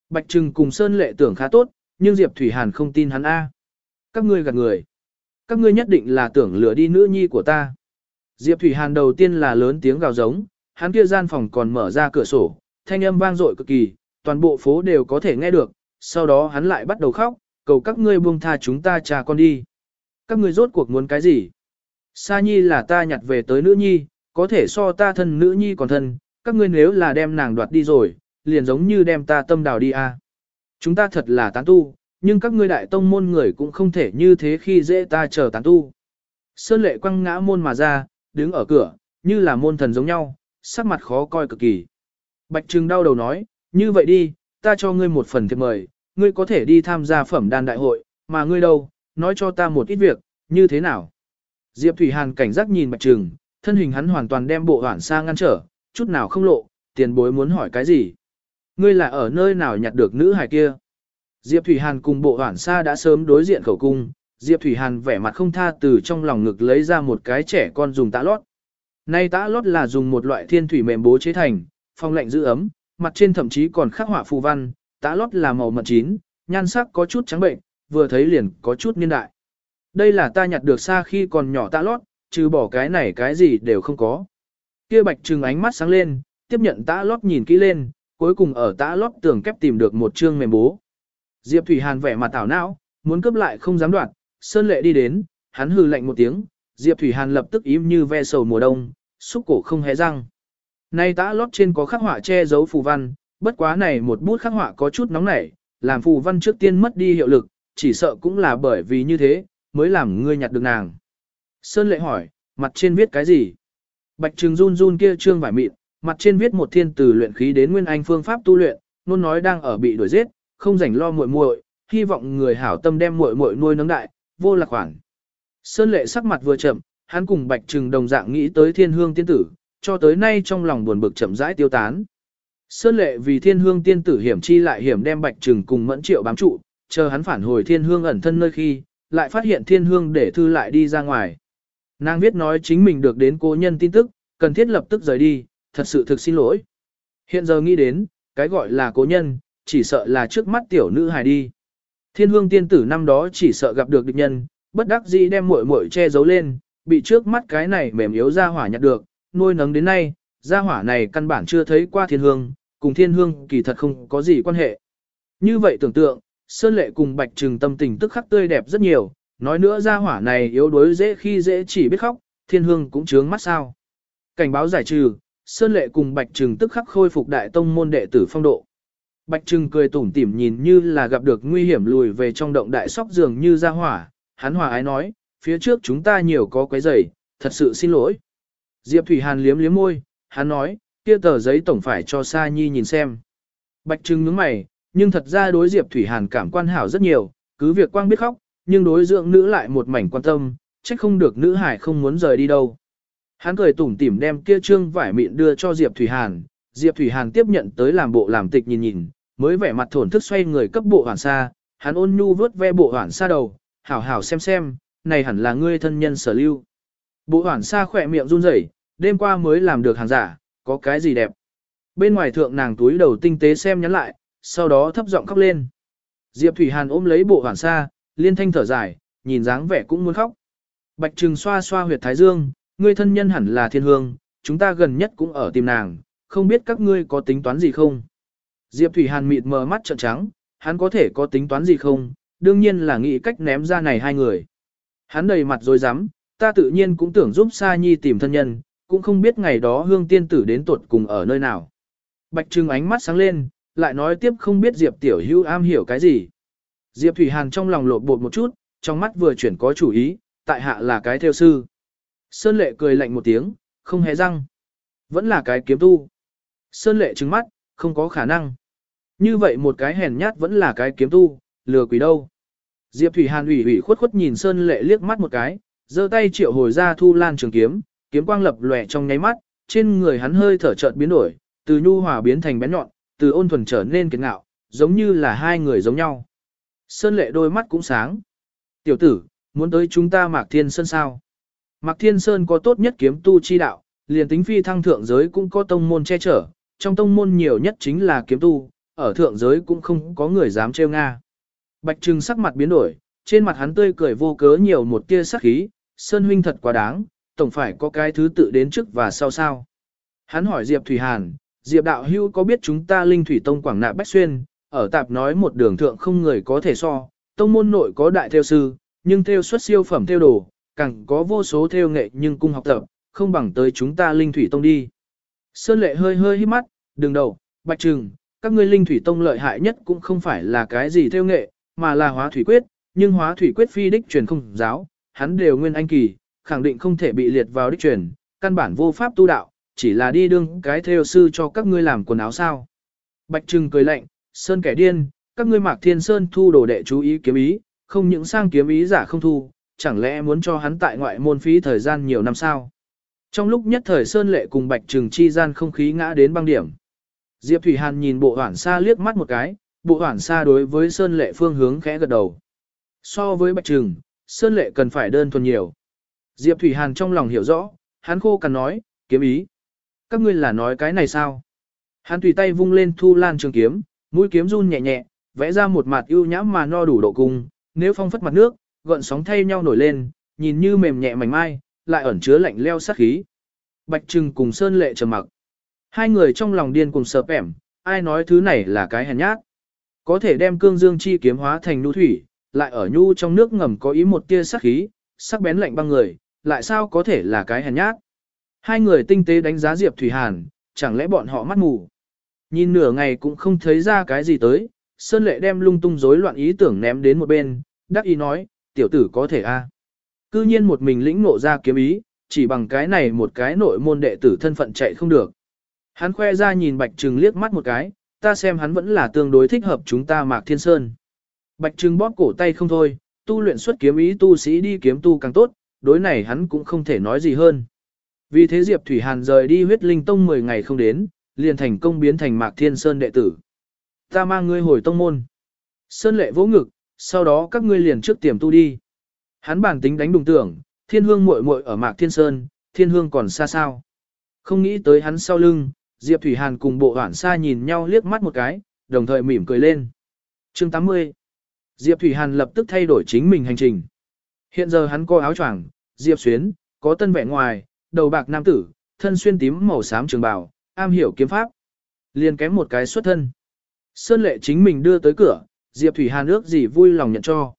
Bạch Trừng cùng Sơn lệ tưởng khá tốt, nhưng Diệp Thủy Hàn không tin hắn A. Các ngươi gạt người. Các ngươi nhất định là tưởng lửa đi nữ nhi của ta. Diệp Thủy Hàn đầu tiên là lớn tiếng gào giống, hắn kia gian phòng còn mở ra cửa sổ, thanh âm vang dội cực kỳ, toàn bộ phố đều có thể nghe được, sau đó hắn lại bắt đầu khóc, cầu các ngươi buông tha chúng ta cha con đi. Các ngươi rốt cuộc muốn cái gì? Sa Nhi là ta nhặt về tới nữ nhi, có thể so ta thân nữ nhi còn thân, các ngươi nếu là đem nàng đoạt đi rồi, liền giống như đem ta tâm đào đi a. À. Chúng ta thật là tán tu, nhưng các ngươi đại tông môn người cũng không thể như thế khi dễ ta chờ tán tu. Sơn lệ quăng ngã môn mà ra, đứng ở cửa, như là môn thần giống nhau, sắc mặt khó coi cực kỳ. Bạch Trừng đau đầu nói, như vậy đi, ta cho ngươi một phần thiệp mời, ngươi có thể đi tham gia phẩm đan đại hội, mà ngươi đâu, nói cho ta một ít việc, như thế nào? Diệp Thủy Hàn cảnh giác nhìn Bạch Trừng, thân hình hắn hoàn toàn đem bộ hoảng xa ngăn trở, chút nào không lộ, tiền bối muốn hỏi cái gì? Ngươi là ở nơi nào nhặt được nữ hài kia? Diệp Thủy Hàn cùng bộ hoảng xa đã sớm đối diện khẩu cung, Diệp Thủy Hàn vẻ mặt không tha từ trong lòng ngực lấy ra một cái trẻ con dùng tã lót. Nay tã lót là dùng một loại thiên thủy mềm bố chế thành, phong lạnh giữ ấm, mặt trên thậm chí còn khắc họa phù văn, tá lót là màu mật chín, nhan sắc có chút trắng bệnh, vừa thấy liền có chút niên đại. Đây là ta nhặt được xa khi còn nhỏ tá lót, trừ bỏ cái này cái gì đều không có. Kia bạch trừng ánh mắt sáng lên, tiếp nhận tá lót nhìn kỹ lên, cuối cùng ở tá lót tường kép tìm được một chương mềm bố. Diệp Thủy Hàn vẻ mặt tảo não, muốn cướp lại không dám đoạt, Sơn Lệ đi đến, hắn hừ lạnh một tiếng, Diệp Thủy Hàn lập tức im như ve sầu mùa đông, xúc cổ không hé răng. Nay tã lót trên có khắc họa che giấu phù văn, bất quá này một bút khắc họa có chút nóng nảy, làm phù văn trước tiên mất đi hiệu lực, chỉ sợ cũng là bởi vì như thế, mới làm ngươi nhặt được nàng. Sơn Lệ hỏi, mặt trên viết cái gì? Bạch Trừng run run kia trương vải mịn, mặt trên viết một thiên từ luyện khí đến nguyên anh phương pháp tu luyện, luôn nói đang ở bị đuổi giết, không rảnh lo muội muội, hy vọng người hảo tâm đem muội muội nuôi nấng đại, vô lạc khoản. Sơn lệ sắc mặt vừa chậm, hắn cùng bạch trừng đồng dạng nghĩ tới thiên hương tiên tử, cho tới nay trong lòng buồn bực chậm rãi tiêu tán. Sơn lệ vì thiên hương tiên tử hiểm chi lại hiểm đem bạch trừng cùng mẫn triệu bám trụ, chờ hắn phản hồi thiên hương ẩn thân nơi khi, lại phát hiện thiên hương để thư lại đi ra ngoài. Nàng viết nói chính mình được đến cố nhân tin tức, cần thiết lập tức rời đi, thật sự thực xin lỗi. Hiện giờ nghĩ đến, cái gọi là cố nhân, chỉ sợ là trước mắt tiểu nữ hài đi. Thiên hương tiên tử năm đó chỉ sợ gặp được địch nhân, bất đắc dĩ đem muội muội che giấu lên, bị trước mắt cái này mềm yếu ra hỏa nhặt được, nuôi nấng đến nay, gia hỏa này căn bản chưa thấy qua thiên hương, cùng thiên hương kỳ thật không có gì quan hệ. Như vậy tưởng tượng, Sơn Lệ cùng Bạch Trừng tâm tình tức khắc tươi đẹp rất nhiều, nói nữa gia hỏa này yếu đuối dễ khi dễ chỉ biết khóc, thiên hương cũng chướng mắt sao. Cảnh báo giải trừ, Sơn Lệ cùng Bạch Trừng tức khắc khôi phục đại tông môn đệ tử phong độ. Bạch Trừng cười tủm tỉm nhìn như là gặp được nguy hiểm lùi về trong động đại sóc dường như ra hỏa, hắn hòa ái nói, phía trước chúng ta nhiều có quấy rầy, thật sự xin lỗi. Diệp Thủy Hàn liếm liếm môi, hắn nói, kia tờ giấy tổng phải cho Sa Nhi nhìn xem. Bạch Trừng nhướng mày, nhưng thật ra đối Diệp Thủy Hàn cảm quan hảo rất nhiều, cứ việc quang biết khóc, nhưng đối dưỡng nữ lại một mảnh quan tâm, trách không được nữ hải không muốn rời đi đâu. Hắn cười tủm tỉm đem kia trương vải mịn đưa cho Diệp Thủy Hàn, Diệp Thủy Hàn tiếp nhận tới làm bộ làm tịch nhìn nhìn, mới vẻ mặt thổn thức xoay người cấp bộ hoàn sa, hắn ôn nhu vớt ve bộ hoàn sa đầu, hảo hảo xem xem, này hẳn là ngươi thân nhân sở lưu. Bộ hoàn sa khỏe miệng run rẩy, đêm qua mới làm được hàng giả, có cái gì đẹp. Bên ngoài thượng nàng túi đầu tinh tế xem nhắn lại, sau đó thấp giọng khóc lên. Diệp Thủy Hàn ôm lấy bộ hoàn sa, liên thanh thở dài, nhìn dáng vẻ cũng muốn khóc. Bạch Trừng xoa xoa huyệt thái dương, ngươi thân nhân hẳn là thiên hương, chúng ta gần nhất cũng ở tìm nàng, không biết các ngươi có tính toán gì không? Diệp Thủy Hàn mịt mờ mắt trợn trắng, hắn có thể có tính toán gì không? Đương nhiên là nghĩ cách ném ra này hai người. Hắn đầy mặt rồi dám, ta tự nhiên cũng tưởng giúp Sa Nhi tìm thân nhân, cũng không biết ngày đó hương tiên tử đến tuột cùng ở nơi nào. Bạch Trừng ánh mắt sáng lên, lại nói tiếp không biết Diệp Tiểu Hữu am hiểu cái gì. Diệp Thủy Hàn trong lòng lột bột một chút, trong mắt vừa chuyển có chủ ý, tại hạ là cái theo sư. Sơn lệ cười lạnh một tiếng, không hề răng. Vẫn là cái kiếm tu. Sơn lệ trừng mắt, không có khả năng. Như vậy một cái hèn nhát vẫn là cái kiếm tu, lừa quỷ đâu. Diệp Thủy Hàn ủy ủy khuất khuất nhìn Sơn lệ liếc mắt một cái, giơ tay triệu hồi ra thu lan trường kiếm, kiếm quang lập lòe trong nháy mắt, trên người hắn hơi thở chợt biến đổi, từ nhu hòa biến thành bén nhọn, từ ôn thuần trở nên kiệt ngạo, giống như là hai người giống nhau. Sơn lệ đôi mắt cũng sáng. Tiểu tử, muốn tới chúng ta Mạc Thiên Sơn sao? Mạc Thiên Sơn có tốt nhất kiếm tu chi đạo, liền tính phi thăng thượng giới cũng có tông môn che chở, trong tông môn nhiều nhất chính là kiếm tu, ở thượng giới cũng không có người dám trêu Nga. Bạch Trừng sắc mặt biến đổi, trên mặt hắn tươi cười vô cớ nhiều một tia sắc khí, Sơn huynh thật quá đáng, tổng phải có cái thứ tự đến trước và sau sao. Hắn hỏi Diệp Thủy Hàn, Diệp đạo hưu có biết chúng ta linh thủy tông quảng nạp bách xuyên, ở tạp nói một đường thượng không người có thể so, tông môn nội có đại theo sư, nhưng theo xuất siêu phẩm theo đồ, càng có vô số theo nghệ nhưng cung học tập, không bằng tới chúng ta linh thủy tông đi. Sơn lệ hơi hơi hít mắt, đừng đầu, bạch trừng, các ngươi linh thủy tông lợi hại nhất cũng không phải là cái gì theo nghệ, mà là hóa thủy quyết, nhưng hóa thủy quyết phi đích truyền không giáo, hắn đều nguyên anh kỳ, khẳng định không thể bị liệt vào đích truyền, căn bản vô pháp tu đạo, chỉ là đi đương cái theo sư cho các ngươi làm quần áo sao. Bạch Trừng cười lạnh, Sơn kẻ điên, các ngươi mạc thiên sơn thu đồ đệ chú ý kiếm ý, không những sang kiếm ý giả không thu, chẳng lẽ muốn cho hắn tại ngoại môn phí thời gian nhiều năm sao. Trong lúc nhất thời Sơn lệ cùng Bạch Trừng chi gian không khí ngã đến băng điểm. Diệp Thủy Hàn nhìn bộ hoảng xa liếc mắt một cái, bộ hoảng xa đối với Sơn lệ phương hướng khẽ gật đầu. So với Bạch Trừng, Sơn lệ cần phải đơn thuần nhiều. Diệp Thủy Hàn trong lòng hiểu rõ, hắn khô cằn nói, kiếm ý. Các ngươi là nói cái này sao? Hắn tùy tay vung lên thu lan trường kiếm, mũi kiếm run nhẹ nhẹ, vẽ ra một mặt ưu nhãm mà no đủ độ cung, nếu phong phất mặt nước, gợn sóng thay nhau nổi lên, nhìn như mềm nhẹ mảnh mai, lại ẩn chứa lạnh leo sát khí. Bạch Trừng cùng Sơn Lệ trầm mặc. Hai người trong lòng điên cùng sợp ẻm, ai nói thứ này là cái hèn nhát. Có thể đem cương dương chi kiếm hóa thành nhu thủy, lại ở nhu trong nước ngầm có ý một tia sắc khí, sắc bén lạnh băng người, lại sao có thể là cái hèn nhát. Hai người tinh tế đánh giá Diệp Thủy Hàn, chẳng lẽ bọn họ mắt mù. Nhìn nửa ngày cũng không thấy ra cái gì tới, Sơn Lệ đem lung tung rối loạn ý tưởng ném đến một bên, đắc ý nói, tiểu tử có thể a. Cư nhiên một mình lĩnh ngộ ra kiếm ý, chỉ bằng cái này một cái nội môn đệ tử thân phận chạy không được. Hắn khoe ra nhìn Bạch Trừng liếc mắt một cái, ta xem hắn vẫn là tương đối thích hợp chúng ta Mạc Thiên Sơn. Bạch Trừng bóp cổ tay không thôi, tu luyện xuất kiếm ý tu sĩ đi kiếm tu càng tốt, đối này hắn cũng không thể nói gì hơn. Vì thế Diệp Thủy Hàn rời đi huyết linh tông 10 ngày không đến, liền thành công biến thành Mạc Thiên Sơn đệ tử. Ta mang ngươi hồi tông môn. Sơn lệ vỗ ngực, sau đó các ngươi liền trước tiềm tu đi. Hắn bản tính đánh đùng tưởng, thiên hương muội muội ở Mạc Thiên Sơn, thiên hương còn xa sao. Không nghĩ tới hắn sau lưng, Diệp Thủy Hàn cùng bộ hoảng xa nhìn nhau liếc mắt một cái, đồng thời mỉm cười lên. chương 80 Diệp Thủy Hàn lập tức thay đổi chính mình hành trình. Hiện giờ hắn có áo choàng, Diệp Xuyến, có tân vẻ ngoài, đầu bạc nam tử, thân xuyên tím màu xám trường bào, am hiểu kiếm pháp. Liền kém một cái xuất thân. Sơn lệ chính mình đưa tới cửa, Diệp Thủy Hàn ước gì vui lòng nhận cho.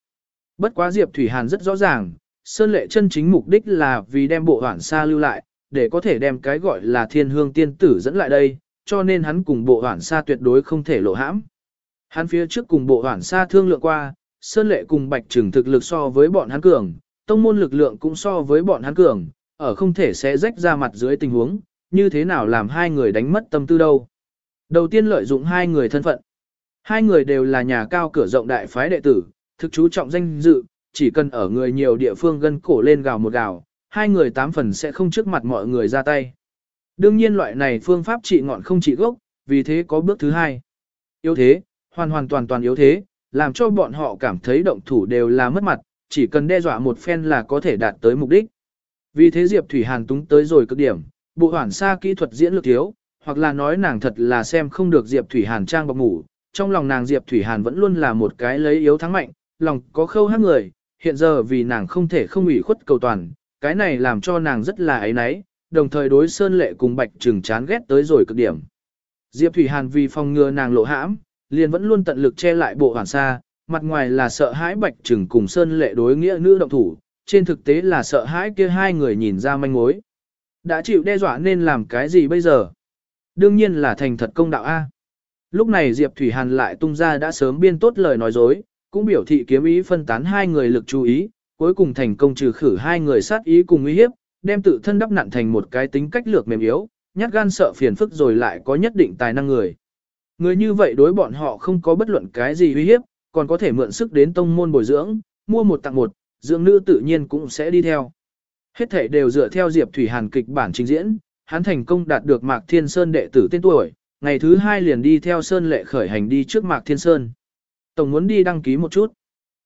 Bất quá Diệp Thủy Hàn rất rõ ràng, Sơn lệ chân chính mục đích là vì đem bộ hoảng xa lưu lại, để có thể đem cái gọi là thiên hương tiên tử dẫn lại đây, cho nên hắn cùng bộ hoảng xa tuyệt đối không thể lộ hãm. Hắn phía trước cùng bộ hoảng xa thương lượng qua, Sơn lệ cùng bạch trừng thực lực so với bọn hắn cường, tông môn lực lượng cũng so với bọn hắn cường, ở không thể sẽ rách ra mặt dưới tình huống, như thế nào làm hai người đánh mất tâm tư đâu. Đầu tiên lợi dụng hai người thân phận. Hai người đều là nhà cao cửa rộng đại phái đệ tử, thực chú trọng danh dự, chỉ cần ở người nhiều địa phương gân cổ lên gào một gào, hai người tám phần sẽ không trước mặt mọi người ra tay. Đương nhiên loại này phương pháp trị ngọn không trị gốc, vì thế có bước thứ hai. Yếu thế, hoàn hoàn toàn toàn yếu thế, làm cho bọn họ cảm thấy động thủ đều là mất mặt, chỉ cần đe dọa một phen là có thể đạt tới mục đích. Vì thế Diệp Thủy Hàn túng tới rồi cực điểm, bộ hoản xa kỹ thuật diễn lược thiếu, hoặc là nói nàng thật là xem không được Diệp Thủy Hàn trang bọc ngủ, trong lòng nàng Diệp Thủy Hàn vẫn luôn là một cái lấy yếu thắng mạnh, lòng có khâu hát người, hiện giờ vì nàng không thể không ủy khuất cầu toàn, cái này làm cho nàng rất là ấy náy, đồng thời đối Sơn Lệ cùng Bạch Trừng chán ghét tới rồi cực điểm. Diệp Thủy Hàn vì phòng ngừa nàng lộ hãm, liền vẫn luôn tận lực che lại bộ hoàn sa, mặt ngoài là sợ hãi Bạch Trừng cùng Sơn Lệ đối nghĩa nữ động thủ, trên thực tế là sợ hãi kia hai người nhìn ra manh mối. Đã chịu đe dọa nên làm cái gì bây giờ? Đương nhiên là thành thật công đạo A. Lúc này Diệp Thủy Hàn lại tung ra đã sớm biên tốt lời nói dối, cũng biểu thị kiếm ý phân tán hai người lực chú ý, cuối cùng thành công trừ khử hai người sát ý cùng uy hiếp, đem tự thân đắp nặn thành một cái tính cách lược mềm yếu, nhát gan sợ phiền phức rồi lại có nhất định tài năng người. Người như vậy đối bọn họ không có bất luận cái gì uy hiếp, còn có thể mượn sức đến tông môn bồi dưỡng, mua một tặng một, dưỡng nữ tự nhiên cũng sẽ đi theo. Hết thể đều dựa theo Diệp Thủy Hàn kịch bản trình diễn, hắn thành công đạt được Mạc Thiên Sơn đệ tử tên tuổi, ngày thứ hai liền đi theo Sơn lệ khởi hành đi trước Mạc Thiên Sơn. Tổng muốn đi đăng ký một chút.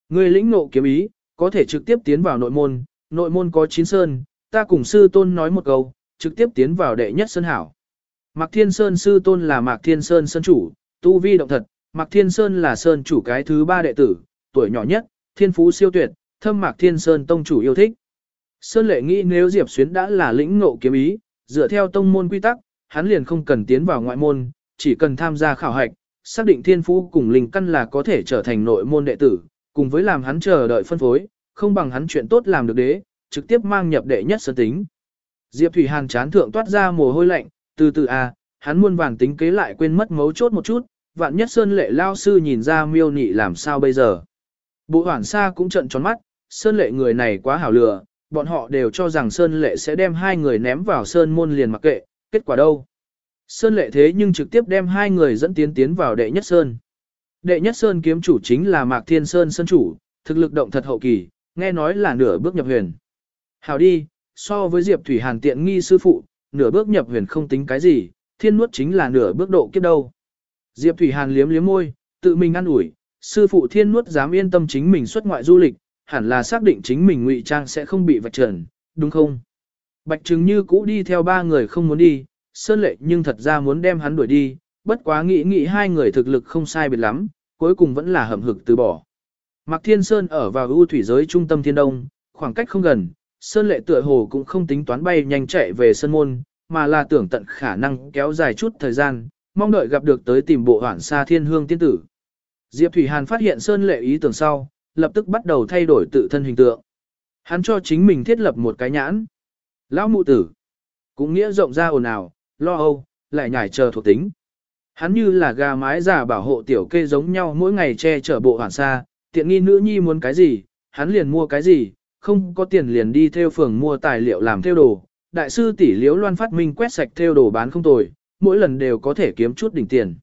Người lĩnh nộ kiếm ý, có thể trực tiếp tiến vào nội môn, nội môn có chín sơn, ta cùng sư tôn nói một câu, trực tiếp tiến vào đệ nhất sơn hảo. Mạc Thiên Sơn sư tôn là Mạc Thiên Sơn sơn chủ, tu vi động thật, Mạc Thiên Sơn là sơn chủ cái thứ ba đệ tử, tuổi nhỏ nhất, thiên phú siêu tuyệt, thâm Mạc Thiên Sơn tông chủ yêu thích. Sơn lệ nghĩ nếu Diệp Xuyến đã là lĩnh ngộ kiếm ý, dựa theo tông môn quy tắc, hắn liền không cần tiến vào ngoại môn, chỉ cần tham gia khảo hạch, xác định thiên phú cùng linh căn là có thể trở thành nội môn đệ tử, cùng với làm hắn chờ đợi phân phối, không bằng hắn chuyện tốt làm được đế, trực tiếp mang nhập đệ nhất sơn tính. Diệp Thủy Hàn chán thượng toát ra mồ hôi lạnh, từ từ à, hắn muôn vàng tính kế lại quên mất mấu chốt một chút, vạn nhất Sơn Lệ lao sư nhìn ra miêu nị làm sao bây giờ. Bộ hoảng xa cũng trận tròn mắt, Sơn Lệ người này quá hảo lừa, bọn họ đều cho rằng Sơn Lệ sẽ đem hai người ném vào Sơn môn liền mặc kệ, kết quả đâu. Sơn Lệ thế nhưng trực tiếp đem hai người dẫn tiến tiến vào đệ nhất Sơn. Đệ nhất Sơn kiếm chủ chính là Mạc Thiên Sơn Sơn chủ, thực lực động thật hậu kỳ, nghe nói là nửa bước nhập huyền. Hảo đi, so với Diệp Thủy Hàn tiện nghi sư phụ, nửa bước nhập huyền không tính cái gì, thiên nuốt chính là nửa bước độ kiếp đâu. Diệp Thủy Hàn liếm liếm môi, tự mình ăn ủi, sư phụ thiên nuốt dám yên tâm chính mình xuất ngoại du lịch, hẳn là xác định chính mình ngụy trang sẽ không bị vạch trần, đúng không? Bạch Trừng như cũ đi theo ba người không muốn đi, Sơn Lệ nhưng thật ra muốn đem hắn đuổi đi, bất quá nghĩ nghĩ hai người thực lực không sai biệt lắm, cuối cùng vẫn là hậm hực từ bỏ. Mạc Thiên Sơn ở vào ưu thủy giới trung tâm thiên đông, khoảng cách không gần, Sơn Lệ tựa hồ cũng không tính toán bay nhanh chạy về sân môn, mà là tưởng tận khả năng kéo dài chút thời gian, mong đợi gặp được tới tìm bộ hoảng xa thiên hương tiên tử. Diệp Thủy Hàn phát hiện Sơn Lệ ý tưởng sau, lập tức bắt đầu thay đổi tự thân hình tượng. Hắn cho chính mình thiết lập một cái nhãn. Lão mụ tử. Cũng nghĩa rộng ra ồn ào, lo âu, lại nhảy chờ thuộc tính. Hắn như là gà mái giả bảo hộ tiểu kê giống nhau mỗi ngày che chở bộ hoảng xa, tiện nghi nữ nhi muốn cái gì, hắn liền mua cái gì, không có tiền liền đi theo phường mua tài liệu làm theo đồ. Đại sư tỷ Liễu loan phát minh quét sạch theo đồ bán không tồi, mỗi lần đều có thể kiếm chút đỉnh tiền.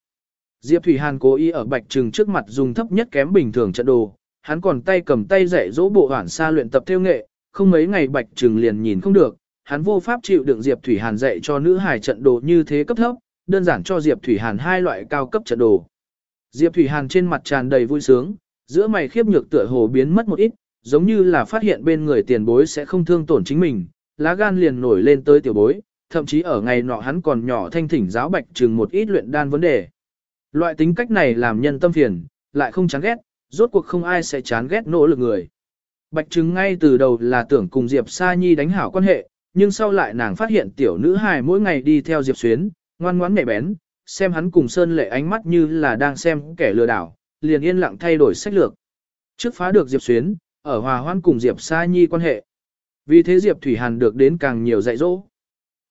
Diệp Thủy Hàn cố ý ở bạch trừng trước mặt dùng thấp nhất kém bình thường trận đồ, hắn còn tay cầm tay dạy dỗ bộ hoản xa luyện tập theo nghệ, không mấy ngày bạch trừng liền nhìn không được, hắn vô pháp chịu đựng Diệp Thủy Hàn dạy cho nữ hài trận đồ như thế cấp thấp, đơn giản cho Diệp Thủy Hàn hai loại cao cấp trận đồ. Diệp Thủy Hàn trên mặt tràn đầy vui sướng, giữa mày khiếp nhược tựa hồ biến mất một ít, giống như là phát hiện bên người tiền bối sẽ không thương tổn chính mình, lá gan liền nổi lên tới tiểu bối, thậm chí ở ngày nọ hắn còn nhỏ thanh thỉnh giáo bạch trừng một ít luyện đan vấn đề. Loại tính cách này làm nhân tâm phiền, lại không chán ghét, rốt cuộc không ai sẽ chán ghét nỗ lực người. Bạch trừng ngay từ đầu là tưởng cùng Diệp Sa Nhi đánh hảo quan hệ, nhưng sau lại nàng phát hiện tiểu nữ hài mỗi ngày đi theo Diệp Xuyến, ngoan ngoãn mẹ bén, xem hắn cùng Sơn Lệ ánh mắt như là đang xem kẻ lừa đảo, liền yên lặng thay đổi sách lược. Trước phá được Diệp Xuyến, ở hòa hoan cùng Diệp Sa Nhi quan hệ. Vì thế Diệp Thủy Hàn được đến càng nhiều dạy dỗ.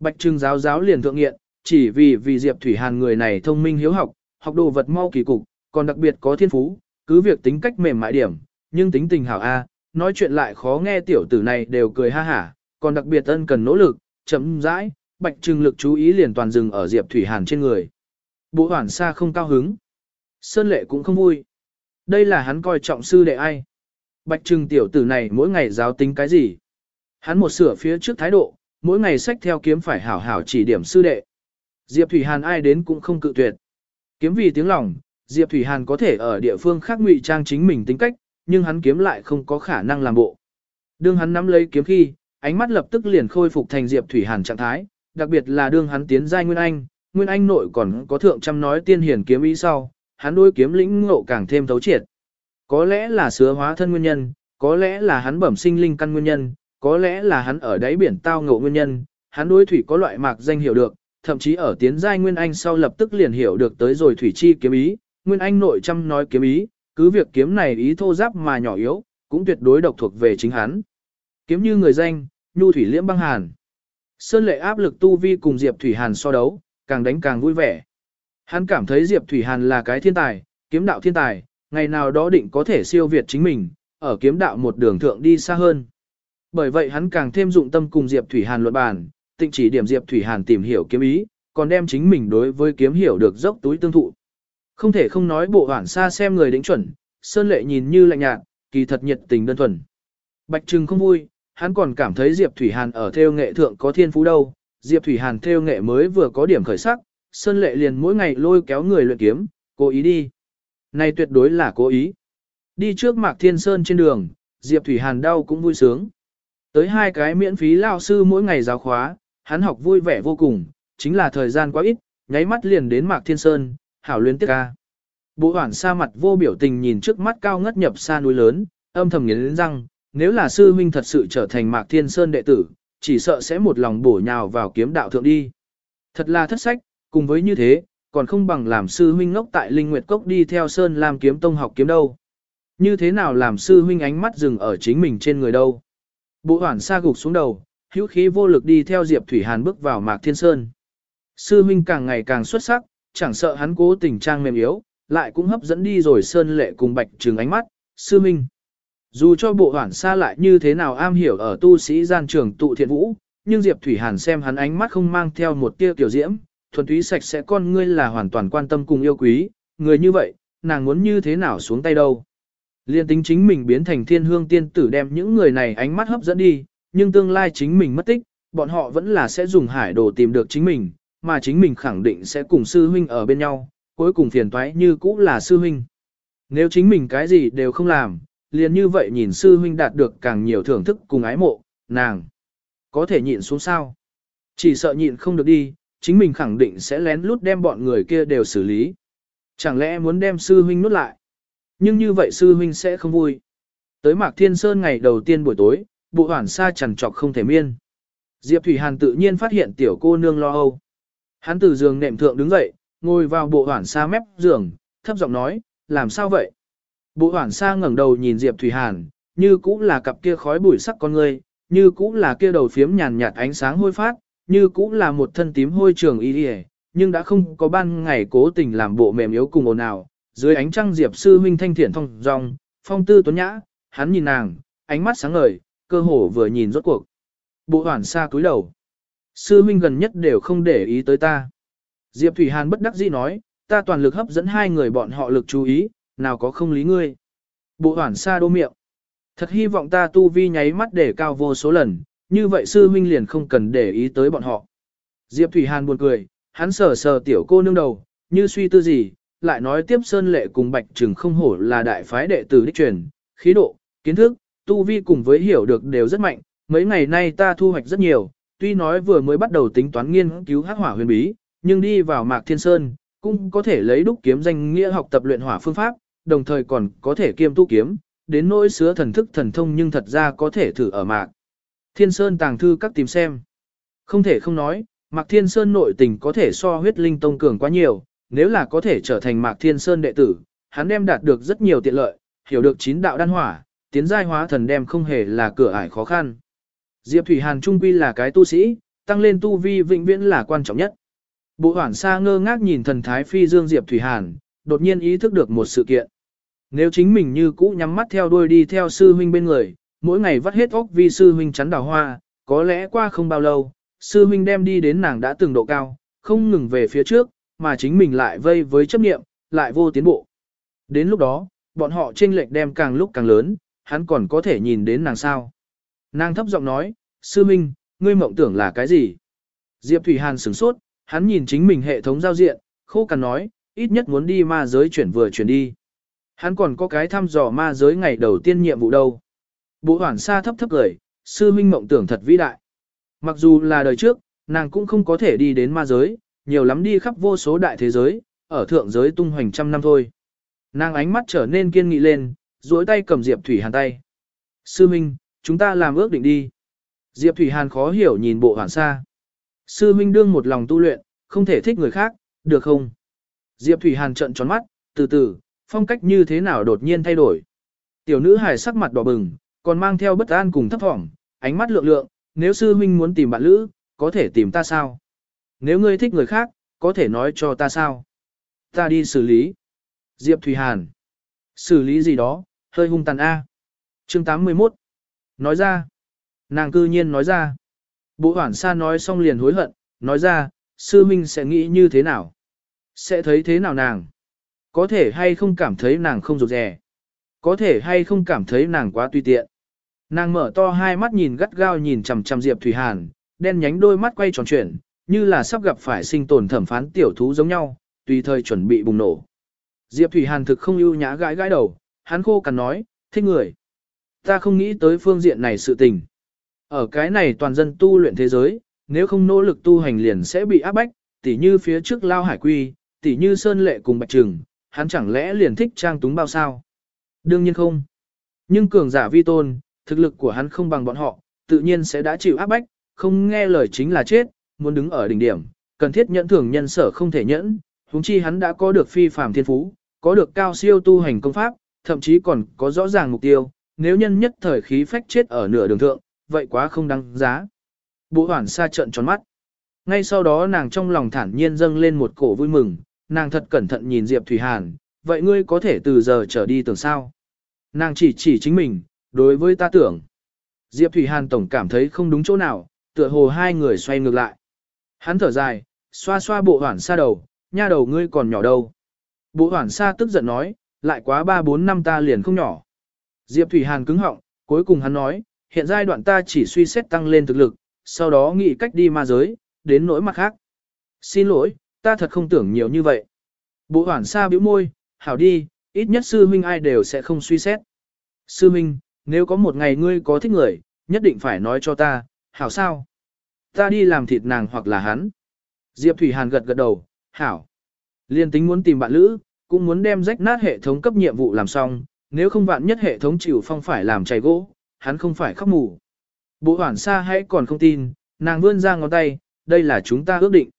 Bạch Trừng giáo giáo liền thượng nghiện, chỉ vì vì Diệp Thủy Hàn người này thông minh hiếu học, học đồ vật mau kỳ cục, còn đặc biệt có thiên phú, cứ việc tính cách mềm mại điểm, nhưng tính tình hảo A, nói chuyện lại khó nghe tiểu tử này đều cười ha hả, còn đặc biệt ân cần nỗ lực, chấm rãi, Bạch Trừng lực chú ý liền toàn dừng ở Diệp Thủy Hàn trên người. Bộ Hoản xa không cao hứng. Sơn lệ cũng không vui. Đây là hắn coi trọng sư đệ ai. Bạch trừng tiểu tử này mỗi ngày giáo tính cái gì. Hắn một sửa phía trước thái độ, mỗi ngày sách theo kiếm phải hảo hảo chỉ điểm sư đệ. Diệp Thủy Hàn ai đến cũng không cự tuyệt. Kiếm vì tiếng lòng, Diệp Thủy Hàn có thể ở địa phương khác ngụy trang chính mình tính cách, nhưng hắn kiếm lại không có khả năng làm bộ. Đương hắn nắm lấy kiếm khi, ánh mắt lập tức liền khôi phục thành Diệp Thủy Hàn trạng thái, đặc biệt là đương hắn tiến giai Nguyên Anh, Nguyên Anh nội còn có thượng trăm nói tiên hiển kiếm ý sau, hắn đôi kiếm lĩnh ngộ càng thêm thấu triệt. Có lẽ là sứa hóa thân nguyên nhân, có lẽ là hắn bẩm sinh linh căn nguyên nhân, có lẽ là hắn ở đáy biển tao ngộ nguyên nhân, hắn đối thủy có loại mạc danh hiểu được, thậm chí ở tiến giai Nguyên Anh sau lập tức liền hiểu được tới rồi thủy chi kiếm ý, Nguyên Anh nội trăm nói kiếm ý, cứ việc kiếm này ý thô giáp mà nhỏ yếu, cũng tuyệt đối độc thuộc về chính hắn. Kiếm như người danh, nhu thủy liễm băng hàn. Sơn lệ áp lực tu vi cùng Diệp Thủy Hàn so đấu, càng đánh càng vui vẻ. Hắn cảm thấy Diệp Thủy Hàn là cái thiên tài, kiếm đạo thiên tài, ngày nào đó định có thể siêu việt chính mình, ở kiếm đạo một đường thượng đi xa hơn. Bởi vậy hắn càng thêm dụng tâm cùng Diệp Thủy Hàn luận bàn, tịnh chỉ điểm Diệp Thủy Hàn tìm hiểu kiếm ý, còn đem chính mình đối với kiếm hiểu được dốc túi tương thụ. Không thể không nói bộ hoảng xa xem người đỉnh chuẩn, Sơn Lệ nhìn như lạnh nhạt, kỳ thật nhiệt tình đơn thuần. Bạch Trừng không vui, hắn còn cảm thấy Diệp Thủy Hàn ở theo nghệ thượng có thiên phú đâu. Diệp Thủy Hàn theo nghệ mới vừa có điểm khởi sắc, Sơn Lệ liền mỗi ngày lôi kéo người luyện kiếm, cố ý đi. Này tuyệt đối là cố ý. Đi trước Mạc Thiên Sơn trên đường, Diệp Thủy Hàn đau cũng vui sướng. Tới hai cái miễn phí lao sư mỗi ngày giáo khóa, hắn học vui vẻ vô cùng, chính là thời gian quá ít, nháy mắt liền đến Mạc Thiên Sơn, hảo luyến tiếc ca. Bộ hoảng sa mặt vô biểu tình nhìn trước mắt cao ngất nhập xa núi lớn, âm thầm nghiến răng, nếu là sư huynh thật sự trở thành Mạc Thiên Sơn đệ tử, chỉ sợ sẽ một lòng bổ nhào vào kiếm đạo thượng đi. Thật là thất sách, cùng với như thế, còn không bằng làm sư huynh ngốc tại Linh Nguyệt Cốc đi theo Sơn lam kiếm tông học kiếm đâu. Như thế nào làm sư huynh ánh mắt dừng ở chính mình trên người đâu. Bộ hoảng sa gục xuống đầu, hữu khí vô lực đi theo Diệp Thủy Hàn bước vào Mạc Thiên Sơn. Sư huynh càng ngày càng xuất sắc, chẳng sợ hắn cố tình trang mềm yếu, lại cũng hấp dẫn đi rồi Sơn Lệ cùng Bạch Trừng ánh mắt, sư huynh. Dù cho bộ hoảng xa lại như thế nào am hiểu ở tu sĩ gian trường tụ thiện vũ, nhưng Diệp Thủy Hàn xem hắn ánh mắt không mang theo một tia tiểu diễm, thuần túy sạch sẽ con ngươi là hoàn toàn quan tâm cùng yêu quý, người như vậy, nàng muốn như thế nào xuống tay đâu. Liên tính chính mình biến thành thiên hương tiên tử đem những người này ánh mắt hấp dẫn đi, nhưng tương lai chính mình mất tích, bọn họ vẫn là sẽ dùng hải đồ tìm được chính mình, mà chính mình khẳng định sẽ cùng sư huynh ở bên nhau, cuối cùng phiền toái như cũ là sư huynh. Nếu chính mình cái gì đều không làm, liền như vậy nhìn sư huynh đạt được càng nhiều thưởng thức cùng ái mộ, nàng có thể nhịn xuống sao. Chỉ sợ nhịn không được đi, chính mình khẳng định sẽ lén lút đem bọn người kia đều xử lý. Chẳng lẽ muốn đem sư huynh nuốt lại? Nhưng như vậy sư huynh sẽ không vui. Tới Mạc Thiên Sơn ngày đầu tiên buổi tối, bộ hoảng xa chằn trọc không thể miên. Diệp Thủy Hàn tự nhiên phát hiện tiểu cô nương lo âu. Hắn từ giường nệm thượng đứng dậy, ngồi vào bộ hoảng xa mép giường, thấp giọng nói, làm sao vậy? Bộ hoảng xa ngẩng đầu nhìn Diệp Thủy Hàn, như cũng là cặp kia khói bụi sắc con ngươi, như cũng là kia đầu phiếm nhàn nhạt ánh sáng hôi phát, như cũng là một thân tím hôi trường y đi nhưng đã không có ban ngày cố tình làm bộ mềm yếu cùng ồn ào. Dưới ánh trăng Diệp sư huynh thanh thiện thông dong, phong tư tuấn nhã, hắn nhìn nàng, ánh mắt sáng ngời, cơ hồ vừa nhìn rốt cuộc. Bộ hoảng xa cúi đầu. Sư huynh gần nhất đều không để ý tới ta. Diệp Thủy Hàn bất đắc dĩ nói, ta toàn lực hấp dẫn hai người bọn họ lực chú ý, nào có không lý ngươi. Bộ hoảng xa đô miệng. Thật hy vọng ta tu vi nháy mắt để cao vô số lần, như vậy sư huynh liền không cần để ý tới bọn họ. Diệp Thủy Hàn buồn cười, hắn sờ sờ tiểu cô nương đầu, như suy tư gì, lại nói tiếp Sơn Lệ cùng Bạch Trừng không hổ là đại phái đệ tử đích truyền, khí độ, kiến thức, tu vi cùng với hiểu được đều rất mạnh, mấy ngày nay ta thu hoạch rất nhiều, tuy nói vừa mới bắt đầu tính toán nghiên cứu hắc hỏa huyền bí, nhưng đi vào Mạc Thiên Sơn, cũng có thể lấy đúc kiếm danh nghĩa học tập luyện hỏa phương pháp, đồng thời còn có thể kiêm tu kiếm, đến nỗi sứa thần thức thần thông nhưng thật ra có thể thử ở Mạc. Thiên Sơn tàng thư các tìm xem. Không thể không nói, Mạc Thiên Sơn nội tình có thể so huyết linh tông cường quá nhiều, nếu là có thể trở thành Mạc Thiên Sơn đệ tử, hắn đem đạt được rất nhiều tiện lợi, hiểu được chín đạo đan hỏa, tiến giai hóa thần đem không hề là cửa ải khó khăn. Diệp Thủy Hàn trung quy là cái tu sĩ, tăng lên tu vi vĩnh viễn là quan trọng nhất. Bộ hoảng xa ngơ ngác nhìn thần thái phi dương Diệp Thủy Hàn, đột nhiên ý thức được một sự kiện. Nếu chính mình như cũ nhắm mắt theo đuôi đi theo sư huynh bên người, mỗi ngày vắt hết óc vì sư huynh chắn đào hoa, có lẽ qua không bao lâu, sư huynh đem đi đến nàng đã từng độ cao, không ngừng về phía trước, mà chính mình lại vây với chấp niệm, lại vô tiến bộ. Đến lúc đó, bọn họ chênh lệch đem càng lúc càng lớn, hắn còn có thể nhìn đến nàng sao. Nàng thấp giọng nói, sư minh, ngươi mộng tưởng là cái gì? Diệp Thủy Hàn sửng sốt, hắn nhìn chính mình hệ thống giao diện, khô cằn nói, ít nhất muốn đi ma giới chuyển vừa chuyển đi. Hắn còn có cái thăm dò ma giới ngày đầu tiên nhiệm vụ đâu. Bộ hoảng xa thấp thấp cười, sư minh mộng tưởng thật vĩ đại. Mặc dù là đời trước, nàng cũng không có thể đi đến ma giới, nhiều lắm đi khắp vô số đại thế giới, ở thượng giới tung hoành trăm năm thôi. Nàng ánh mắt trở nên kiên nghị lên, duỗi tay cầm Diệp Thủy Hàn tay. Sư Minh, chúng ta làm ước định đi. Diệp Thủy Hàn khó hiểu nhìn bộ hoàn xa. Sư Minh đương một lòng tu luyện, không thể thích người khác, được không? Diệp Thủy Hàn trợn tròn mắt, từ từ, phong cách như thế nào đột nhiên thay đổi. Tiểu nữ hài sắc mặt đỏ bừng, còn mang theo bất an cùng thấp thỏm, ánh mắt lượng lượng, nếu sư Minh muốn tìm bạn lữ, có thể tìm ta sao? Nếu ngươi thích người khác, có thể nói cho ta sao? Ta đi xử lý. Diệp Thủy Hàn. Xử lý gì đó, hơi hung tàn A. chương 81. Nói ra. Nàng cư nhiên nói ra. Bộ hoảng xa nói xong liền hối hận, nói ra, sư minh sẽ nghĩ như thế nào? Sẽ thấy thế nào nàng? Có thể hay không cảm thấy nàng không rụt rè? Có thể hay không cảm thấy nàng quá tùy tiện? Nàng mở to hai mắt nhìn gắt gao nhìn chằm chằm Diệp Thủy Hàn, đen nhánh đôi mắt quay tròn chuyển, như là sắp gặp phải sinh tồn thẩm phán tiểu thú giống nhau, tùy thời chuẩn bị bùng nổ. Diệp Thủy Hàn thực không ưu nhã gãi gãi đầu, hắn khô cằn nói, thích người. Ta không nghĩ tới phương diện này sự tình. Ở cái này toàn dân tu luyện thế giới, nếu không nỗ lực tu hành liền sẽ bị áp bách, tỉ như phía trước lao hải quy, tỉ như sơn lệ cùng bạch trừng, hắn chẳng lẽ liền thích trang túng bao sao? Đương nhiên không. Nhưng cường giả vi tôn, thực lực của hắn không bằng bọn họ, tự nhiên sẽ đã chịu áp bách, không nghe lời chính là chết, muốn đứng ở đỉnh điểm, cần thiết nhẫn thường nhân sở không thể nhẫn, huống chi hắn đã có được phi phàm thiên phú, có được cao siêu tu hành công pháp, thậm chí còn có rõ ràng mục tiêu, nếu nhân nhất thời khí phách chết ở nửa đường thượng, vậy quá không đáng giá. Bộ hoảng xa trận tròn mắt. Ngay sau đó nàng trong lòng thản nhiên dâng lên một cổ vui mừng, nàng thật cẩn thận nhìn Diệp Thủy Hàn, vậy ngươi có thể từ giờ trở đi tưởng sao? Nàng chỉ chỉ chính mình, đối với ta tưởng. Diệp Thủy Hàn tổng cảm thấy không đúng chỗ nào, tựa hồ hai người xoay ngược lại. Hắn thở dài, xoa xoa bộ hoảng xa đầu, nha đầu ngươi còn nhỏ đâu. Bộ hoảng xa tức giận nói, lại quá 3-4 năm ta liền không nhỏ. Diệp Thủy Hàn cứng họng, cuối cùng hắn nói, hiện giai đoạn ta chỉ suy xét tăng lên thực lực, sau đó nghĩ cách đi ma giới, đến nỗi mặt khác. Xin lỗi, ta thật không tưởng nhiều như vậy. Bộ hoảng xa bĩu môi, hảo đi, ít nhất sư huynh ai đều sẽ không suy xét. Sư huynh, nếu có một ngày ngươi có thích người, nhất định phải nói cho ta, hảo sao? Ta đi làm thịt nàng hoặc là hắn. Diệp Thủy Hàn gật gật đầu, hảo. Liên tính muốn tìm bạn lữ, cũng muốn đem rách nát hệ thống cấp nhiệm vụ làm xong, nếu không vạn nhất hệ thống chịu phong phải làm chảy gỗ, hắn không phải khóc mù. Bộ hoảng xa hãy còn không tin, nàng vươn ra ngón tay, đây là chúng ta ước định.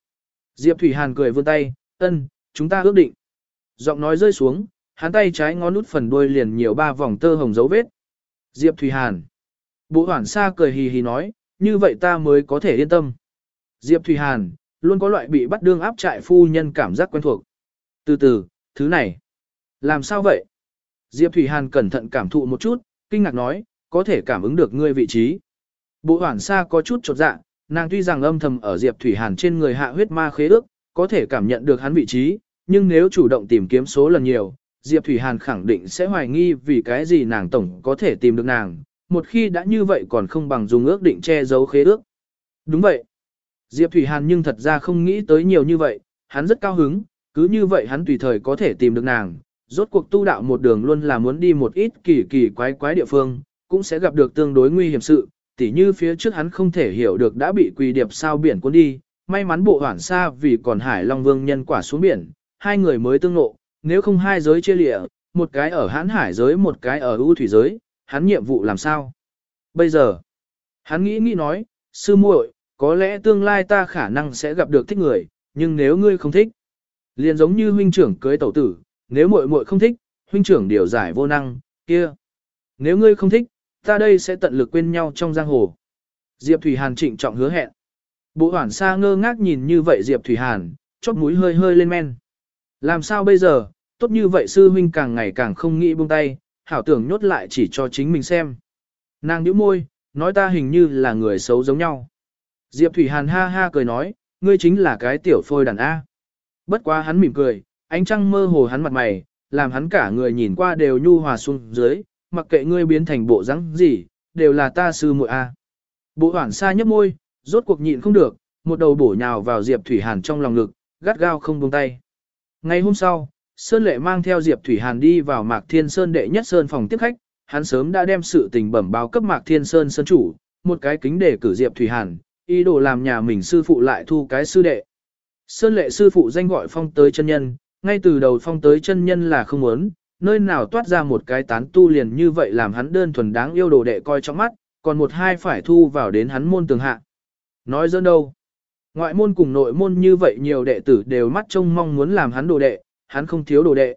Diệp Thủy Hàn cười vươn tay, ân, chúng ta ước định. Giọng nói rơi xuống, hắn tay trái ngón út phần đuôi liền nhiều ba vòng tơ hồng dấu vết. Diệp Thủy Hàn. Bộ hoảng xa cười hì hì nói, như vậy ta mới có thể yên tâm. Diệp Thủy Hàn, luôn có loại bị bắt đương áp trại phu nhân cảm giác quen thuộc. Từ từ, thứ này. Làm sao vậy? Diệp Thủy Hàn cẩn thận cảm thụ một chút, kinh ngạc nói, có thể cảm ứng được ngươi vị trí. Bộ hoảng xa có chút chột dạ, nàng tuy rằng âm thầm ở Diệp Thủy Hàn trên người hạ huyết ma khế ước, có thể cảm nhận được hắn vị trí, nhưng nếu chủ động tìm kiếm số lần nhiều, Diệp Thủy Hàn khẳng định sẽ hoài nghi vì cái gì nàng tổng có thể tìm được nàng, một khi đã như vậy còn không bằng dùng ước định che giấu khế ước. Đúng vậy. Diệp Thủy Hàn nhưng thật ra không nghĩ tới nhiều như vậy, hắn rất cao hứng, cứ như vậy hắn tùy thời có thể tìm được nàng. Rốt cuộc tu đạo một đường luôn là muốn đi một ít kỳ kỳ quái quái địa phương, cũng sẽ gặp được tương đối nguy hiểm sự, tỉ như phía trước hắn không thể hiểu được đã bị quỳ điệp sao biển cuốn đi, may mắn bộ hoảng xa vì còn Hải Long Vương nhân quả xuống biển, hai người mới tương ngộ, nếu không hai giới chia lịa, một cái ở hãn hải giới một cái ở ưu thủy giới, hắn nhiệm vụ làm sao? Bây giờ, hắn nghĩ nghĩ nói, sư muội, có lẽ tương lai ta khả năng sẽ gặp được thích người, nhưng nếu ngươi không thích, liền giống như huynh trưởng cưới tẩu tử, nếu muội muội không thích, huynh trưởng điều giải vô năng, kia. Nếu ngươi không thích, ta đây sẽ tận lực quên nhau trong giang hồ. Diệp Thủy Hàn trịnh trọng hứa hẹn. Bộ hoảng xa ngơ ngác nhìn như vậy Diệp Thủy Hàn, chóp mũi hơi hơi lên men. Làm sao bây giờ, tốt như vậy sư huynh càng ngày càng không nghĩ buông tay, hảo tưởng nhốt lại chỉ cho chính mình xem. Nàng nhíu môi, nói ta hình như là người xấu giống nhau. Diệp Thủy Hàn ha ha cười nói, ngươi chính là cái tiểu phôi đàn A. Bất quá hắn mỉm cười, ánh trăng mơ hồ hắn mặt mày, làm hắn cả người nhìn qua đều nhu hòa xuống dưới, mặc kệ ngươi biến thành bộ rắn gì, đều là ta sư muội A. Bộ hoảng xa nhấp môi, rốt cuộc nhịn không được, một đầu bổ nhào vào Diệp Thủy Hàn trong lòng ngực, gắt gao không buông tay. Ngày hôm sau, Sơn Lệ mang theo Diệp Thủy Hàn đi vào Mạc Thiên Sơn đệ nhất sơn phòng tiếp khách, hắn sớm đã đem sự tình bẩm báo cấp Mạc Thiên Sơn sơn chủ, một cái kính để cử Diệp Thủy Hàn, ý đồ làm nhà mình sư phụ lại thu cái sư đệ. Sơn Lệ sư phụ danh gọi phong tới chân nhân, ngay từ đầu phong tới chân nhân là không muốn, nơi nào toát ra một cái tán tu liền như vậy làm hắn đơn thuần đáng yêu đồ đệ coi trong mắt, còn một hai phải thu vào đến hắn môn tường hạ. Nói dỡ đâu? Ngoại môn cùng nội môn như vậy nhiều đệ tử đều mắt trông mong muốn làm hắn đồ đệ, hắn không thiếu đồ đệ.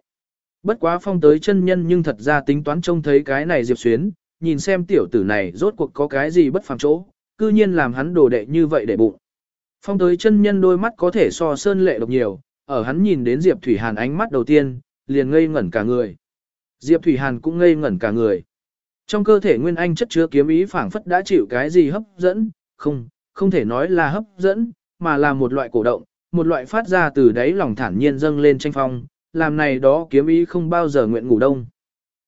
Bất quá phong tới chân nhân nhưng thật ra tính toán trông thấy cái này Diệp Xuyến, nhìn xem tiểu tử này rốt cuộc có cái gì bất phàm chỗ, cư nhiên làm hắn đồ đệ như vậy để bụng. Phong tới chân nhân đôi mắt có thể so sơn lệ độc nhiều, ở hắn nhìn đến Diệp Thủy Hàn ánh mắt đầu tiên, liền ngây ngẩn cả người. Diệp Thủy Hàn cũng ngây ngẩn cả người. Trong cơ thể nguyên anh chất chứa kiếm ý phảng phất đã chịu cái gì hấp dẫn, không, không thể nói là hấp dẫn, mà là một loại cổ động, một loại phát ra từ đáy lòng thản nhiên dâng lên tranh phong, làm này đó kiếm ý không bao giờ nguyện ngủ đông.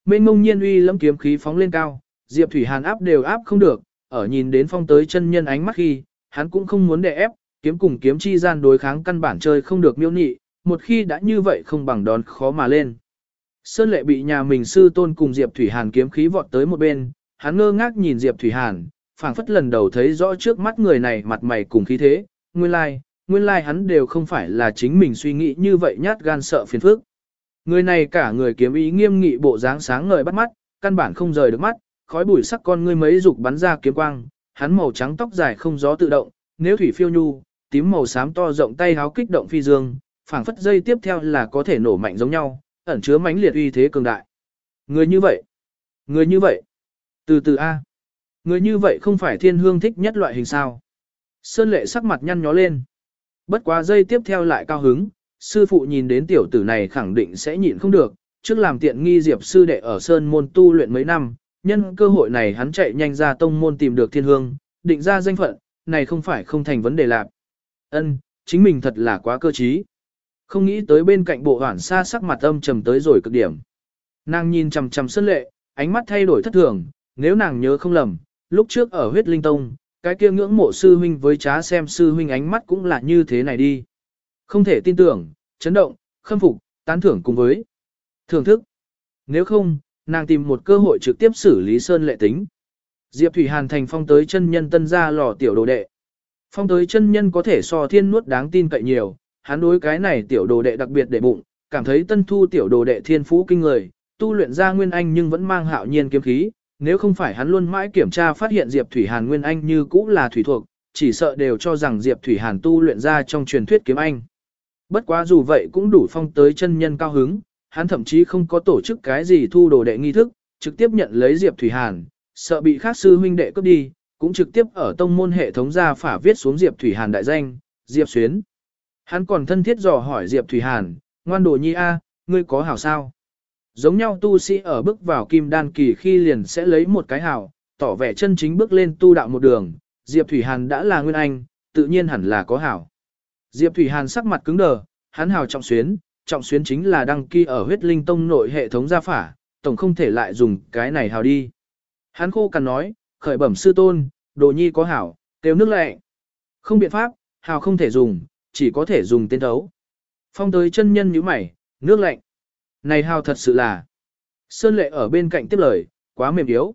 Mênh mông nhiên uy lâm kiếm khí phóng lên cao, Diệp Thủy Hàn áp đều áp không được, ở nhìn đến phong tới chân nhân ánh mắt khi, hắn cũng không muốn đè ép, kiếm cùng kiếm chi gian đối kháng căn bản chơi không được miêu nị, một khi đã như vậy không bằng đón khó mà lên. Sơn lệ bị nhà mình sư tôn cùng Diệp Thủy Hàn kiếm khí vọt tới một bên, hắn ngơ ngác nhìn Diệp Thủy Hàn, phảng phất lần đầu thấy rõ trước mắt người này mặt mày cùng khí thế, nguyên lai, like, nguyên lai like hắn đều không phải là chính mình suy nghĩ như vậy nhát gan sợ phiền phức. Người này cả người kiếm ý nghiêm nghị bộ dáng sáng ngời bắt mắt, căn bản không rời được mắt, khói bụi sắc con ngươi mấy dục bắn ra kiếm quang, hắn màu trắng tóc dài không gió tự động, nếu thủy phiêu nhu, tím màu xám to rộng tay háo kích động phi dương, phảng phất dây tiếp theo là có thể nổ mạnh giống nhau, ẩn chứa mãnh liệt uy thế cường đại. Người như vậy, người như vậy, từ từ a, người như vậy không phải thiên hương thích nhất loại hình sao? Sơn lệ sắc mặt nhăn nhó lên. Bất quá dây tiếp theo lại cao hứng, sư phụ nhìn đến tiểu tử này khẳng định sẽ nhịn không được, trước làm tiện nghi diệp sư đệ ở sơn môn tu luyện mấy năm, nhân cơ hội này hắn chạy nhanh ra tông môn tìm được thiên hương, định ra danh phận, này không phải không thành vấn đề lạc. Ân, chính mình thật là quá cơ trí. Không nghĩ tới bên cạnh bộ hoảng xa sắc mặt âm trầm tới rồi cực điểm. Nàng nhìn chằm chằm sân lệ, ánh mắt thay đổi thất thường, nếu nàng nhớ không lầm, lúc trước ở huyết linh tông, cái kia ngưỡng mộ sư huynh với trá xem sư huynh ánh mắt cũng là như thế này đi. Không thể tin tưởng, chấn động, khâm phục, tán thưởng cùng với thưởng thức. Nếu không, nàng tìm một cơ hội trực tiếp xử lý sơn lệ tính. Diệp Thủy Hàn thành phong tới chân nhân tân gia lò tiểu đồ đệ. Phong tới chân nhân có thể so thiên nuốt đáng tin cậy nhiều, hắn đối cái này tiểu đồ đệ đặc biệt để bụng, cảm thấy tân thu tiểu đồ đệ thiên phú kinh người, tu luyện ra nguyên anh nhưng vẫn mang hạo nhiên kiếm khí, nếu không phải hắn luôn mãi kiểm tra phát hiện Diệp Thủy Hàn nguyên anh như cũ là thủy thuộc, chỉ sợ đều cho rằng Diệp Thủy Hàn tu luyện ra trong truyền thuyết kiếm anh. Bất quá dù vậy cũng đủ phong tới chân nhân cao hứng, hắn thậm chí không có tổ chức cái gì thu đồ đệ nghi thức, trực tiếp nhận lấy Diệp Thủy Hàn, sợ bị khác sư huynh đệ cướp đi, cũng trực tiếp ở tông môn hệ thống ra phả viết xuống Diệp Thủy Hàn đại danh, Diệp Xuyến. Hắn còn thân thiết dò hỏi Diệp Thủy Hàn, ngoan đồ nhi a, ngươi có hảo sao? Giống nhau tu sĩ ở bước vào kim đan kỳ khi liền sẽ lấy một cái hào, tỏ vẻ chân chính bước lên tu đạo một đường, Diệp Thủy Hàn đã là nguyên anh, tự nhiên hẳn là có hảo. Diệp Thủy Hàn sắc mặt cứng đờ, hắn hào trọng xuyến, trọng xuyến chính là đăng ký ở huyết linh tông nội hệ thống gia phả, tổng không thể lại dùng cái này hào đi. Hắn khô cằn nói, khởi bẩm sư tôn, đồ nhi có hảo, kêu nước lệ. Không biện pháp, hào không thể dùng, chỉ có thể dùng tên thấu. Phong tới chân nhân như mày, nước lạnh. Này hào thật sự là. Sơn lệ ở bên cạnh tiếp lời, quá mềm yếu.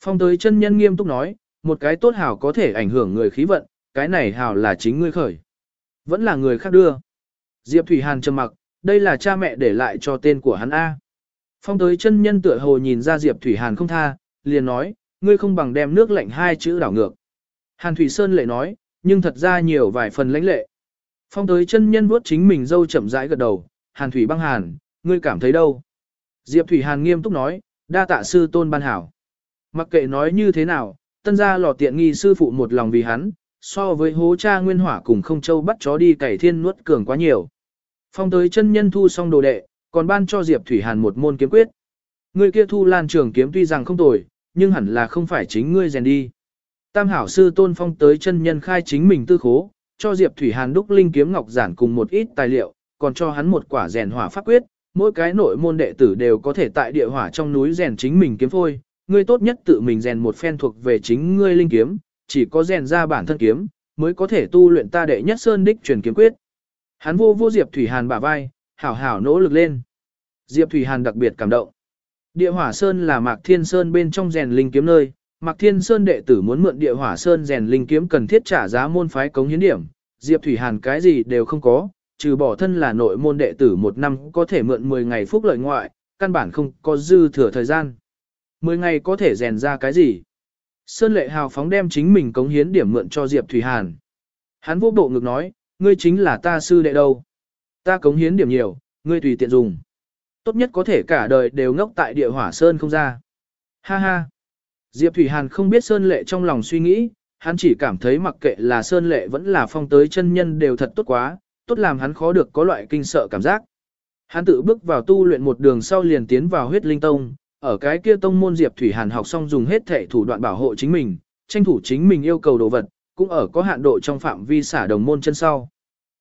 Phong tới chân nhân nghiêm túc nói, một cái tốt hào có thể ảnh hưởng người khí vận, cái này hào là chính ngươi khởi. Vẫn là người khác đưa. Diệp Thủy Hàn trầm mặc, đây là cha mẹ để lại cho tên của hắn A. Phong tới chân nhân tựa hồ nhìn ra Diệp Thủy Hàn không tha, liền nói, ngươi không bằng đem nước lạnh hai chữ đảo ngược. Hàn Thủy Sơn lệ nói, nhưng thật ra nhiều vài phần lãnh lệ. Phong tới chân nhân vuốt chính mình dâu chậm rãi gật đầu, Hàn Thủy băng hàn, ngươi cảm thấy đâu? Diệp Thủy Hàn nghiêm túc nói, đa tạ sư tôn ban hảo. Mặc kệ nói như thế nào, tân gia lò tiện nghi sư phụ một lòng vì hắn, so với hố cha nguyên hỏa cùng không châu bắt chó đi cày thiên nuốt cường quá nhiều. Phong tới chân nhân thu xong đồ đệ, còn ban cho Diệp Thủy Hàn một môn kiếm quyết. Người kia thu lan trường kiếm tuy rằng không tồi, nhưng hẳn là không phải chính ngươi rèn đi. Tam hảo sư tôn phong tới chân nhân khai chính mình tư khố, cho Diệp Thủy Hàn đúc linh kiếm ngọc giản cùng một ít tài liệu, còn cho hắn một quả rèn hỏa pháp quyết, mỗi cái nội môn đệ tử đều có thể tại địa hỏa trong núi rèn chính mình kiếm phôi, ngươi tốt nhất tự mình rèn một phen thuộc về chính ngươi linh kiếm, chỉ có rèn ra bản thân kiếm, mới có thể tu luyện ta đệ nhất sơn đích truyền kiếm quyết. Hắn vô vô Diệp Thủy Hàn bả vai, hảo hảo nỗ lực lên. Diệp Thủy Hàn đặc biệt cảm động. Địa hỏa sơn là Mạc Thiên Sơn bên trong rèn linh kiếm nơi, Mạc Thiên Sơn đệ tử muốn mượn địa hỏa sơn rèn linh kiếm cần thiết trả giá môn phái cống hiến điểm, Diệp Thủy Hàn cái gì đều không có, trừ bỏ thân là nội môn đệ tử một năm có thể mượn 10 ngày phúc lợi ngoại, căn bản không có dư thừa thời gian. 10 ngày có thể rèn ra cái gì? Sơn lệ hào phóng đem chính mình cống hiến điểm mượn cho Diệp Thủy Hàn. Hắn vô bộ ngực nói, ngươi chính là ta sư đệ đâu. Ta cống hiến điểm nhiều, ngươi tùy tiện dùng. Tốt nhất có thể cả đời đều ngốc tại địa hỏa Sơn không ra. Ha ha. Diệp Thủy Hàn không biết Sơn lệ trong lòng suy nghĩ, hắn chỉ cảm thấy mặc kệ là Sơn lệ vẫn là phong tới chân nhân đều thật tốt quá, tốt làm hắn khó được có loại kinh sợ cảm giác. Hắn tự bước vào tu luyện một đường sau liền tiến vào huyết linh tông, ở cái kia tông môn Diệp Thủy Hàn học xong dùng hết thể thủ đoạn bảo hộ chính mình, tranh thủ chính mình yêu cầu đồ vật, cũng ở có hạn độ trong phạm vi xả đồng môn chân sau.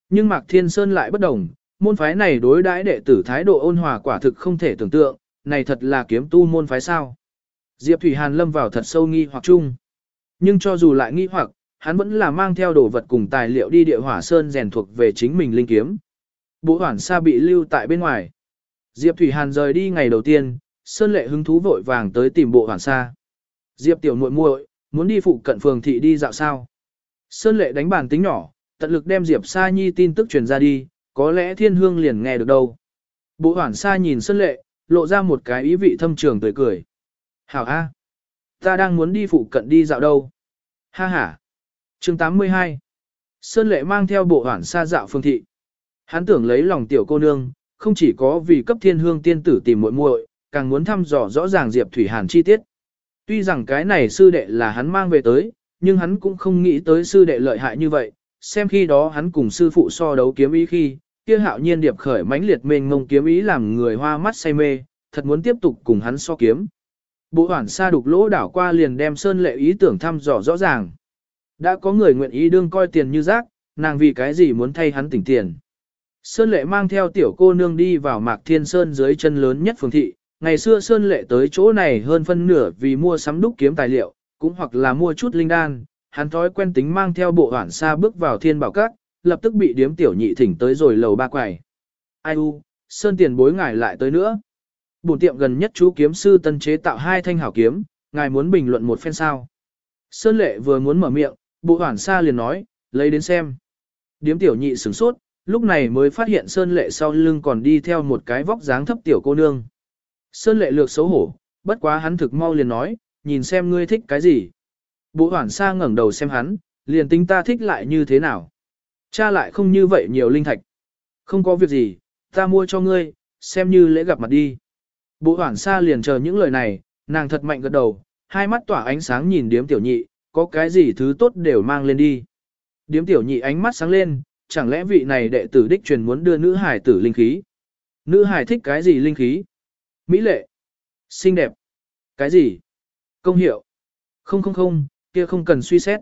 Nhưng Mạc Thiên Sơn lại bất đồng, môn phái này đối đãi đệ tử thái độ ôn hòa quả thực không thể tưởng tượng, này thật là kiếm tu môn phái sao. Diệp Thủy Hàn lâm vào thật sâu nghi hoặc chung. Nhưng cho dù lại nghi hoặc, hắn vẫn là mang theo đồ vật cùng tài liệu đi địa hỏa sơn rèn thuộc về chính mình linh kiếm. Bộ hoản sa bị lưu tại bên ngoài. Diệp Thủy Hàn rời đi ngày đầu tiên, Sơn Lệ hứng thú vội vàng tới tìm bộ hoản sa. Diệp tiểu muội muội muốn đi phụ cận phường thị đi dạo sao. Sơn Lệ đánh bàn tính nhỏ, tận lực đem Diệp Sa Nhi tin tức truyền ra đi, có lẽ thiên hương liền nghe được đâu. Bộ hoản sa nhìn Sơn Lệ, lộ ra một cái ý vị thâm trường tươi cười. Hảo A. Ta đang muốn đi phụ cận đi dạo đâu. Ha ha chương 82. Sơn Lệ mang theo bộ hoảng sa dạo phương thị. Hắn tưởng lấy lòng tiểu cô nương, không chỉ có vì cấp thiên hương tiên tử tìm muội muội, càng muốn thăm dò rõ ràng Diệp Thủy Hàn chi tiết. Tuy rằng cái này sư đệ là hắn mang về tới, nhưng hắn cũng không nghĩ tới sư đệ lợi hại như vậy, xem khi đó hắn cùng sư phụ so đấu kiếm ý khi, kia hạo nhiên điệp khởi mãnh liệt mênh ngông kiếm ý làm người hoa mắt say mê, thật muốn tiếp tục cùng hắn so kiếm. Bộ hoảng sa đục lỗ đảo qua liền đem sơn lệ ý tưởng thăm dò rõ ràng. Đã có người nguyện ý đương coi tiền như rác, nàng vì cái gì muốn thay hắn tỉnh tiền. Sơn lệ mang theo tiểu cô nương đi vào mạc thiên sơn dưới chân lớn nhất phường thị. Ngày xưa Sơn lệ tới chỗ này hơn phân nửa vì mua sắm đúc kiếm tài liệu, cũng hoặc là mua chút linh đan. Hắn thói quen tính mang theo bộ hoảng xa bước vào thiên bảo các, lập tức bị điếm tiểu nhị thỉnh tới rồi lầu ba quầy. Ai u, Sơn tiền bối ngài lại tới nữa. Bổn tiệm gần nhất chú kiếm sư tân chế tạo hai thanh hảo kiếm, ngài muốn bình luận một phen sao. Sơn lệ vừa muốn mở miệng, bộ hoảng xa liền nói, lấy đến xem. Điếm tiểu nhị sửng sốt, lúc này mới phát hiện Sơn Lệ sau lưng còn đi theo một cái vóc dáng thấp tiểu cô nương. Sơn Lệ lược xấu hổ, bất quá hắn thực mau liền nói, nhìn xem ngươi thích cái gì. Bộ hoảng sa ngẩng đầu xem hắn, liền tính ta thích lại như thế nào. Cha lại không như vậy nhiều linh thạch. Không có việc gì, ta mua cho ngươi, xem như lễ gặp mặt đi. Bộ hoảng sa liền chờ những lời này, nàng thật mạnh gật đầu, hai mắt tỏa ánh sáng nhìn điếm tiểu nhị, có cái gì thứ tốt đều mang lên đi. Điếm tiểu nhị ánh mắt sáng lên, chẳng lẽ vị này đệ tử đích truyền muốn đưa nữ hải tử linh khí? Nữ hải thích cái gì linh khí? Mỹ lệ. Xinh đẹp. Cái gì? Công hiệu. Không không không, kia không cần suy xét.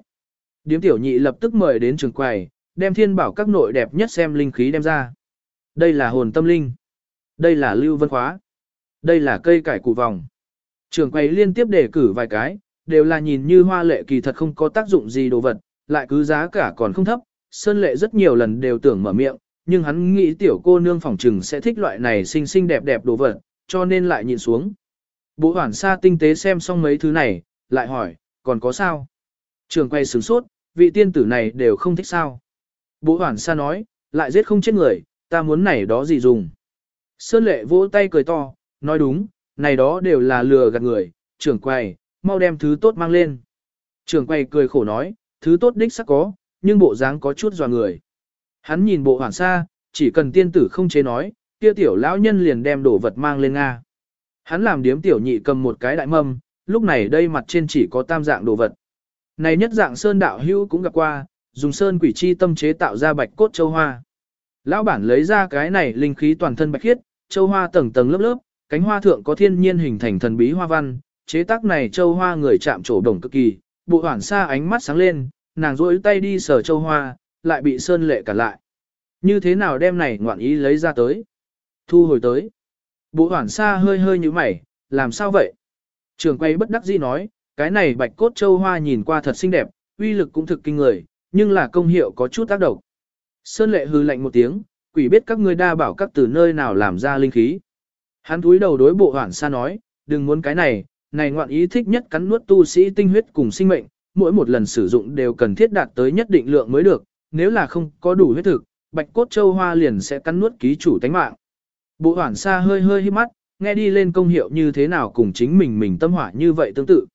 Điếm tiểu nhị lập tức mời đến trường quầy, đem thiên bảo các nội đẹp nhất xem linh khí đem ra. Đây là hồn tâm linh. Đây là lưu vân khóa. Đây là cây cải cụ vòng. Trường quầy liên tiếp đề cử vài cái, đều là nhìn như hoa lệ kỳ thật không có tác dụng gì đồ vật, lại cứ giá cả còn không thấp, Sơn Lệ rất nhiều lần đều tưởng mở miệng, nhưng hắn nghĩ tiểu cô nương phỏng trừng sẽ thích loại này xinh xinh đẹp đẹp đồ vật, cho nên lại nhìn xuống. Bố hoản sa tinh tế xem xong mấy thứ này, lại hỏi, còn có sao? Trường quay sướng sốt, vị tiên tử này đều không thích sao. Bố hoản sa nói, lại giết không chết người, ta muốn này đó gì dùng. Sơn lệ vỗ tay cười to, nói đúng, này đó đều là lừa gạt người, trưởng quầy, mau đem thứ tốt mang lên. Trưởng quầy cười khổ nói, thứ tốt đích sắc có, nhưng bộ dáng có chút dò người. Hắn nhìn bộ hoàn sa, chỉ cần tiên tử không chế nói, kia tiểu lão nhân liền đem đồ vật mang lên Nga. Hắn làm điếm tiểu nhị cầm một cái đại mâm, lúc này đây mặt trên chỉ có tam dạng đồ vật. Này nhất dạng sơn đạo hưu cũng gặp qua, dùng sơn quỷ chi tâm chế tạo ra bạch cốt châu hoa. Lão bản lấy ra cái này linh khí toàn thân bạch khiết, châu hoa tầng tầng lớp lớp, cánh hoa thượng có thiên nhiên hình thành thần bí hoa văn, chế tác này châu hoa người chạm trổ đồng cực kỳ, bộ hoảng xa ánh mắt sáng lên, nàng rỗi tay đi sờ châu hoa, lại bị Sơn Lệ cản lại. Như thế nào đem này ngoạn ý lấy ra tới? Thu hồi tới. Bộ hoảng xa hơi hơi như mày, làm sao vậy? Trường quay bất đắc dĩ nói, cái này bạch cốt châu hoa nhìn qua thật xinh đẹp, uy lực cũng thực kinh người, nhưng là công hiệu có chút tác động. Sơn lệ hư lạnh một tiếng, quỷ biết các ngươi đa bảo các từ nơi nào làm ra linh khí. Hắn túi đầu đối bộ hoảng xa nói, đừng muốn cái này, này ngoạn ý thích nhất cắn nuốt tu sĩ tinh huyết cùng sinh mệnh, mỗi một lần sử dụng đều cần thiết đạt tới nhất định lượng mới được, nếu là không có đủ huyết thực, bạch cốt châu hoa liền sẽ cắn nuốt ký chủ tánh mạng. Bộ hoảng xa hơi hơi hít mắt, nghe đi lên công hiệu như thế nào cùng chính mình mình tâm hỏa như vậy tương tự.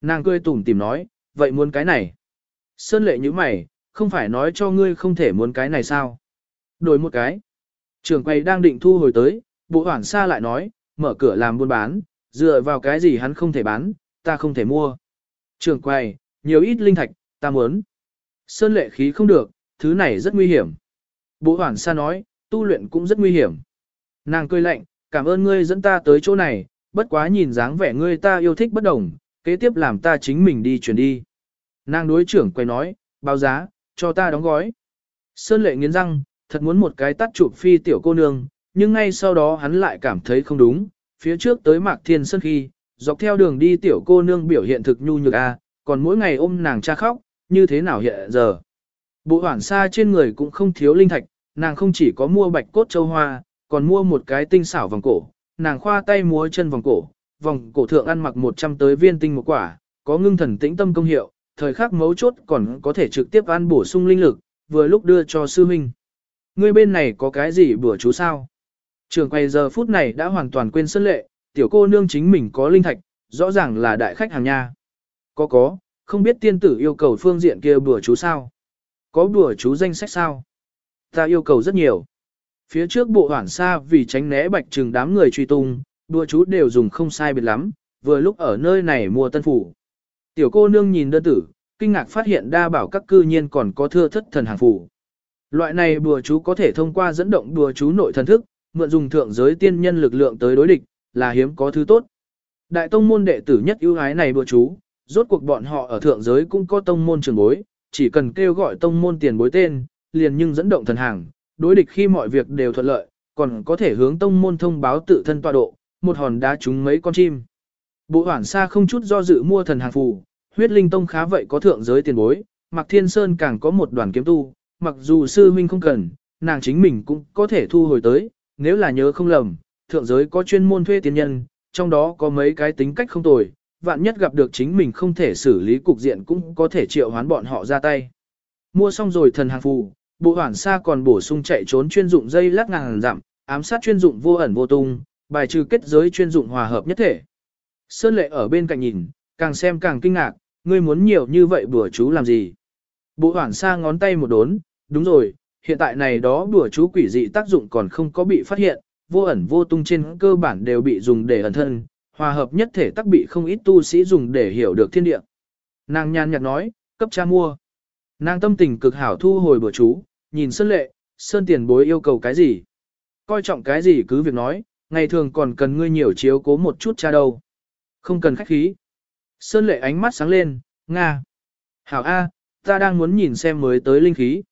Nàng cười tủm tìm nói, vậy muốn cái này. Sơn lệ như mày, không phải nói cho ngươi không thể muốn cái này sao. Đổi một cái. Trường quay đang định thu hồi tới, bộ hoảng xa lại nói, mở cửa làm buôn bán, dựa vào cái gì hắn không thể bán, ta không thể mua. Trường quay, nhiều ít linh thạch, ta muốn. Sơn lệ khí không được, thứ này rất nguy hiểm. Bố Hoàn Sa nói, tu luyện cũng rất nguy hiểm. Nàng cười lạnh, cảm ơn ngươi dẫn ta tới chỗ này, bất quá nhìn dáng vẻ ngươi ta yêu thích bất đồng, kế tiếp làm ta chính mình đi chuyển đi. Nàng đối trưởng quay nói, báo giá, cho ta đóng gói. Sơn lệ nghiến răng, thật muốn một cái tắt chụp phi tiểu cô nương, nhưng ngay sau đó hắn lại cảm thấy không đúng, phía trước tới Mạc Thiên Sơn khi, dọc theo đường đi tiểu cô nương biểu hiện thực nhu nhược a, còn mỗi ngày ôm nàng cha khóc, như thế nào hiện giờ. Bộ hoảng xa trên người cũng không thiếu linh thạch, nàng không chỉ có mua bạch cốt châu hoa, còn mua một cái tinh xảo vòng cổ, nàng khoa tay múa chân vòng cổ, vòng cổ thượng ăn mặc 100 tới viên tinh một quả, có ngưng thần tĩnh tâm công hiệu, thời khắc mấu chốt còn có thể trực tiếp ăn bổ sung linh lực, vừa lúc đưa cho sư huynh. Ngươi bên này có cái gì bữa chú sao? Trường quay giờ phút này đã hoàn toàn quên sân lệ, tiểu cô nương chính mình có linh thạch, rõ ràng là đại khách hàng nha. Có có, không biết tiên tử yêu cầu phương diện kia bùa chú sao? Có bùa chú danh sách sao? Ta yêu cầu rất nhiều. Phía trước bộ hoảng xa vì tránh né bạch trừng đám người truy tung, đùa chú đều dùng không sai biệt lắm, vừa lúc ở nơi này mua tân phủ. Tiểu cô nương nhìn đơn tử, kinh ngạc phát hiện đa bảo các cư nhiên còn có thưa thất thần hàng phủ. Loại này bùa chú có thể thông qua dẫn động đùa chú nội thần thức, mượn dùng thượng giới tiên nhân lực lượng tới đối địch, là hiếm có thứ tốt. Đại tông môn đệ tử nhất ưu ái này bữa chú, rốt cuộc bọn họ ở thượng giới cũng có tông môn trường bối, chỉ cần kêu gọi tông môn tiền bối tên, liền nhưng dẫn động thần hàng, đối địch khi mọi việc đều thuận lợi, còn có thể hướng tông môn thông báo tự thân tọa độ, một hòn đá trúng mấy con chim. Bộ hoảng xa không chút do dự mua thần hàng phù, huyết linh tông khá vậy có thượng giới tiền bối, Mạc Thiên Sơn càng có một đoàn kiếm tu, mặc dù sư huynh không cần, nàng chính mình cũng có thể thu hồi tới, nếu là nhớ không lầm, thượng giới có chuyên môn thuê tiên nhân, trong đó có mấy cái tính cách không tồi, vạn nhất gặp được chính mình không thể xử lý cục diện cũng có thể triệu hoán bọn họ ra tay. Mua xong rồi thần hàng phù, bộ hoản xa còn bổ sung chạy trốn chuyên dụng dây lắc ngàn dặm, ám sát chuyên dụng vô ẩn vô tung, bài trừ kết giới chuyên dụng hòa hợp nhất thể. Sơn lệ ở bên cạnh nhìn, càng xem càng kinh ngạc, ngươi muốn nhiều như vậy bữa chú làm gì? Bộ hoản xa ngón tay một đốn, đúng rồi, hiện tại này đó bùa chú quỷ dị tác dụng còn không có bị phát hiện, vô ẩn vô tung trên cơ bản đều bị dùng để ẩn thân, hòa hợp nhất thể tác bị không ít tu sĩ dùng để hiểu được thiên địa. Nàng nhàn nhạt nói, cấp cha mua. Nàng tâm tình cực hảo thu hồi bùa chú, nhìn Sơn lệ, Sơn tiền bối yêu cầu cái gì? Coi trọng cái gì cứ việc nói, ngày thường còn cần ngươi nhiều chiếu cố một chút cha đâu. Không cần khách khí. Sơn lệ ánh mắt sáng lên, Nga. Hảo A, ta đang muốn nhìn xem mới tới linh khí.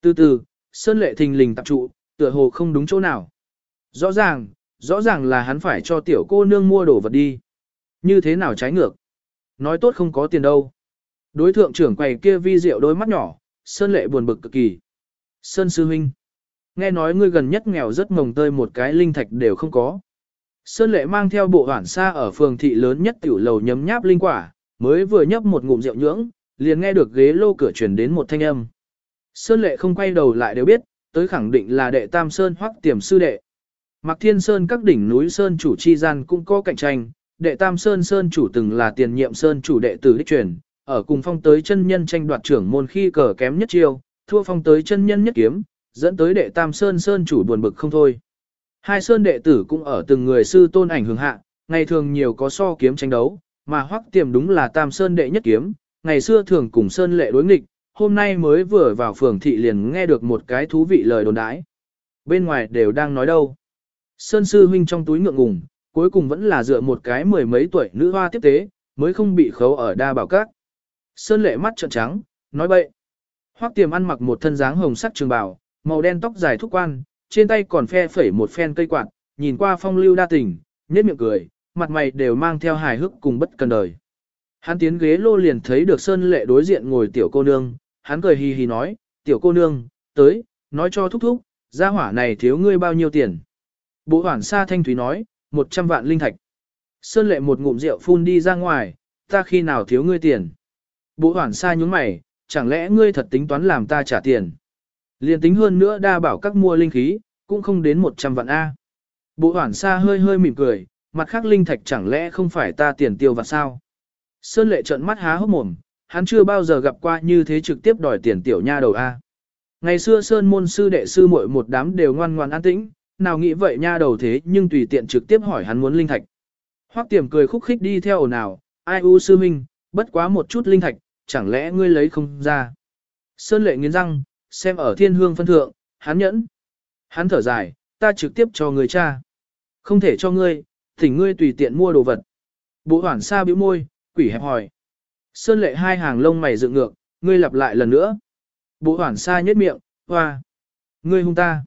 Từ từ, Sơn lệ thình lình tập trụ, tựa hồ không đúng chỗ nào. Rõ ràng, rõ ràng là hắn phải cho tiểu cô nương mua đồ vật đi. Như thế nào trái ngược? Nói tốt không có tiền đâu. Đối thượng trưởng quầy kia vi diệu đôi mắt nhỏ, Sơn lệ buồn bực cực kỳ. Sơn sư huynh. Nghe nói ngươi gần nhất nghèo rất mồng tơi một cái linh thạch đều không có. Sơn lệ mang theo bộ hoảng xa ở phường thị lớn nhất tiểu lầu nhấm nháp linh quả, mới vừa nhấp một ngụm rượu nhưỡng, liền nghe được ghế lô cửa truyền đến một thanh âm. Sơn lệ không quay đầu lại đều biết, tới khẳng định là đệ Tam Sơn hoặc tiềm sư đệ. Mạc Thiên Sơn các đỉnh núi Sơn chủ chi gian cũng có cạnh tranh, đệ Tam Sơn Sơn chủ từng là tiền nhiệm Sơn chủ đệ tử đích truyền, ở cùng phong tới chân nhân tranh đoạt trưởng môn khi cờ kém nhất chiêu, thua phong tới chân nhân nhất kiếm, dẫn tới đệ Tam Sơn Sơn chủ buồn bực không thôi. Hai Sơn đệ tử cũng ở từng người sư tôn ảnh hưởng hạ, ngày thường nhiều có so kiếm tranh đấu, mà hoắc tiềm đúng là Tam Sơn đệ nhất kiếm, ngày xưa thường cùng Sơn lệ đối nghịch, hôm nay mới vừa vào phường thị liền nghe được một cái thú vị lời đồn đãi. Bên ngoài đều đang nói đâu. Sơn sư huynh trong túi ngượng ngùng, cuối cùng vẫn là dựa một cái mười mấy tuổi nữ hoa tiếp tế, mới không bị khấu ở đa bảo các. Sơn lệ mắt trợn trắng, nói bậy. Hoắc tiềm ăn mặc một thân dáng hồng sắc trường bào, màu đen tóc dài thúc quan, trên tay còn phe phẩy một phen cây quạt, nhìn qua phong lưu đa tình, nhếch miệng cười, mặt mày đều mang theo hài hước cùng bất cần đời. Hắn tiến ghế lô liền thấy được Sơn Lệ đối diện ngồi tiểu cô nương, hắn cười hì hì nói, tiểu cô nương, tới, nói cho thúc thúc, gia hỏa này thiếu ngươi bao nhiêu tiền. Bộ hoảng xa thanh thúy nói, 100 vạn linh thạch. Sơn Lệ một ngụm rượu phun đi ra ngoài, ta khi nào thiếu ngươi tiền. Bộ hoảng xa nhúng mày, chẳng lẽ ngươi thật tính toán làm ta trả tiền. Liên tính hơn nữa đa bảo các mua linh khí, cũng không đến 100 vạn A. Bộ hoảng xa hơi hơi mỉm cười, mặt khác linh thạch chẳng lẽ không phải ta tiền tiêu và sao? Sơn lệ trợn mắt há hốc mồm, hắn chưa bao giờ gặp qua như thế trực tiếp đòi tiền tiểu nha đầu A. Ngày xưa Sơn môn sư đệ sư muội một đám đều ngoan ngoan an tĩnh, nào nghĩ vậy nha đầu thế nhưng tùy tiện trực tiếp hỏi hắn muốn linh thạch. Hoắc tiềm cười khúc khích đi theo ồn ào, ai u sư minh, bất quá một chút linh thạch, chẳng lẽ ngươi lấy không ra. Sơn lệ nghiến răng, xem ở thiên hương phân thượng, hắn nhẫn. Hắn thở dài, ta trực tiếp cho người cha. Không thể cho ngươi, thỉnh ngươi tùy tiện mua đồ vật. Bộ hoảng xa bĩu môi, quỷ hẹp hỏi. Sơn lệ hai hàng lông mày dựng ngược, ngươi lặp lại lần nữa. Bộ hoảng xa nhếch miệng, hoa. Ngươi hung ta.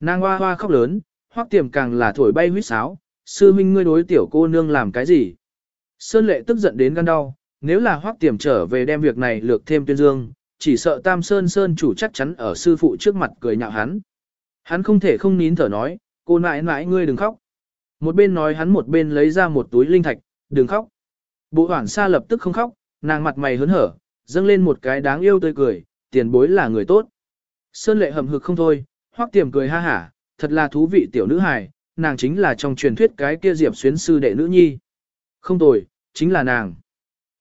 Nàng hoa hoa khóc lớn, hoắc tiềm càng là thổi bay huyết sáo. Sư huynh ngươi đối tiểu cô nương làm cái gì? Sơn lệ tức giận đến gan đau, nếu là hoác tiềm trở về đem việc này lược thêm tuyên dương, chỉ sợ Tam Sơn Sơn chủ chắc chắn ở sư phụ trước mặt cười nhạo hắn. Hắn không thể không nín thở nói, cô nãi nãi ngươi đừng khóc. Một bên nói hắn một bên lấy ra một túi linh thạch, đừng khóc. Bộ hoảng xa lập tức không khóc, nàng mặt mày hớn hở, dâng lên một cái đáng yêu tươi cười, tiền bối là người tốt. Sơn lệ hầm hực không thôi, hoắc tiềm cười ha hả, thật là thú vị tiểu nữ hài, nàng chính là trong truyền thuyết cái kia diệp xuyến sư đệ nữ nhi. Không tồi, chính là nàng.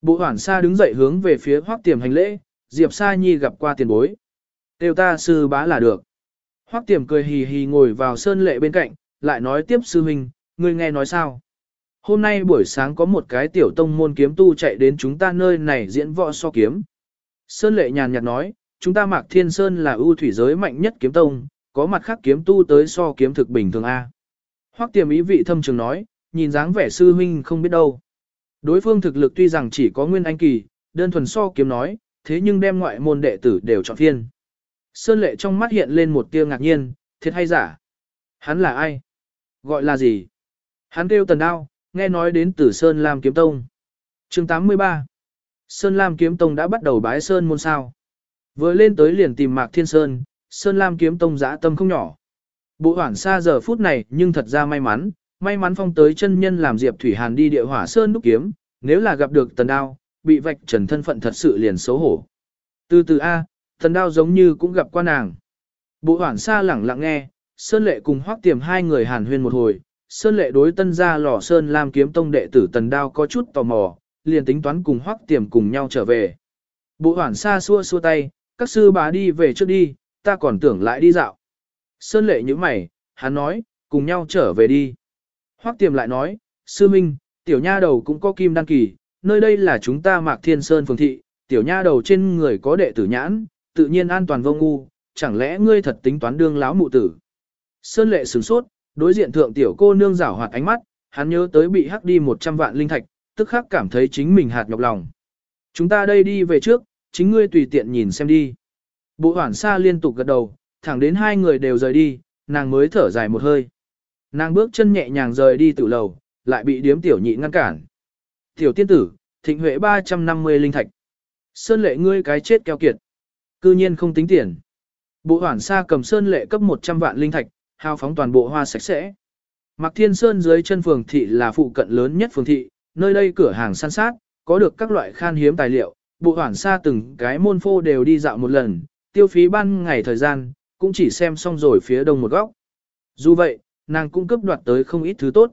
Bộ hoảng xa đứng dậy hướng về phía hoắc tiềm hành lễ, diệp sa nhi gặp qua tiền bối. Tiêu ta sư bá là được. Hoắc tiềm cười hì hì ngồi vào sơn lệ bên cạnh, lại nói tiếp sư huynh, ngươi nghe nói sao? Hôm nay buổi sáng có một cái tiểu tông môn kiếm tu chạy đến chúng ta nơi này diễn võ so kiếm. Sơn lệ nhàn nhạt nói, chúng ta Mạc Thiên Sơn là ưu thủy giới mạnh nhất kiếm tông, có mặt khác kiếm tu tới so kiếm thực bình thường A. Hoắc tiềm ý vị thâm trường nói, nhìn dáng vẻ sư huynh không biết đâu. Đối phương thực lực tuy rằng chỉ có nguyên anh kỳ, đơn thuần so kiếm nói, thế nhưng đem ngoại môn đệ tử đều chọn thiên. Sơn lệ trong mắt hiện lên một tia ngạc nhiên, thiệt hay giả? Hắn là ai? Gọi là gì? Hắn kêu tần đao, nghe nói đến từ Sơn Lam Kiếm Tông. chương 83 Sơn Lam Kiếm Tông đã bắt đầu bái Sơn môn sao. Vừa lên tới liền tìm Mạc Thiên Sơn, Sơn Lam Kiếm Tông giã tâm không nhỏ. Bộ hoảng xa giờ phút này nhưng thật ra may mắn, may mắn phong tới chân nhân làm Diệp Thủy Hàn đi địa hỏa Sơn đúc kiếm, nếu là gặp được tần đao, bị vạch trần thân phận thật sự liền xấu hổ. Từ từ A, tần đao giống như cũng gặp qua nàng. Bộ hoảng xa lẳng lặng nghe, Sơn Lệ cùng Hoắc Tiềm hai người hàn huyên một hồi, Sơn Lệ đối tân gia lò Sơn Lam kiếm tông đệ tử Tần Đao có chút tò mò, liền tính toán cùng Hoắc Tiềm cùng nhau trở về. Bộ hoảng xa xua xua tay, các sư bá đi về trước đi, ta còn tưởng lại đi dạo. Sơn Lệ như mày, hắn nói, cùng nhau trở về đi. Hoắc Tiềm lại nói, sư minh, tiểu nha đầu cũng có kim đăng kỳ, nơi đây là chúng ta Mạc Thiên Sơn phường thị, tiểu nha đầu trên người có đệ tử nhãn, tự nhiên an toàn vô ngu, chẳng lẽ ngươi thật tính toán đương láo mụ tử. Sơn lệ sửng sốt, đối diện thượng tiểu cô nương rảo hoạt ánh mắt, hắn nhớ tới bị hắc đi 100 vạn linh thạch, tức khắc cảm thấy chính mình hạt nhọc lòng. Chúng ta đây đi về trước, chính ngươi tùy tiện nhìn xem đi. Bộ hoảng xa liên tục gật đầu, thẳng đến hai người đều rời đi, nàng mới thở dài một hơi. Nàng bước chân nhẹ nhàng rời đi tự lầu, lại bị điếm tiểu nhị ngăn cản. Tiểu tiên tử, thịnh huệ 350 linh thạch. Sơn lệ ngươi cái chết keo kiệt. Cư nhiên không tính tiền. Bộ hoảng xa cầm sơn lệ cấp 100 vạn linh thạch, hao phóng toàn bộ hoa sạch sẽ. Mạc Thiên Sơn dưới chân phường thị là phụ cận lớn nhất phường thị, nơi đây cửa hàng san sát, có được các loại khan hiếm tài liệu, bộ hoảng xa từng cái môn phô đều đi dạo một lần, tiêu phí ban ngày thời gian, cũng chỉ xem xong rồi phía đông một góc. Dù vậy, nàng cũng cấp đoạt tới không ít thứ tốt.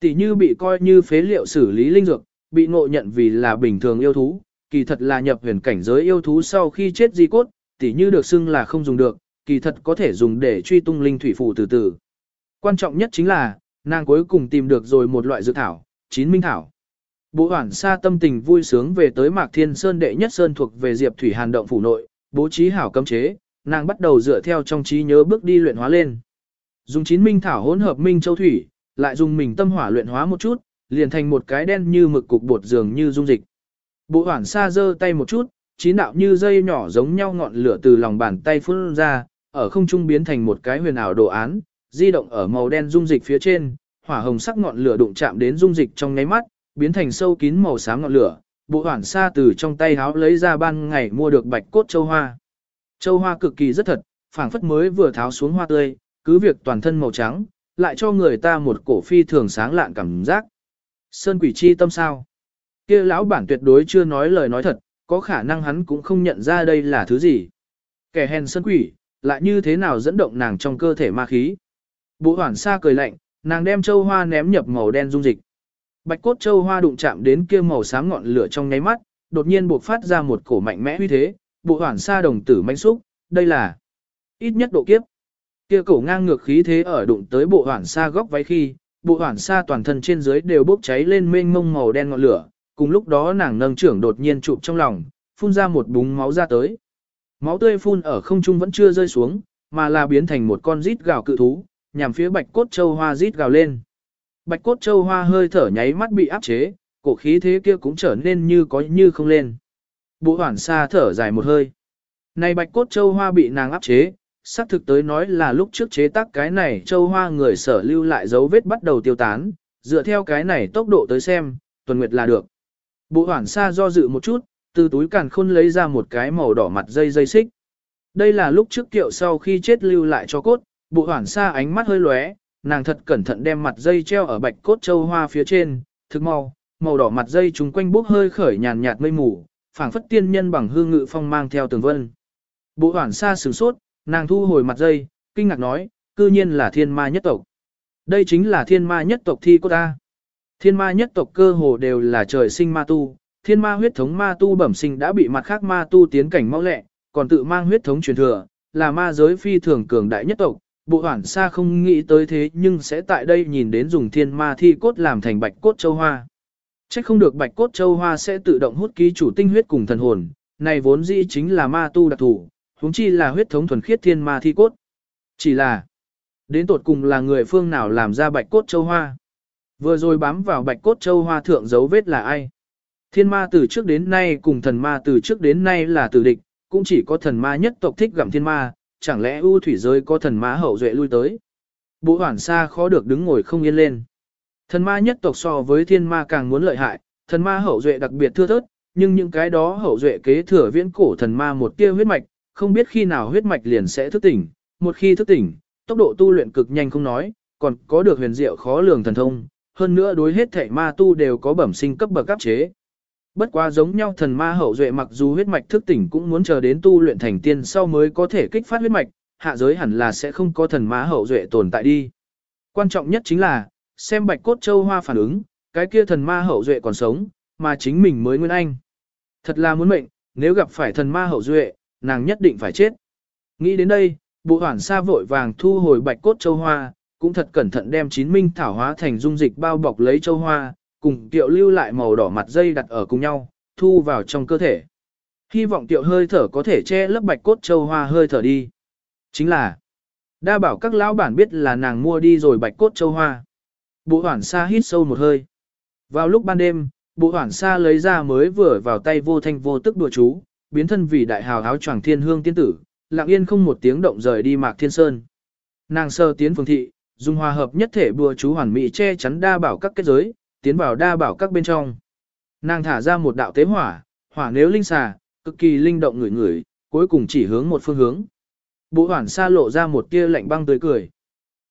Tỷ như bị coi như phế liệu xử lý linh dược, bị ngộ nhận vì là bình thường yêu thú, kỳ thật là nhập huyền cảnh giới yêu thú sau khi chết di cốt, tỷ như được xưng là không dùng được, kỳ thật có thể dùng để truy tung linh thủy phù từ từ. Quan trọng nhất chính là, nàng cuối cùng tìm được rồi một loại dược thảo, chín minh thảo. Bộ hoảng xa tâm tình vui sướng về tới Mạc Thiên Sơn đệ nhất sơn thuộc về Diệp Thủy Hàn động phủ nội, bố trí hảo cấm chế, nàng bắt đầu dựa theo trong trí nhớ bước đi luyện hóa lên. Dùng chín minh thảo hỗn hợp minh châu thủy, lại dùng mình tâm hỏa luyện hóa một chút, liền thành một cái đen như mực cục bột dường như dung dịch. Bộ hoảng xa giơ tay một chút, chín đạo như dây nhỏ giống nhau ngọn lửa từ lòng bàn tay phun ra, ở không trung biến thành một cái huyền ảo đồ án, di động ở màu đen dung dịch phía trên, hỏa hồng sắc ngọn lửa đụng chạm đến dung dịch trong nháy mắt, biến thành sâu kín màu xám ngọn lửa. Bộ hoản xa từ trong tay háo lấy ra ban ngày mua được bạch cốt châu hoa. Châu hoa cực kỳ rất thật, phảng phất mới vừa tháo xuống hoa tươi, cứ việc toàn thân màu trắng, lại cho người ta một cổ phi thường sáng lạn cảm giác. Sơn quỷ chi tâm sao? kia lão bản tuyệt đối chưa nói lời nói thật, có khả năng hắn cũng không nhận ra đây là thứ gì. Kẻ hèn sơn quỷ, lại như thế nào dẫn động nàng trong cơ thể ma khí. Bộ hoảng xa cười lạnh, nàng đem châu hoa ném nhập màu đen dung dịch. Bạch cốt châu hoa đụng chạm đến kia màu sáng ngọn lửa trong nháy mắt, đột nhiên buộc phát ra một cổ mạnh mẽ uy thế, bộ hoảng xa đồng tử manh xúc, đây là ít nhất độ kiếp. Kia cổ ngang ngược khí thế ở đụng tới bộ hoảng xa góc váy khi, bộ hoảng xa toàn thân trên dưới đều bốc cháy lên mênh mông màu đen ngọn lửa, cùng lúc đó nàng nâng trưởng đột nhiên chụp trong lòng, phun ra một búng máu ra tới. Máu tươi phun ở không trung vẫn chưa rơi xuống, mà là biến thành một con rít gào cự thú, nhằm phía bạch cốt châu hoa rít gào lên. Bạch cốt châu hoa hơi thở nháy mắt bị áp chế, cổ khí thế kia cũng trở nên như có như không lên. Bộ hoảng xa thở dài một hơi. Này bạch cốt châu hoa bị nàng áp chế, xác thực tới nói là lúc trước chế tác cái này châu hoa người sở lưu lại dấu vết bắt đầu tiêu tán, dựa theo cái này tốc độ tới xem, tuần nguyệt là được. Bộ hoảng xa do dự một chút, từ túi càn khôn lấy ra một cái màu đỏ mặt dây dây xích. Đây là lúc trước kiệu sau khi chết lưu lại cho cốt, bộ hoảng xa ánh mắt hơi lóe, nàng thật cẩn thận đem mặt dây treo ở bạch cốt châu hoa phía trên, thực mau, màu đỏ mặt dây chúng quanh bốc hơi khởi nhàn nhạt mây mù, phảng phất tiên nhân bằng hương ngự phong mang theo tường vân. Bộ hoảng xa sửng sốt, nàng thu hồi mặt dây, kinh ngạc nói, cư nhiên là thiên ma nhất tộc. Đây chính là thiên ma nhất tộc thi cô ta. Thiên ma nhất tộc cơ hồ đều là trời sinh ma tu, thiên ma huyết thống ma tu bẩm sinh đã bị mặt khác ma tu tiến cảnh mau lẹ, còn tự mang huyết thống truyền thừa, là ma giới phi thường cường đại nhất tộc. Bộ hoảng xa không nghĩ tới thế nhưng sẽ tại đây nhìn đến dùng thiên ma thi cốt làm thành bạch cốt châu hoa. Chắc không được bạch cốt châu hoa sẽ tự động hút ký chủ tinh huyết cùng thần hồn, này vốn dĩ chính là ma tu đặc thủ, huống chi là huyết thống thuần khiết thiên ma thi cốt. Chỉ là, đến tột cùng là người phương nào làm ra bạch cốt châu hoa. Vừa rồi bám vào bạch cốt châu hoa thượng dấu vết là ai? Thiên ma từ trước đến nay cùng thần ma từ trước đến nay là tử địch, cũng chỉ có thần ma nhất tộc thích gặm thiên ma, chẳng lẽ ưu thủy giới có thần ma hậu duệ lui tới. Bộ hoảng xa khó được đứng ngồi không yên lên. Thần ma nhất tộc so với thiên ma càng muốn lợi hại, thần ma hậu duệ đặc biệt thưa thớt, nhưng những cái đó hậu duệ kế thừa viễn cổ thần ma một tia huyết mạch, không biết khi nào huyết mạch liền sẽ thức tỉnh, một khi thức tỉnh, tốc độ tu luyện cực nhanh không nói, còn có được huyền diệu khó lường thần thông, hơn nữa đối hết thảy ma tu đều có bẩm sinh cấp bậc áp chế. Bất quá giống nhau thần ma hậu duệ mặc dù huyết mạch thức tỉnh cũng muốn chờ đến tu luyện thành tiên sau mới có thể kích phát huyết mạch, hạ giới hẳn là sẽ không có thần ma hậu duệ tồn tại đi. Quan trọng nhất chính là, xem bạch cốt châu hoa phản ứng, cái kia thần ma hậu duệ còn sống, mà chính mình mới nguyên anh. Thật là muốn mệnh, nếu gặp phải thần ma hậu duệ, nàng nhất định phải chết. Nghĩ đến đây, bộ hoảng xa vội vàng thu hồi bạch cốt châu hoa, cũng thật cẩn thận đem chín minh thảo hóa thành dung dịch bao bọc lấy châu hoa, cùng tiệu lưu lại màu đỏ mặt dây đặt ở cùng nhau, thu vào trong cơ thể. Hy vọng tiệu hơi thở có thể che lấp bạch cốt châu hoa hơi thở đi. Chính là, đa bảo các lão bản biết là nàng mua đi rồi bạch cốt châu hoa. Bộ hoảng xa hít sâu một hơi. Vào lúc ban đêm, bộ hoảng xa lấy ra mới vừa vào tay vô thanh vô tức đùa chú, biến thân vì đại hào áo choàng thiên hương tiên tử, lặng yên không một tiếng động rời đi mạc thiên sơn. Nàng sơ tiến phương thị, dùng hòa hợp nhất thể bùa chú hoàn mỹ che chắn đa bảo các kết giới, tiến vào đa bảo các bên trong. Nàng thả ra một đạo tế hỏa, hỏa nếu linh xà, cực kỳ linh động người người, cuối cùng chỉ hướng một phương hướng. Bộ hoảng xa lộ ra một tia lạnh băng tươi cười.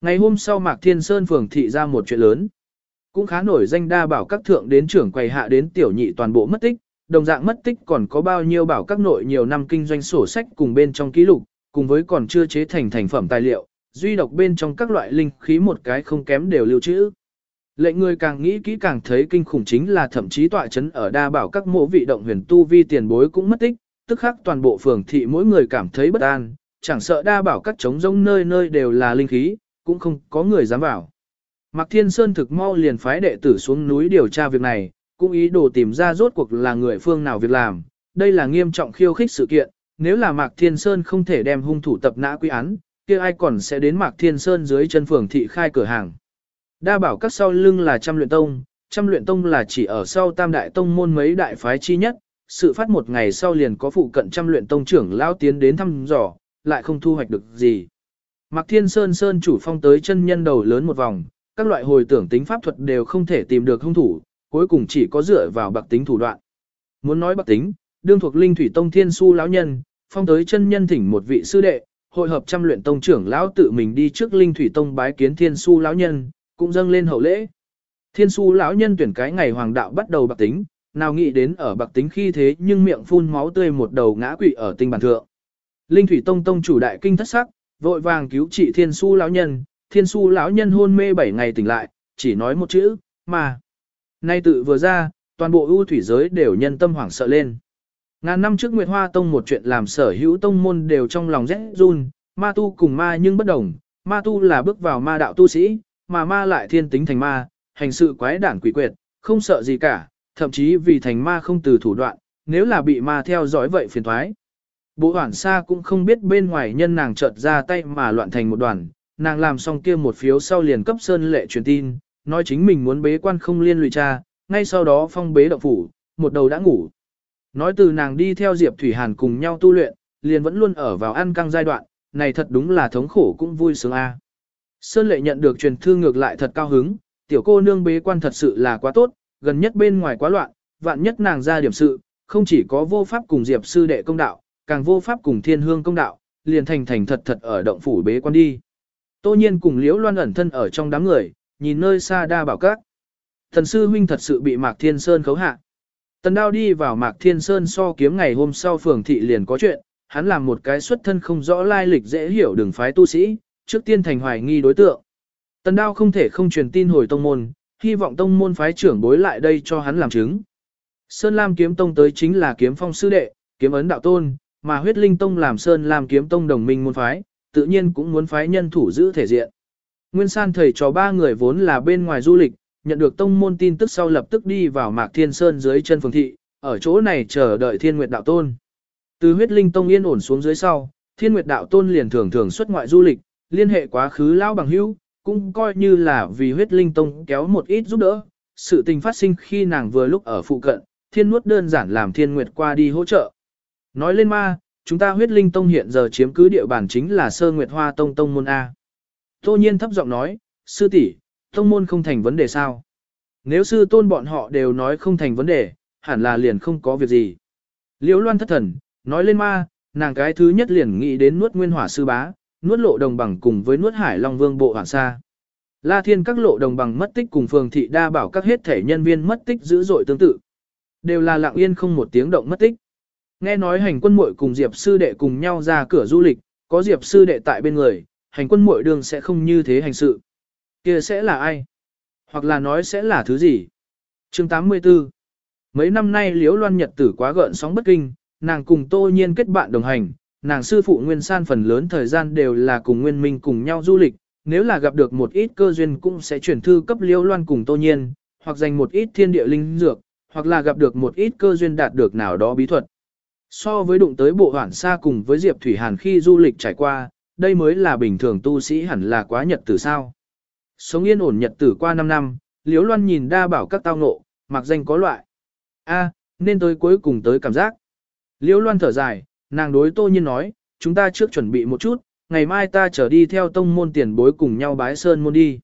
Ngày hôm sau Mạc Thiên Sơn phường thị ra một chuyện lớn. Cũng khá nổi danh đa bảo các thượng đến trưởng quầy hạ đến tiểu nhị toàn bộ mất tích, đồng dạng mất tích còn có bao nhiêu bảo các nội nhiều năm kinh doanh sổ sách cùng bên trong ký lục, cùng với còn chưa chế thành thành phẩm tài liệu, duy độc bên trong các loại linh khí một cái không kém đều lưu trữ. Lệnh người càng nghĩ kỹ càng thấy kinh khủng chính là thậm chí tọa chấn ở đa bảo các mộ vị động huyền tu vi tiền bối cũng mất tích, tức khắc toàn bộ phường thị mỗi người cảm thấy bất an, chẳng sợ đa bảo các trống rông nơi nơi đều là linh khí, cũng không có người dám vào. Mạc Thiên Sơn thực mau liền phái đệ tử xuống núi điều tra việc này, cũng ý đồ tìm ra rốt cuộc là người phương nào việc làm. Đây là nghiêm trọng khiêu khích sự kiện, nếu là Mạc Thiên Sơn không thể đem hung thủ tập nã quy án, kia ai còn sẽ đến Mạc Thiên Sơn dưới chân phường thị khai cửa hàng. Đa bảo các sau lưng là trăm luyện tông, trăm luyện tông là chỉ ở sau tam đại tông môn mấy đại phái chi nhất, sự phát một ngày sau liền có phụ cận trăm luyện tông trưởng lao tiến đến thăm dò, lại không thu hoạch được gì. Mạc Thiên Sơn Sơn chủ phong tới chân nhân đầu lớn một vòng, các loại hồi tưởng tính pháp thuật đều không thể tìm được hung thủ, cuối cùng chỉ có dựa vào bạc tính thủ đoạn. Muốn nói bạc tính, đương thuộc Linh Thủy Tông Thiên Su lão nhân, phong tới chân nhân thỉnh một vị sư đệ, hội hợp trăm luyện tông trưởng lão tự mình đi trước Linh Thủy Tông bái kiến Thiên Su lão nhân, cũng dâng lên hậu lễ. Thiên Su lão nhân tuyển cái ngày hoàng đạo bắt đầu bạc tính, nào nghĩ đến ở bạc tính khi thế nhưng miệng phun máu tươi một đầu ngã quỵ ở tinh bản thượng. Linh Thủy Tông tông chủ đại kinh thất sắc, vội vàng cứu trị Thiên Su lão nhân, Thiên Su lão nhân hôn mê 7 ngày tỉnh lại, chỉ nói một chữ, mà. Nay tự vừa ra, toàn bộ ưu thủy giới đều nhân tâm hoảng sợ lên. Ngàn năm trước Nguyệt Hoa Tông một chuyện làm sở hữu tông môn đều trong lòng rẽ run, ma tu cùng ma nhưng bất đồng, ma tu là bước vào ma đạo tu sĩ, mà ma lại thiên tính thành ma, hành sự quái đản quỷ quyệt, không sợ gì cả, thậm chí vì thành ma không từ thủ đoạn, nếu là bị ma theo dõi vậy phiền thoái. Bộ hoảng xa cũng không biết bên ngoài nhân nàng chợt ra tay mà loạn thành một đoàn, nàng làm xong kia một phiếu sau liền cấp sơn lệ truyền tin, nói chính mình muốn bế quan không liên lụy cha, ngay sau đó phong bế động phủ, một đầu đã ngủ. Nói từ nàng đi theo Diệp Thủy Hàn cùng nhau tu luyện, liền vẫn luôn ở vào ăn căng giai đoạn, này thật đúng là thống khổ cũng vui sướng a. Sơn lệ nhận được truyền thư ngược lại thật cao hứng, tiểu cô nương bế quan thật sự là quá tốt, gần nhất bên ngoài quá loạn, vạn nhất nàng ra điểm sự, không chỉ có vô pháp cùng Diệp sư đệ công đạo, càng vô pháp cùng thiên hương công đạo, liền thành thành thật thật ở động phủ bế quan đi. Tô nhiên cùng liễu loan ẩn thân ở trong đám người, nhìn nơi xa đa bảo các. Thần sư huynh thật sự bị Mạc Thiên Sơn khấu hạ. Tần đao đi vào Mạc Thiên Sơn so kiếm ngày hôm sau phường thị liền có chuyện, hắn làm một cái xuất thân không rõ lai lịch dễ hiểu đường phái tu sĩ, trước tiên thành hoài nghi đối tượng. Tần đao không thể không truyền tin hồi tông môn, hy vọng tông môn phái trưởng bối lại đây cho hắn làm chứng. Sơn Lam kiếm tông tới chính là kiếm phong sư đệ, kiếm ấn đạo tôn, mà huyết linh tông làm Sơn Lam kiếm tông đồng minh môn phái, tự nhiên cũng muốn phái nhân thủ giữ thể diện. Nguyên san thầy cho ba người vốn là bên ngoài du lịch, nhận được tông môn tin tức sau lập tức đi vào Mạc Thiên Sơn dưới chân phường thị, ở chỗ này chờ đợi Thiên Nguyệt đạo tôn. Từ huyết linh tông yên ổn xuống dưới sau, Thiên Nguyệt đạo tôn liền thường thường xuất ngoại du lịch, liên hệ quá khứ lão bằng hữu, cũng coi như là vì huyết linh tông kéo một ít giúp đỡ. Sự tình phát sinh khi nàng vừa lúc ở phụ cận, thiên nuốt đơn giản làm thiên nguyệt qua đi hỗ trợ. Nói lên ma, chúng ta huyết linh tông hiện giờ chiếm cứ địa bàn chính là sơ nguyệt hoa tông tông môn A. Tô nhiên thấp giọng nói, sư tỷ, tông môn không thành vấn đề sao? Nếu sư tôn bọn họ đều nói không thành vấn đề, hẳn là liền không có việc gì. Liễu loan thất thần, nói lên ma, nàng cái thứ nhất liền nghĩ đến nuốt nguyên hỏa sư bá, nuốt lộ đồng bằng cùng với nuốt hải long vương bộ hoàng xa. La thiên các lộ đồng bằng mất tích cùng phường thị đa bảo các hết thể nhân viên mất tích dữ dội tương tự. Đều là lặng yên không một tiếng động mất tích. Nghe nói hành quân muội cùng Diệp sư đệ cùng nhau ra cửa du lịch, có Diệp sư đệ tại bên người, hành quân muội đường sẽ không như thế hành sự. kia sẽ là ai? Hoặc là nói sẽ là thứ gì? chương 84 Mấy năm nay Liễu Loan Nhật tử quá gợn sóng bất kinh, nàng cùng Tô Nhiên kết bạn đồng hành, nàng sư phụ Nguyên San phần lớn thời gian đều là cùng Nguyên Minh cùng nhau du lịch, nếu là gặp được một ít cơ duyên cũng sẽ chuyển thư cấp Liễu Loan cùng Tô Nhiên, hoặc dành một ít thiên địa linh dược, hoặc là gặp được một ít cơ duyên đạt được nào đó bí thuật. So với đụng tới bộ hoản xa cùng với Diệp Thủy Hàn khi du lịch trải qua, đây mới là bình thường tu sĩ hẳn là quá nhật tử sao. Sống yên ổn nhật tử qua 5 năm, Liễu Loan nhìn đa bảo các tao ngộ, mặc danh có loại. a nên tới cuối cùng tới cảm giác. Liễu Loan thở dài, nàng đối tô nhiên nói, chúng ta trước chuẩn bị một chút, ngày mai ta trở đi theo tông môn tiền bối cùng nhau bái sơn môn đi.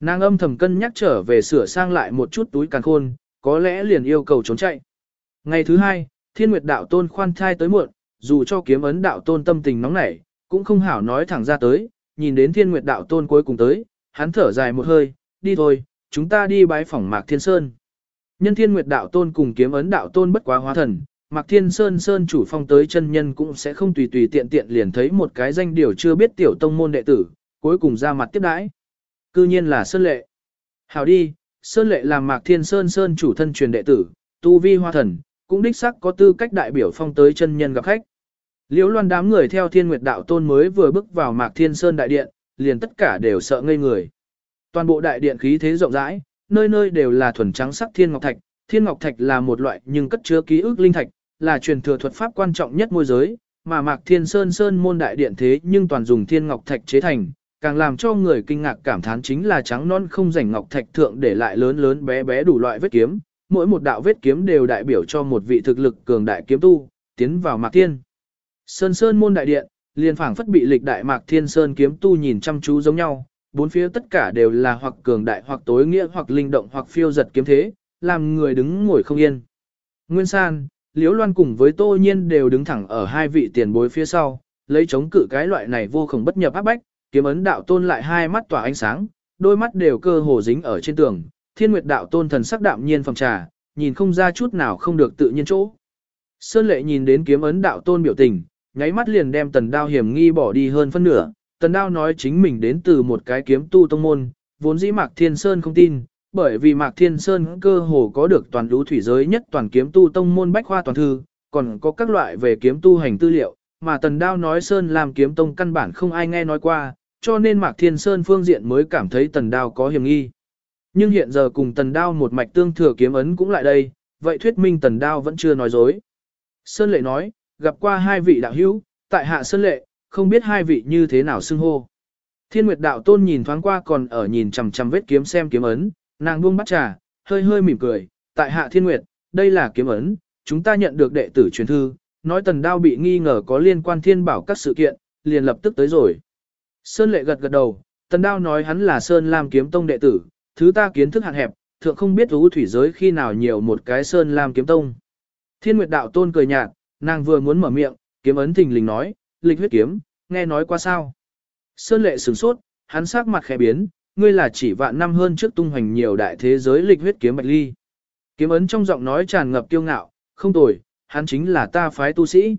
Nàng âm thầm cân nhắc trở về sửa sang lại một chút túi càn khôn, có lẽ liền yêu cầu trốn chạy. Ngày thứ hai, thiên nguyệt đạo tôn khoan thai tới muộn, dù cho kiếm ấn đạo tôn tâm tình nóng nảy, cũng không hảo nói thẳng ra tới, nhìn đến thiên nguyệt đạo tôn cuối cùng tới, hắn thở dài một hơi, đi thôi, chúng ta đi bái phỏng Mạc Thiên Sơn. Nhân thiên nguyệt đạo tôn cùng kiếm ấn đạo tôn bất quá hóa thần, Mạc Thiên Sơn Sơn chủ phong tới chân nhân cũng sẽ không tùy tùy tiện tiện liền thấy một cái danh điều chưa biết tiểu tông môn đệ tử, cuối cùng ra mặt tiếp đãi. Cư nhiên là Sơn Lệ. Hảo đi, Sơn Lệ làm Mạc Thiên Sơn Sơn chủ thân truyền đệ tử, tu vi hoa thần, cũng đích sắc có tư cách đại biểu phong tới chân nhân gặp khách. Liễu loan đám người theo thiên nguyệt đạo tôn mới vừa bước vào Mạc Thiên Sơn đại điện, liền tất cả đều sợ ngây người. Toàn bộ đại điện khí thế rộng rãi, nơi nơi đều là thuần trắng sắc thiên ngọc thạch, thiên ngọc thạch là một loại nhưng cất chứa ký ức linh thạch, là truyền thừa thuật pháp quan trọng nhất môi giới, mà Mạc Thiên Sơn Sơn môn đại điện thế nhưng toàn dùng thiên ngọc thạch chế thành, càng làm cho người kinh ngạc cảm thán chính là trắng non không rảnh ngọc thạch thượng để lại lớn lớn bé bé đủ loại vết kiếm, mỗi một đạo vết kiếm đều đại biểu cho một vị thực lực cường đại kiếm tu, tiến vào Mạc Thiên. Sơn Sơn môn đại điện, liền phảng phất bị lịch đại Mạc Thiên Sơn kiếm tu nhìn chăm chú giống nhau, bốn phía tất cả đều là hoặc cường đại hoặc tối nghĩa hoặc linh động hoặc phiêu giật kiếm thế, làm người đứng ngồi không yên. Nguyên San, Liễu Loan cùng với Tô Nhiên đều đứng thẳng ở hai vị tiền bối phía sau, lấy chống cự cái loại này vô cùng bất nhập áp bách, kiếm ấn đạo tôn lại hai mắt tỏa ánh sáng, đôi mắt đều cơ hồ dính ở trên tường, thiên nguyệt đạo tôn thần sắc đạm nhiên phòng trà, nhìn không ra chút nào không được tự nhiên chỗ. Sơn lệ nhìn đến kiếm ấn đạo tôn biểu tình, nháy mắt liền đem tần đao hiểm nghi bỏ đi hơn phân nửa, tần đao nói chính mình đến từ một cái kiếm tu tông môn, vốn dĩ Mạc Thiên Sơn không tin, bởi vì Mạc Thiên Sơn cơ hồ có được toàn lũ thủy giới nhất toàn kiếm tu tông môn bách khoa toàn thư, còn có các loại về kiếm tu hành tư liệu, mà tần đao nói Sơn làm kiếm tông căn bản không ai nghe nói qua, cho nên Mạc Thiên Sơn phương diện mới cảm thấy tần đao có hiểm nghi. Nhưng hiện giờ cùng tần đao một mạch tương thừa kiếm ấn cũng lại đây, vậy thuyết minh tần đao vẫn chưa nói dối. Sơn lệ nói, gặp qua hai vị đạo hữu, tại hạ Sơn lệ, không biết hai vị như thế nào xưng hô. Thiên Nguyệt đạo tôn nhìn thoáng qua còn ở nhìn chằm chằm vết kiếm xem kiếm ấn, nàng buông bắt trà, hơi hơi mỉm cười, tại hạ Thiên Nguyệt, đây là kiếm ấn, chúng ta nhận được đệ tử truyền thư, nói tần đao bị nghi ngờ có liên quan thiên bảo các sự kiện, liền lập tức tới rồi. Sơn lệ gật gật đầu, tần đao nói hắn là Sơn Lam kiếm tông đệ tử, thứ ta kiến thức hạn hẹp, thượng không biết ú thủy giới khi nào nhiều một cái sơn lam kiếm tông. Thiên Nguyệt đạo tôn cười nhạt, nàng vừa muốn mở miệng, kiếm ấn thình lình nói, lịch huyết kiếm, nghe nói qua sao. Sơn lệ sửng sốt, hắn sắc mặt khẽ biến, ngươi là chỉ vạn năm hơn trước tung hoành nhiều đại thế giới lịch huyết kiếm bạch ly. Kiếm ấn trong giọng nói tràn ngập kiêu ngạo, không tồi, hắn chính là ta phái tu sĩ.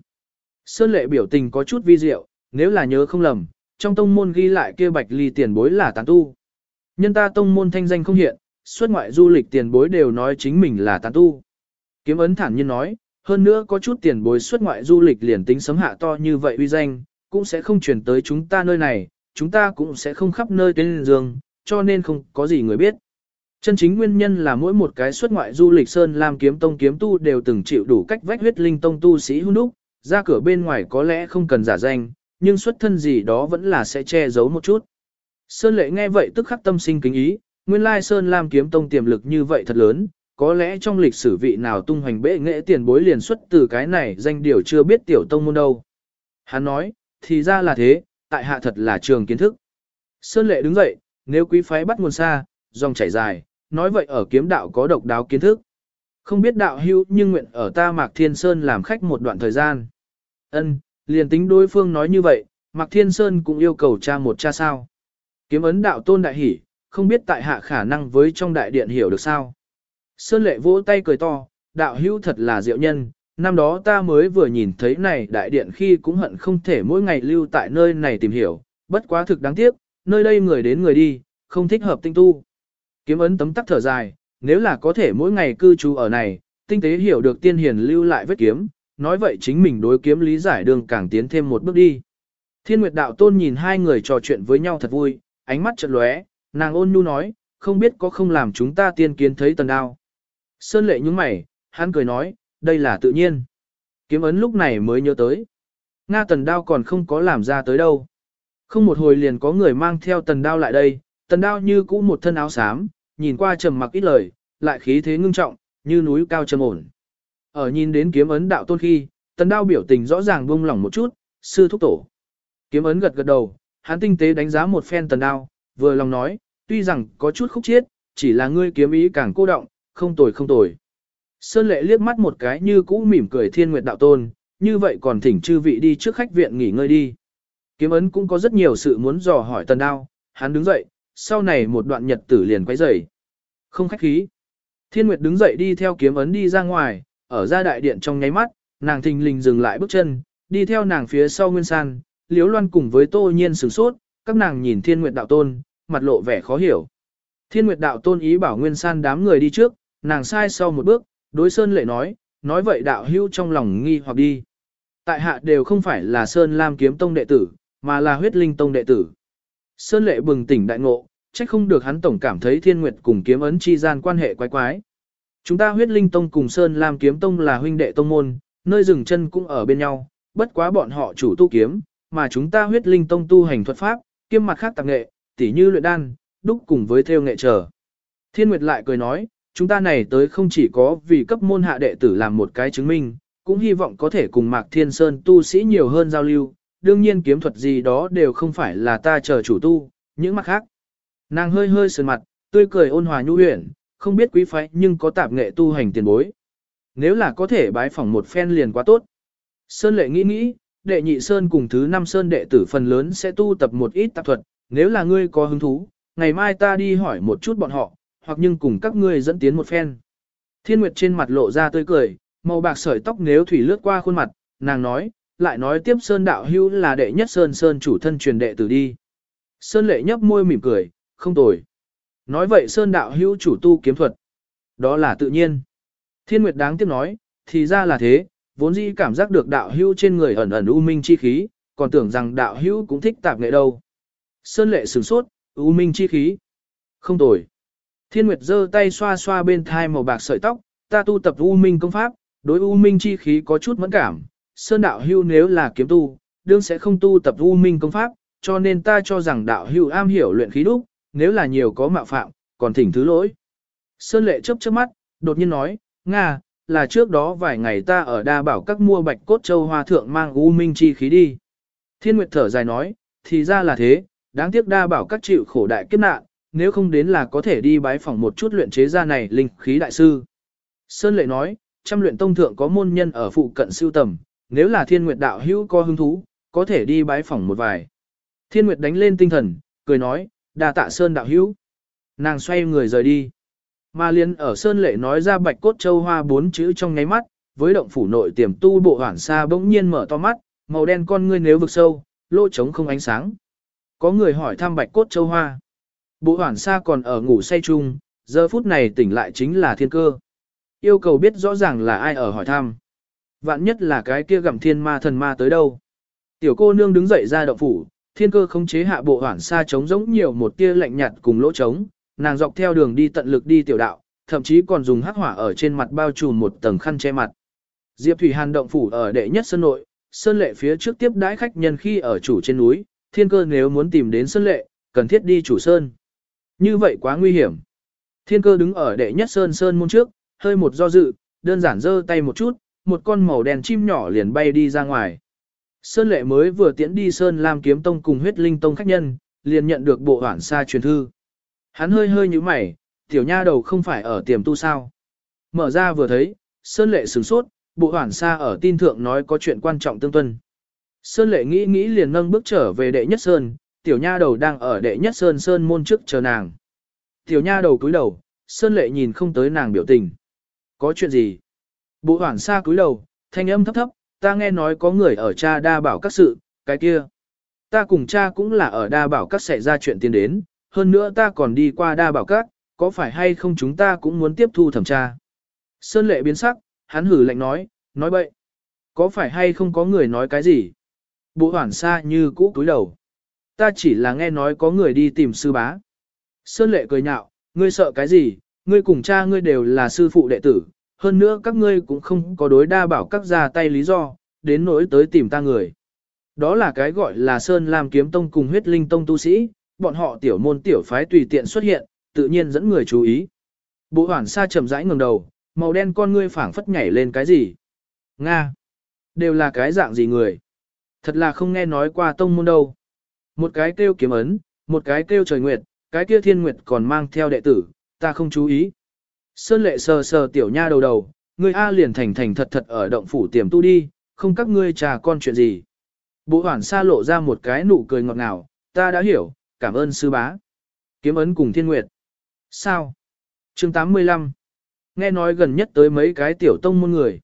Sơn lệ biểu tình có chút vi diệu, nếu là nhớ không lầm, trong tông môn ghi lại kia bạch ly tiền bối là tán tu. Nhân ta tông môn thanh danh không hiện, xuất ngoại du lịch tiền bối đều nói chính mình là tán tu. Kiếm ấn thản nhiên nói, hơn nữa có chút tiền bối xuất ngoại du lịch liền tính sấm hạ to như vậy uy danh, cũng sẽ không chuyển tới chúng ta nơi này, chúng ta cũng sẽ không khắp nơi tên dương, cho nên không có gì người biết. Chân chính nguyên nhân là mỗi một cái xuất ngoại du lịch sơn lam kiếm tông kiếm tu đều từng chịu đủ cách vách huyết linh tông tu sĩ hung đúc, ra cửa bên ngoài có lẽ không cần giả danh, nhưng xuất thân gì đó vẫn là sẽ che giấu một chút. Sơn lệ nghe vậy tức khắc tâm sinh kính ý, nguyên lai Sơn Lam kiếm tông tiềm lực như vậy thật lớn, có lẽ trong lịch sử vị nào tung hoành bệ nghệ tiền bối liền xuất từ cái này danh điều chưa biết tiểu tông môn đâu. Hắn nói, thì ra là thế, tại hạ thật là trường kiến thức. Sơn lệ đứng dậy, nếu quý phái bắt nguồn xa, dòng chảy dài, nói vậy ở kiếm đạo có độc đáo kiến thức. Không biết đạo hữu nhưng nguyện ở ta Mạc Thiên Sơn làm khách một đoạn thời gian. Ân, liền tính đối phương nói như vậy, Mạc Thiên Sơn cũng yêu cầu cha một cha sao. Kiếm ấn đạo tôn đại hỉ, không biết tại hạ khả năng với trong đại điện hiểu được sao. Sơn lệ vỗ tay cười to, đạo hữu thật là diệu nhân, năm đó ta mới vừa nhìn thấy này đại điện khi cũng hận không thể mỗi ngày lưu tại nơi này tìm hiểu, bất quá thực đáng tiếc, nơi đây người đến người đi, không thích hợp tinh tu. Kiếm ấn tấm tắc thở dài, nếu là có thể mỗi ngày cư trú ở này, tinh tế hiểu được tiên hiền lưu lại vết kiếm, nói vậy chính mình đối kiếm lý giải đường càng tiến thêm một bước đi. Thiên Nguyệt Đạo Tôn nhìn hai người trò chuyện với nhau thật vui, ánh mắt chợt lóe, nàng ôn nhu nói, không biết có không làm chúng ta tiên kiến thấy tần đao. Sơn lệ nhúng mày, hắn cười nói, đây là tự nhiên. Kiếm ấn lúc này mới nhớ tới. Nga tần đao còn không có làm ra tới đâu. Không một hồi liền có người mang theo tần đao lại đây, tần đao như cũ một thân áo xám, nhìn qua trầm mặc ít lời, lại khí thế ngưng trọng, như núi cao trầm ổn. Ở nhìn đến kiếm ấn đạo tôn khi, tần đao biểu tình rõ ràng buông lỏng một chút, sư thúc tổ. Kiếm ấn gật gật đầu, hắn tinh tế đánh giá một phen tần đao, vừa lòng nói, tuy rằng có chút khúc chiết, chỉ là ngươi kiếm ý càng cô động, không tồi không tồi. Sơn lệ liếc mắt một cái như cũ mỉm cười thiên nguyệt đạo tôn, như vậy còn thỉnh chư vị đi trước khách viện nghỉ ngơi đi. Kiếm ấn cũng có rất nhiều sự muốn dò hỏi tần đao, hắn đứng dậy, sau này một đoạn nhật tử liền quay rời. Không khách khí. Thiên Nguyệt đứng dậy đi theo kiếm ấn đi ra ngoài, ở ra đại điện trong nháy mắt, nàng thình lình dừng lại bước chân, đi theo nàng phía sau Nguyên San, Liễu Loan cùng với Tô Nhiên sửng sốt, các nàng nhìn Thiên Nguyệt đạo tôn, mặt lộ vẻ khó hiểu. Thiên Nguyệt đạo tôn ý bảo Nguyên San đám người đi trước, nàng sai sau một bước, đối Sơn Lệ nói, nói vậy đạo hưu trong lòng nghi hoặc đi. Tại hạ đều không phải là Sơn Lam kiếm tông đệ tử, mà là huyết linh tông đệ tử. Sơn Lệ bừng tỉnh đại ngộ, trách không được hắn tổng cảm thấy Thiên Nguyệt cùng kiếm ấn chi gian quan hệ quái quái. Chúng ta huyết linh tông cùng Sơn Lam kiếm tông là huynh đệ tông môn, nơi dừng chân cũng ở bên nhau, bất quá bọn họ chủ tu kiếm, mà chúng ta huyết linh tông tu hành thuật pháp, kiêm mặt khác tạp nghệ, tỉ như luyện đan, đúc cùng với theo nghệ trở. Thiên Nguyệt lại cười nói, chúng ta này tới không chỉ có vì cấp môn hạ đệ tử làm một cái chứng minh, cũng hy vọng có thể cùng Mạc Thiên Sơn tu sĩ nhiều hơn giao lưu, đương nhiên kiếm thuật gì đó đều không phải là ta chờ chủ tu, những mặt khác. Nàng hơi hơi sườn mặt, tươi cười ôn hòa nhu huyển, không biết quý phái nhưng có tạp nghệ tu hành tiền bối. Nếu là có thể bái phỏng một phen liền quá tốt. Sơn lệ nghĩ nghĩ, đệ nhị Sơn cùng thứ năm Sơn đệ tử phần lớn sẽ tu tập một ít tạp thuật, nếu là ngươi có hứng thú, ngày mai ta đi hỏi một chút bọn họ, hoặc nhưng cùng các ngươi dẫn tiến một phen. Thiên Nguyệt trên mặt lộ ra tươi cười, màu bạc sợi tóc nếu thủy lướt qua khuôn mặt, nàng nói, lại nói tiếp Sơn đạo hưu là đệ nhất Sơn Sơn chủ thân truyền đệ tử đi. Sơn lệ nhấp môi mỉm cười, không tồi. Nói vậy Sơn đạo hưu chủ tu kiếm thuật. Đó là tự nhiên. Thiên Nguyệt đáng tiếc nói, thì ra là thế, vốn dĩ cảm giác được đạo hưu trên người ẩn ẩn u minh chi khí, còn tưởng rằng đạo hưu cũng thích tạp nghệ đâu. Sơn lệ sửng sốt, u minh chi khí. Không tồi. Thiên Nguyệt giơ tay xoa xoa bên thai màu bạc sợi tóc, ta tu tập u minh công pháp, đối u minh chi khí có chút mẫn cảm. Sơn đạo hưu nếu là kiếm tu, đương sẽ không tu tập u minh công pháp, cho nên ta cho rằng đạo hưu am hiểu luyện khí đúc, nếu là nhiều có mạo phạm, còn thỉnh thứ lỗi. Sơn lệ chớp chớp mắt, đột nhiên nói, Nga, là trước đó vài ngày ta ở đa bảo các mua bạch cốt châu hoa thượng mang u minh chi khí đi. Thiên Nguyệt thở dài nói, thì ra là thế, đáng tiếc đa bảo các chịu khổ đại kiếp nạn, nếu không đến là có thể đi bái phỏng một chút luyện chế ra này linh khí đại sư. Sơn Lệ nói, trăm luyện tông thượng có môn nhân ở phụ cận siêu tầm, nếu là thiên nguyệt đạo hữu có hứng thú, có thể đi bái phỏng một vài. Thiên nguyệt đánh lên tinh thần, cười nói, đà tạ Sơn đạo hữu. Nàng xoay người rời đi. Mà liên ở Sơn Lệ nói ra bạch cốt châu hoa bốn chữ trong ngáy mắt, với động phủ nội tiềm tu bộ hoảng xa bỗng nhiên mở to mắt, màu đen con ngươi nếu vực sâu, lỗ trống không ánh sáng. Có người hỏi thăm bạch cốt châu hoa. Bộ hoảng xa còn ở ngủ say chung, giờ phút này tỉnh lại chính là thiên cơ. Yêu cầu biết rõ ràng là ai ở hỏi thăm. Vạn nhất là cái kia gặm thiên ma thần ma tới đâu. Tiểu cô nương đứng dậy ra động phủ, thiên cơ không chế hạ bộ hoảng xa trống giống nhiều một tia lạnh nhạt cùng lỗ trống, nàng dọc theo đường đi tận lực đi tiểu đạo, thậm chí còn dùng hắc hỏa ở trên mặt bao trùm một tầng khăn che mặt. Diệp Thủy Hàn động phủ ở đệ nhất sơn nội, sơn lệ phía trước tiếp đãi khách nhân khi ở chủ trên núi, thiên cơ nếu muốn tìm đến sơn lệ, cần thiết đi chủ sơn. Như vậy quá nguy hiểm. Thiên cơ đứng ở đệ nhất sơn sơn môn trước, hơi một do dự, đơn giản giơ tay một chút, một con màu đen chim nhỏ liền bay đi ra ngoài. Sơn lệ mới vừa tiễn đi Sơn Lam kiếm tông cùng huyết linh tông khách nhân, liền nhận được bộ hoảng xa truyền thư. Hắn hơi hơi như mày, tiểu nha đầu không phải ở tiềm tu sao. Mở ra vừa thấy, Sơn lệ sửng sốt, bộ hoảng xa ở tin thượng nói có chuyện quan trọng tương tuân. Sơn lệ nghĩ nghĩ liền nâng bước trở về đệ nhất Sơn, tiểu nha đầu đang ở đệ nhất Sơn Sơn môn trước chờ nàng. Tiểu nha đầu cúi đầu, Sơn lệ nhìn không tới nàng biểu tình. Có chuyện gì? Bộ hoảng xa cúi đầu, thanh âm thấp thấp, ta nghe nói có người ở cha đa bảo các sự, cái kia. Ta cùng cha cũng là ở đa bảo các xảy ra chuyện tiến đến, hơn nữa ta còn đi qua đa bảo các, có phải hay không chúng ta cũng muốn tiếp thu thẩm tra. Sơn lệ biến sắc, hắn hử lạnh nói, nói bậy. Có phải hay không có người nói cái gì? Bộ hoảng xa như cũ cúi đầu. Ta chỉ là nghe nói có người đi tìm sư bá. Sơn lệ cười nhạo, ngươi sợ cái gì, ngươi cùng cha ngươi đều là sư phụ đệ tử, hơn nữa các ngươi cũng không có đối đa bảo các ra tay lý do, đến nỗi tới tìm ta người. Đó là cái gọi là Sơn Lam Kiếm Tông cùng huyết linh tông tu sĩ, bọn họ tiểu môn tiểu phái tùy tiện xuất hiện, tự nhiên dẫn người chú ý. Bộ hoảng sa chậm rãi ngẩng đầu, màu đen con ngươi phảng phất nhảy lên cái gì? Nga! Đều là cái dạng gì người? Thật là không nghe nói qua tông môn đâu. Một cái kêu kiếm ấn, một cái kêu trời nguyệt, cái kia thiên nguyệt còn mang theo đệ tử, ta không chú ý. Sơn lệ sờ sờ tiểu nha đầu đầu, ngươi A liền thành thành thật thật ở động phủ tiềm tu đi, không các ngươi trà con chuyện gì. Bộ hoảng xa lộ ra một cái nụ cười ngọt ngào, ta đã hiểu, cảm ơn sư bá. Kiếm ấn cùng thiên nguyệt. Sao? chương 85. Nghe nói gần nhất tới mấy cái tiểu tông môn người.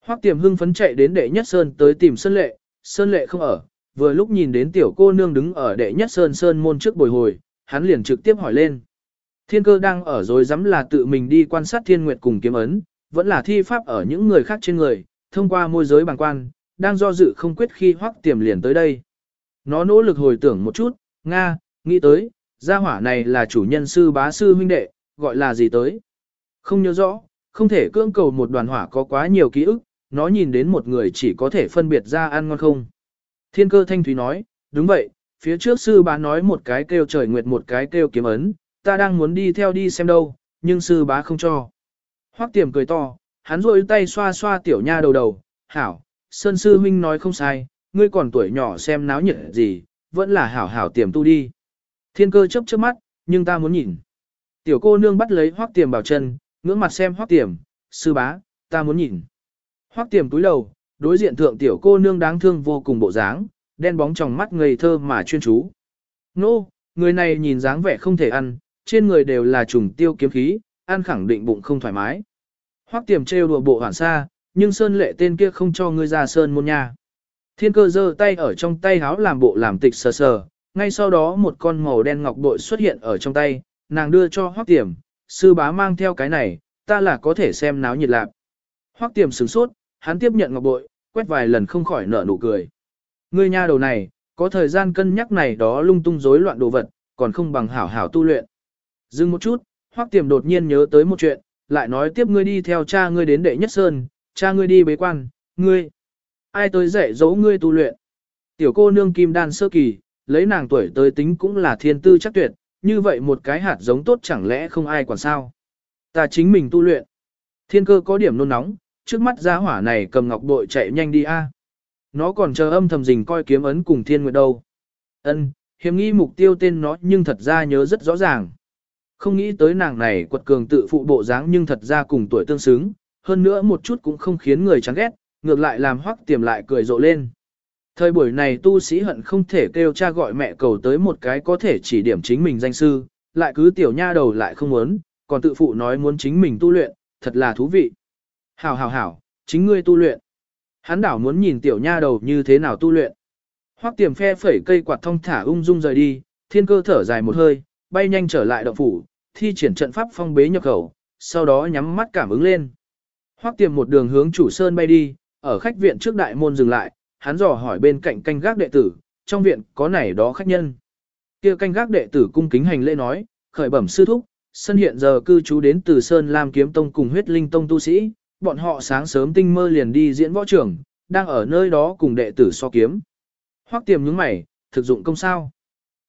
Hoắc tiềm hưng phấn chạy đến đệ nhất sơn tới tìm Sơn lệ, Sơn lệ không ở, vừa lúc nhìn đến tiểu cô nương đứng ở đệ nhất sơn sơn môn trước bồi hồi, hắn liền trực tiếp hỏi lên. Thiên cơ đang ở rồi dám là tự mình đi quan sát thiên nguyệt cùng kiếm ấn, vẫn là thi pháp ở những người khác trên người, thông qua môi giới bằng quan, đang do dự không quyết khi hoắc tiềm liền tới đây. Nó nỗ lực hồi tưởng một chút, Nga, nghĩ tới, gia hỏa này là chủ nhân sư bá sư huynh đệ, gọi là gì tới. Không nhớ rõ, không thể cưỡng cầu một đoàn hỏa có quá nhiều ký ức, nó nhìn đến một người chỉ có thể phân biệt ra ăn ngon không. Thiên cơ thanh thúy nói, đúng vậy, phía trước sư bá nói một cái kêu trời nguyệt một cái kêu kiếm ấn, ta đang muốn đi theo đi xem đâu, nhưng sư bá không cho. Hoắc tiềm cười to, hắn rôi tay xoa xoa tiểu nha đầu đầu, hảo, sơn sư huynh nói không sai, ngươi còn tuổi nhỏ xem náo nhiệt gì, vẫn là hảo hảo tiềm tu đi. Thiên cơ chấp chớp mắt, nhưng ta muốn nhìn. Tiểu cô nương bắt lấy hoắc tiềm bảo chân, ngưỡng mặt xem hoắc tiềm, sư bá, ta muốn nhìn. Hoắc tiềm túi đầu, đối diện thượng tiểu cô nương đáng thương vô cùng bộ dáng, đen bóng trong mắt ngây thơ mà chuyên chú. Nô, người này nhìn dáng vẻ không thể ăn, trên người đều là trùng tiêu kiếm khí, ăn khẳng định bụng không thoải mái. Hoắc tiềm trêu đùa bộ hoảng xa, nhưng sơn lệ tên kia không cho ngươi ra sơn môn nha. Thiên cơ giơ tay ở trong tay háo làm bộ làm tịch sờ sờ, ngay sau đó một con màu đen ngọc bội xuất hiện ở trong tay, nàng đưa cho Hoắc Tiềm, sư bá mang theo cái này, ta là có thể xem náo nhiệt lạc. Hoắc Tiềm sửng sốt, hắn tiếp nhận ngọc bội, quét vài lần không khỏi nở nụ cười. Ngươi nha đầu này, có thời gian cân nhắc này đó lung tung rối loạn đồ vật, còn không bằng hảo hảo tu luyện. Dừng một chút, Hoắc Tiềm đột nhiên nhớ tới một chuyện, lại nói tiếp ngươi đi theo cha ngươi đến đệ nhất sơn, cha ngươi đi bế quan, ngươi. Ai tới dạy dỗ ngươi tu luyện? Tiểu cô nương kim đan sơ kỳ, lấy nàng tuổi tới tính cũng là thiên tư chắc tuyệt, như vậy một cái hạt giống tốt chẳng lẽ không ai quản sao. Ta chính mình tu luyện. Thiên cơ có điểm nôn nóng, trước mắt giá hỏa này cầm ngọc bội chạy nhanh đi a. Nó còn chờ âm thầm rình coi kiếm ấn cùng thiên nguyệt đâu. Ân, hiểm nghi mục tiêu tên nó nhưng thật ra nhớ rất rõ ràng không nghĩ tới nàng này quật cường tự phụ bộ dáng nhưng thật ra cùng tuổi tương xứng, hơn nữa một chút cũng không khiến người chán ghét, ngược lại làm hoắc tiềm lại cười rộ lên. Thời buổi này tu sĩ hận không thể kêu cha gọi mẹ cầu tới một cái có thể chỉ điểm chính mình danh sư, lại cứ tiểu nha đầu lại không muốn, còn tự phụ nói muốn chính mình tu luyện, thật là thú vị. Hảo hảo hảo, chính ngươi tu luyện. Hắn đảo muốn nhìn tiểu nha đầu như thế nào tu luyện. Hoắc tiềm phe phẩy cây quạt thông thả ung dung rời đi, thiên cơ thở dài một hơi, bay nhanh trở lại động phủ, thi triển trận pháp phong bế nhập khẩu, sau đó nhắm mắt cảm ứng lên. Hoắc tiềm một đường hướng chủ sơn bay đi, ở khách viện trước đại môn dừng lại, hắn dò hỏi bên cạnh canh gác đệ tử, trong viện có này đó khách nhân. Kia canh gác đệ tử cung kính hành lễ nói, khởi bẩm sư thúc, sân hiện giờ cư trú đến từ Sơn Lam Kiếm Tông cùng huyết linh tông tu sĩ, bọn họ sáng sớm tinh mơ liền đi diễn võ trưởng, đang ở nơi đó cùng đệ tử so kiếm. Hoắc tiềm nhướng mày, thực dụng công sao.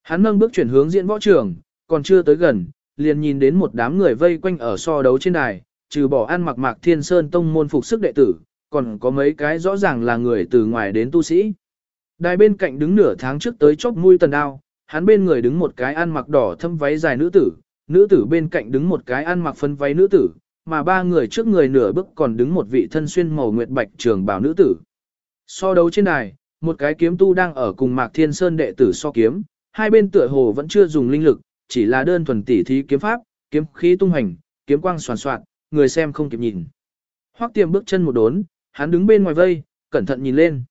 Hắn nâng bước chuyển hướng diễn võ trưởng, còn chưa tới gần, liền nhìn đến một đám người vây quanh ở so đấu trên đài, trừ bỏ ăn mặc mạc thiên sơn tông môn phục sức đệ tử, còn có mấy cái rõ ràng là người từ ngoài đến tu sĩ. Đài bên cạnh đứng nửa tháng trước tới chóp mũi tần đao, hắn bên người đứng một cái ăn mặc đỏ thâm váy dài nữ tử, nữ tử bên cạnh đứng một cái ăn mặc phân váy nữ tử, mà ba người trước người nửa bước còn đứng một vị thân xuyên màu nguyệt bạch trường bảo nữ tử. So đấu trên đài, một cái kiếm tu đang ở cùng Mạc Thiên Sơn đệ tử so kiếm, hai bên tựa hồ vẫn chưa dùng linh lực, chỉ là đơn thuần tỉ thí kiếm pháp, kiếm khí tung hành, kiếm quang soàn xoạt, người xem không kịp nhìn. Hoắc Tiềm bước chân một đốn, hắn đứng bên ngoài vây, cẩn thận nhìn lên.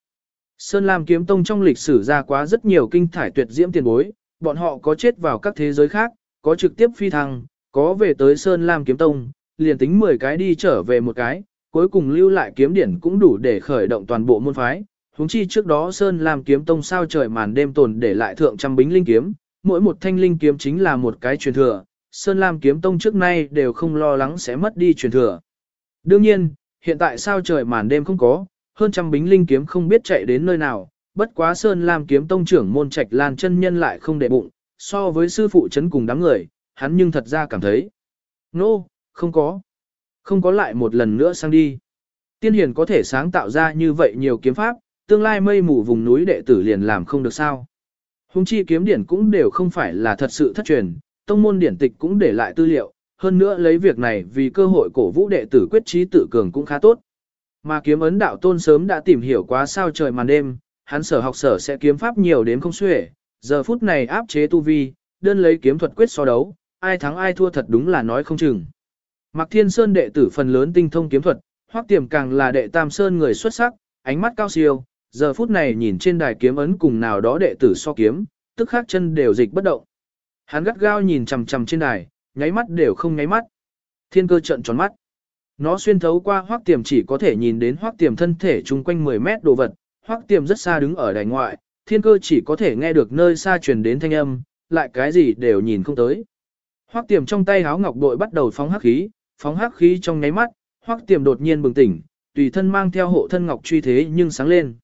Sơn Lam kiếm tông trong lịch sử ra quá rất nhiều kinh thải tuyệt diễm tiền bối, bọn họ có chết vào các thế giới khác, có trực tiếp phi thăng, có về tới Sơn Lam kiếm tông, liền tính 10 cái đi trở về một cái, cuối cùng lưu lại kiếm điển cũng đủ để khởi động toàn bộ môn phái. Húng chi trước đó Sơn Lam kiếm tông sao trời màn đêm tồn để lại thượng trăm bính linh kiếm, mỗi một thanh linh kiếm chính là một cái truyền thừa, Sơn Lam kiếm tông trước nay đều không lo lắng sẽ mất đi truyền thừa. Đương nhiên, hiện tại sao trời màn đêm không có, hơn trăm bính linh kiếm không biết chạy đến nơi nào, bất quá Sơn Lam kiếm tông trưởng môn trạch lan chân nhân lại không để bụng, so với sư phụ chấn cùng đám người, hắn nhưng thật ra cảm thấy. Nô, no, không có. Không có lại một lần nữa sang đi. Tiên hiền có thể sáng tạo ra như vậy nhiều kiếm pháp, tương lai mây mù vùng núi đệ tử liền làm không được sao. Hùng chi kiếm điển cũng đều không phải là thật sự thất truyền, tông môn điển tịch cũng để lại tư liệu, hơn nữa lấy việc này vì cơ hội cổ vũ đệ tử quyết trí tự cường cũng khá tốt. Mà kiếm ấn đạo tôn sớm đã tìm hiểu quá sao trời màn đêm, hắn sở học sở sẽ kiếm pháp nhiều đến không xuể, giờ phút này áp chế tu vi, đơn lấy kiếm thuật quyết so đấu, ai thắng ai thua thật đúng là nói không chừng. Mạc Thiên Sơn đệ tử phần lớn tinh thông kiếm thuật, Hoắc Tiềm càng là đệ Tam Sơn người xuất sắc, ánh mắt cao siêu, giờ phút này nhìn trên đài kiếm ấn cùng nào đó đệ tử so kiếm, tức khắc chân đều dịch bất động. Hắn gắt gao nhìn chằm chằm trên đài, nháy mắt đều không nháy mắt. Thiên cơ trợn tròn mắt. Nó xuyên thấu qua Hoắc Tiềm chỉ có thể nhìn đến Hoắc Tiềm thân thể chung quanh 10 mét đồ vật, Hoắc Tiềm rất xa đứng ở đài ngoại, thiên cơ chỉ có thể nghe được nơi xa truyền đến thanh âm, lại cái gì đều nhìn không tới. Hoắc Tiềm trong tay háo ngọc đội bắt đầu phóng hắc khí, phóng hắc khí trong nháy mắt, Hoắc Tiềm đột nhiên bừng tỉnh, tùy thân mang theo hộ thân ngọc truy thế nhưng sáng lên.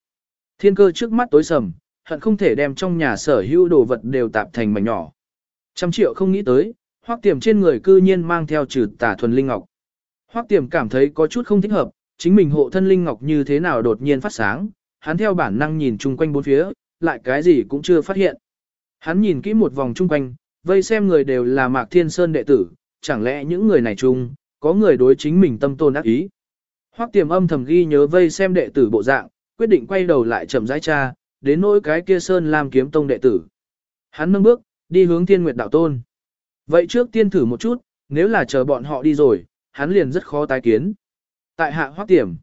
Thiên cơ trước mắt tối sầm, hận không thể đem trong nhà sở hữu đồ vật đều tạp thành mảnh nhỏ. Trăm triệu không nghĩ tới, Hoắc Tiềm trên người cư nhiên mang theo trừ tả thuần linh ngọc. Hoắc Tiềm cảm thấy có chút không thích hợp, chính mình hộ thân linh ngọc như thế nào đột nhiên phát sáng, hắn theo bản năng nhìn chung quanh bốn phía, lại cái gì cũng chưa phát hiện. Hắn nhìn kỹ một vòng chung quanh, vây xem người đều là Mạc Thiên Sơn đệ tử, chẳng lẽ những người này chung, có người đối chính mình tâm tôn ác ý. Hoắc tiềm âm thầm ghi nhớ vây xem đệ tử bộ dạng, quyết định quay đầu lại chậm rãi tra, đến nỗi cái kia Sơn Lam kiếm tông đệ tử. Hắn nâng bước, đi hướng Thiên Nguyệt đạo tôn. Vậy trước tiên thử một chút, nếu là chờ bọn họ đi rồi, hắn liền rất khó tái kiến. Tại hạ Hoắc tiềm.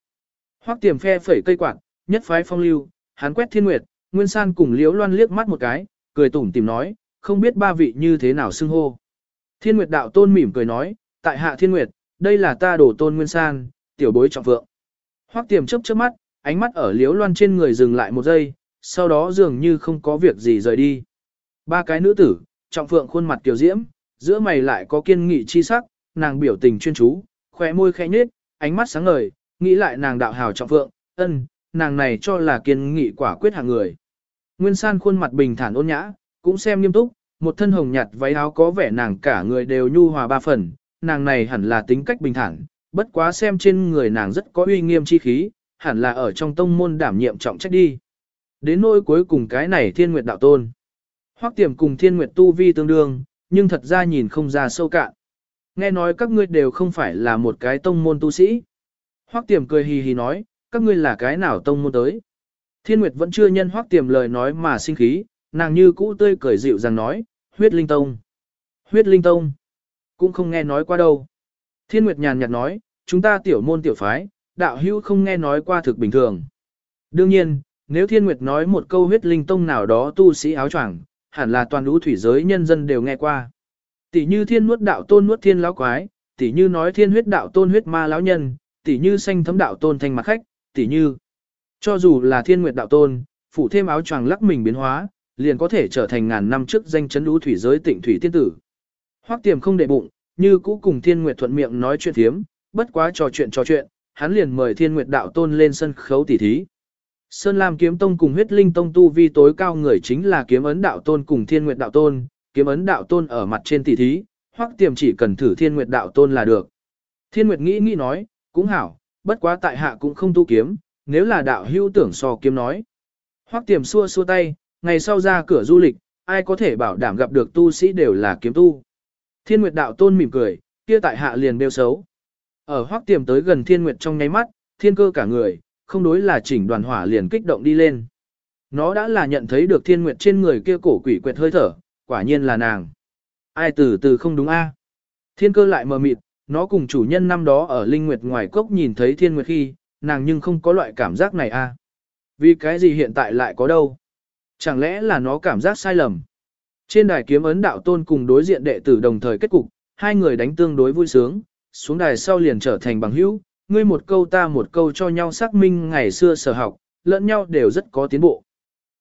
Hoắc tiềm phe phẩy cây quạt, nhất phái phong lưu, hắn quét Thiên Nguyệt, Nguyên San cùng Liễu Loan liếc mắt một cái, cười tủm tìm nói, không biết ba vị như thế nào xưng hô. Thiên Nguyệt đạo tôn mỉm cười nói, tại hạ Thiên Nguyệt, đây là ta đổ tôn Nguyên San, tiểu bối trọng vượng Hoắc tiềm chớp chớp mắt, ánh mắt ở liếu loan trên người dừng lại một giây, sau đó dường như không có việc gì rời đi. Ba cái nữ tử, trọng phượng khuôn mặt tiểu diễm, giữa mày lại có kiên nghị chi sắc, nàng biểu tình chuyên chú, khóe môi khẽ nhếch, ánh mắt sáng ngời, nghĩ lại nàng đạo hào trọng phượng, ân, nàng này cho là kiên nghị quả quyết hạng người. Nguyên San khuôn mặt bình thản ôn nhã, cũng xem nghiêm túc, một thân hồng nhạt váy áo có vẻ nàng cả người đều nhu hòa ba phần, nàng này hẳn là tính cách bình thản, bất quá xem trên người nàng rất có uy nghiêm chi khí, hẳn là ở trong tông môn đảm nhiệm trọng trách đi. Đến nỗi cuối cùng cái này thiên nguyệt đạo tôn. Hoắc tiềm cùng thiên nguyệt tu vi tương đương, nhưng thật ra nhìn không ra sâu cạn. Nghe nói các ngươi đều không phải là một cái tông môn tu sĩ. Hoắc tiềm cười hì hì nói, các ngươi là cái nào tông môn tới. Thiên Nguyệt vẫn chưa nhân Hoắc tiềm lời nói mà sinh khí, nàng như cũ tươi cười dịu dàng nói, huyết linh tông. Huyết linh tông. Cũng không nghe nói qua đâu. Thiên Nguyệt nhàn nhạt nói, chúng ta tiểu môn tiểu phái, đạo hữu không nghe nói qua thực bình thường. Đương nhiên, nếu Thiên Nguyệt nói một câu huyết linh tông nào đó tu sĩ áo choàng, hẳn là toàn lũ thủy giới nhân dân đều nghe qua. Tỷ như thiên nuốt đạo tôn nuốt thiên lão quái, tỷ như nói thiên huyết đạo tôn huyết ma lão nhân, tỷ như xanh thấm đạo tôn thanh mặt khách, tỷ như cho dù là thiên nguyệt đạo tôn, phụ thêm áo choàng lắc mình biến hóa, liền có thể trở thành ngàn năm trước danh chấn lũ thủy giới tịnh thủy tiên tử. Hoắc tiềm không để bụng, như cũ cùng thiên nguyệt thuận miệng nói chuyện thiếm, bất quá trò chuyện trò chuyện, hắn liền mời thiên nguyệt đạo tôn lên sân khấu tỉ thí. Sơn Lam kiếm tông cùng huyết linh tông tu vi tối cao người chính là kiếm ấn đạo tôn cùng thiên nguyệt đạo tôn, kiếm ấn đạo tôn ở mặt trên tỷ thí, hoặc tiềm chỉ cần thử thiên nguyệt đạo tôn là được. Thiên nguyệt nghĩ nghĩ nói, cũng hảo, bất quá tại hạ cũng không tu kiếm, nếu là đạo hưu tưởng so kiếm nói. Hoắc tiềm xua xua tay, ngày sau ra cửa du lịch, ai có thể bảo đảm gặp được tu sĩ đều là kiếm tu. Thiên Nguyệt đạo tôn mỉm cười, kia tại hạ liền bêu xấu. Ở Hoắc tiềm tới gần Thiên Nguyệt trong nháy mắt, thiên cơ cả người, không đối là chỉnh đoàn hỏa liền kích động đi lên. Nó đã là nhận thấy được Thiên Nguyệt trên người kia cổ quỷ quyệt hơi thở, quả nhiên là nàng. Ai từ từ không đúng a? Thiên cơ lại mờ mịt, nó cùng chủ nhân năm đó ở Linh Nguyệt ngoài cốc nhìn thấy Thiên Nguyệt khi, nàng nhưng không có loại cảm giác này a. Vì cái gì hiện tại lại có đâu? Chẳng lẽ là nó cảm giác sai lầm? Trên đài kiếm ấn đạo tôn cùng đối diện đệ tử đồng thời kết cục, hai người đánh tương đối vui sướng, xuống đài sau liền trở thành bằng hữu, ngươi một câu ta một câu cho nhau xác minh ngày xưa sở học, lẫn nhau đều rất có tiến bộ.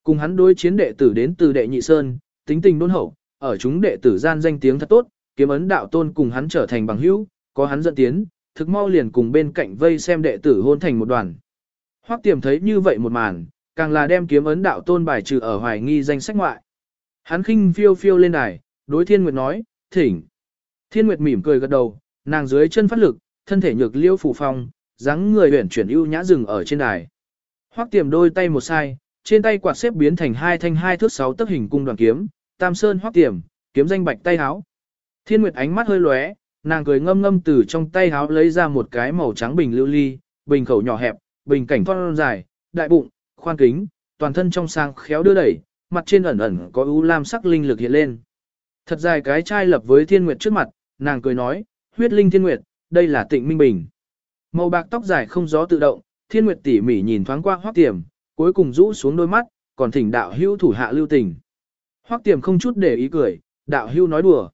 Cùng hắn đối chiến đệ tử đến từ đệ nhị sơn, tính tình đôn hậu, ở chúng đệ tử gian danh tiếng thật tốt, kiếm ấn đạo tôn cùng hắn trở thành bằng hữu, có hắn dẫn tiến, thực mau liền cùng bên cạnh vây xem đệ tử hôn thành một đoàn. Hoắc tiềm thấy như vậy một màn, càng là đem kiếm ấn đạo tôn bài trừ ở hoài nghi danh sách ngoại. Hắn khinh phiêu phiêu lên đài, đối Thiên Nguyệt nói, thỉnh. Thiên Nguyệt mỉm cười gật đầu, nàng dưới chân phát lực, thân thể nhược liêu phủ phong, dáng người uyển chuyển ưu nhã dừng ở trên đài. Hoắc tiềm đôi tay một sai, trên tay quạt xếp biến thành hai thanh hai thước sáu tấc hình cung đoàn kiếm, tam sơn hoắc tiềm, kiếm danh bạch tay háo. Thiên Nguyệt ánh mắt hơi lóe, nàng cười ngâm ngâm từ trong tay háo lấy ra một cái màu trắng bình lưu ly, bình khẩu nhỏ hẹp, bình cảnh thon dài, đại bụng, khoan kính, toàn thân trong sang khéo đưa đẩy, mặt trên ẩn ẩn có ưu lam sắc linh lực hiện lên. Thật dài cái chai lập với Thiên Nguyệt trước mặt, nàng cười nói, huyết linh Thiên Nguyệt, đây là tịnh minh bình. Màu bạc tóc dài không gió tự động, Thiên Nguyệt tỉ mỉ nhìn thoáng qua hoắc tiềm, cuối cùng rũ xuống đôi mắt, còn thỉnh đạo hưu thủ hạ lưu tình. Hoắc tiềm không chút để ý cười, đạo hưu nói đùa.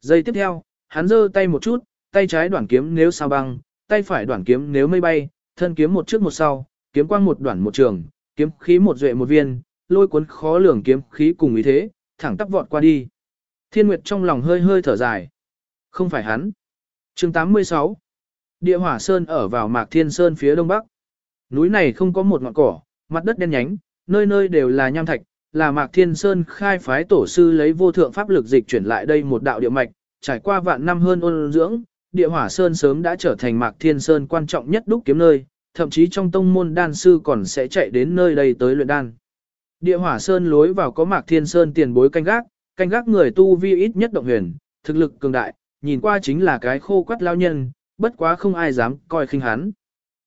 Giây tiếp theo, hắn giơ tay một chút, tay trái đoạn kiếm nếu sao băng, tay phải đoạn kiếm nếu mây bay, thân kiếm một trước một sau, kiếm quang một đoạn một trường, kiếm khí một duệ một viên, lôi cuốn khó lường kiếm khí cùng ý thế, thẳng tắp vọt qua đi. Thiên Nguyệt trong lòng hơi hơi thở dài. Không phải hắn chương 86. Địa hỏa sơn ở vào mạc thiên sơn phía đông bắc. Núi này không có một ngọn cỏ, mặt đất đen nhánh, nơi nơi đều là nham thạch, là mạc thiên sơn khai phái tổ sư lấy vô thượng pháp lực dịch chuyển lại đây một đạo địa mạch, trải qua vạn năm hơn ôn dưỡng, địa hỏa sơn sớm đã trở thành mạc thiên sơn quan trọng nhất đúc kiếm nơi, thậm chí trong tông môn đan sư còn sẽ chạy đến nơi đây tới luyện đan. Địa hỏa sơn lối vào có mạc thiên sơn tiền bối canh gác, canh gác người tu vi ít nhất động huyền, thực lực cường đại, nhìn qua chính là cái khô quắt lao nhân, bất quá không ai dám coi khinh hắn.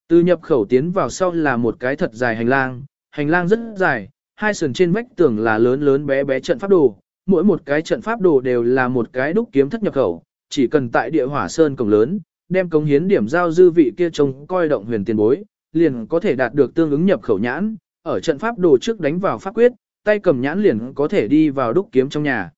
Từ nhập khẩu tiến vào sau là một cái thật dài hành lang, hành lang rất dài, hai sườn trên vách tường là lớn lớn bé bé trận pháp đồ, mỗi một cái trận pháp đồ đều là một cái đúc kiếm thất nhập khẩu, chỉ cần tại địa hỏa sơn cổng lớn, đem cống hiến điểm giao dư vị kia trông coi động huyền tiền bối, liền có thể đạt được tương ứng nhập khẩu nhãn, ở trận pháp đồ trước đánh vào pháp quyết, tay cầm nhãn liền có thể đi vào đúc kiếm trong nhà.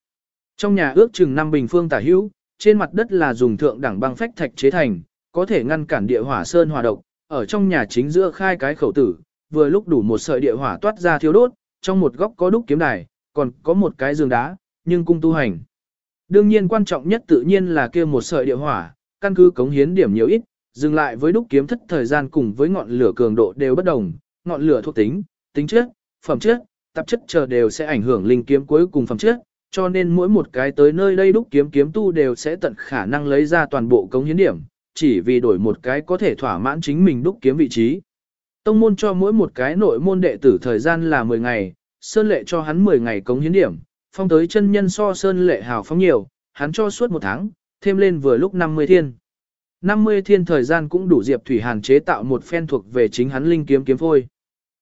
Trong nhà ước chừng năm bình phương tả hữu, trên mặt đất là dùng thượng đẳng băng phách thạch chế thành, có thể ngăn cản địa hỏa sơn hòa độc, ở trong nhà chính giữa khai cái khẩu tử, vừa lúc đủ một sợi địa hỏa toát ra thiếu đốt, trong một góc có đúc kiếm đài, còn có một cái giường đá, nhưng cung tu hành. Đương nhiên quan trọng nhất tự nhiên là kia một sợi địa hỏa, căn cứ cống hiến điểm nhiều ít, dừng lại với đúc kiếm thất thời gian cùng với ngọn lửa cường độ đều bất đồng, ngọn lửa thuộc tính, tính chất, phẩm chất, tạp chất chờ đều sẽ ảnh hưởng linh kiếm cuối cùng phẩm chất, cho nên mỗi một cái tới nơi đây đúc kiếm kiếm tu đều sẽ tận khả năng lấy ra toàn bộ cống hiến điểm, chỉ vì đổi một cái có thể thỏa mãn chính mình đúc kiếm vị trí. Tông môn cho mỗi một cái nội môn đệ tử thời gian là 10 ngày, Sơn Lệ cho hắn 10 ngày cống hiến điểm, phong tới chân nhân so Sơn Lệ hào phóng nhiều, hắn cho suốt một tháng, thêm lên vừa lúc 50 thiên. 50 thiên thời gian cũng đủ Diệp Thủy Hàn chế tạo một phen thuộc về chính hắn linh kiếm kiếm phôi.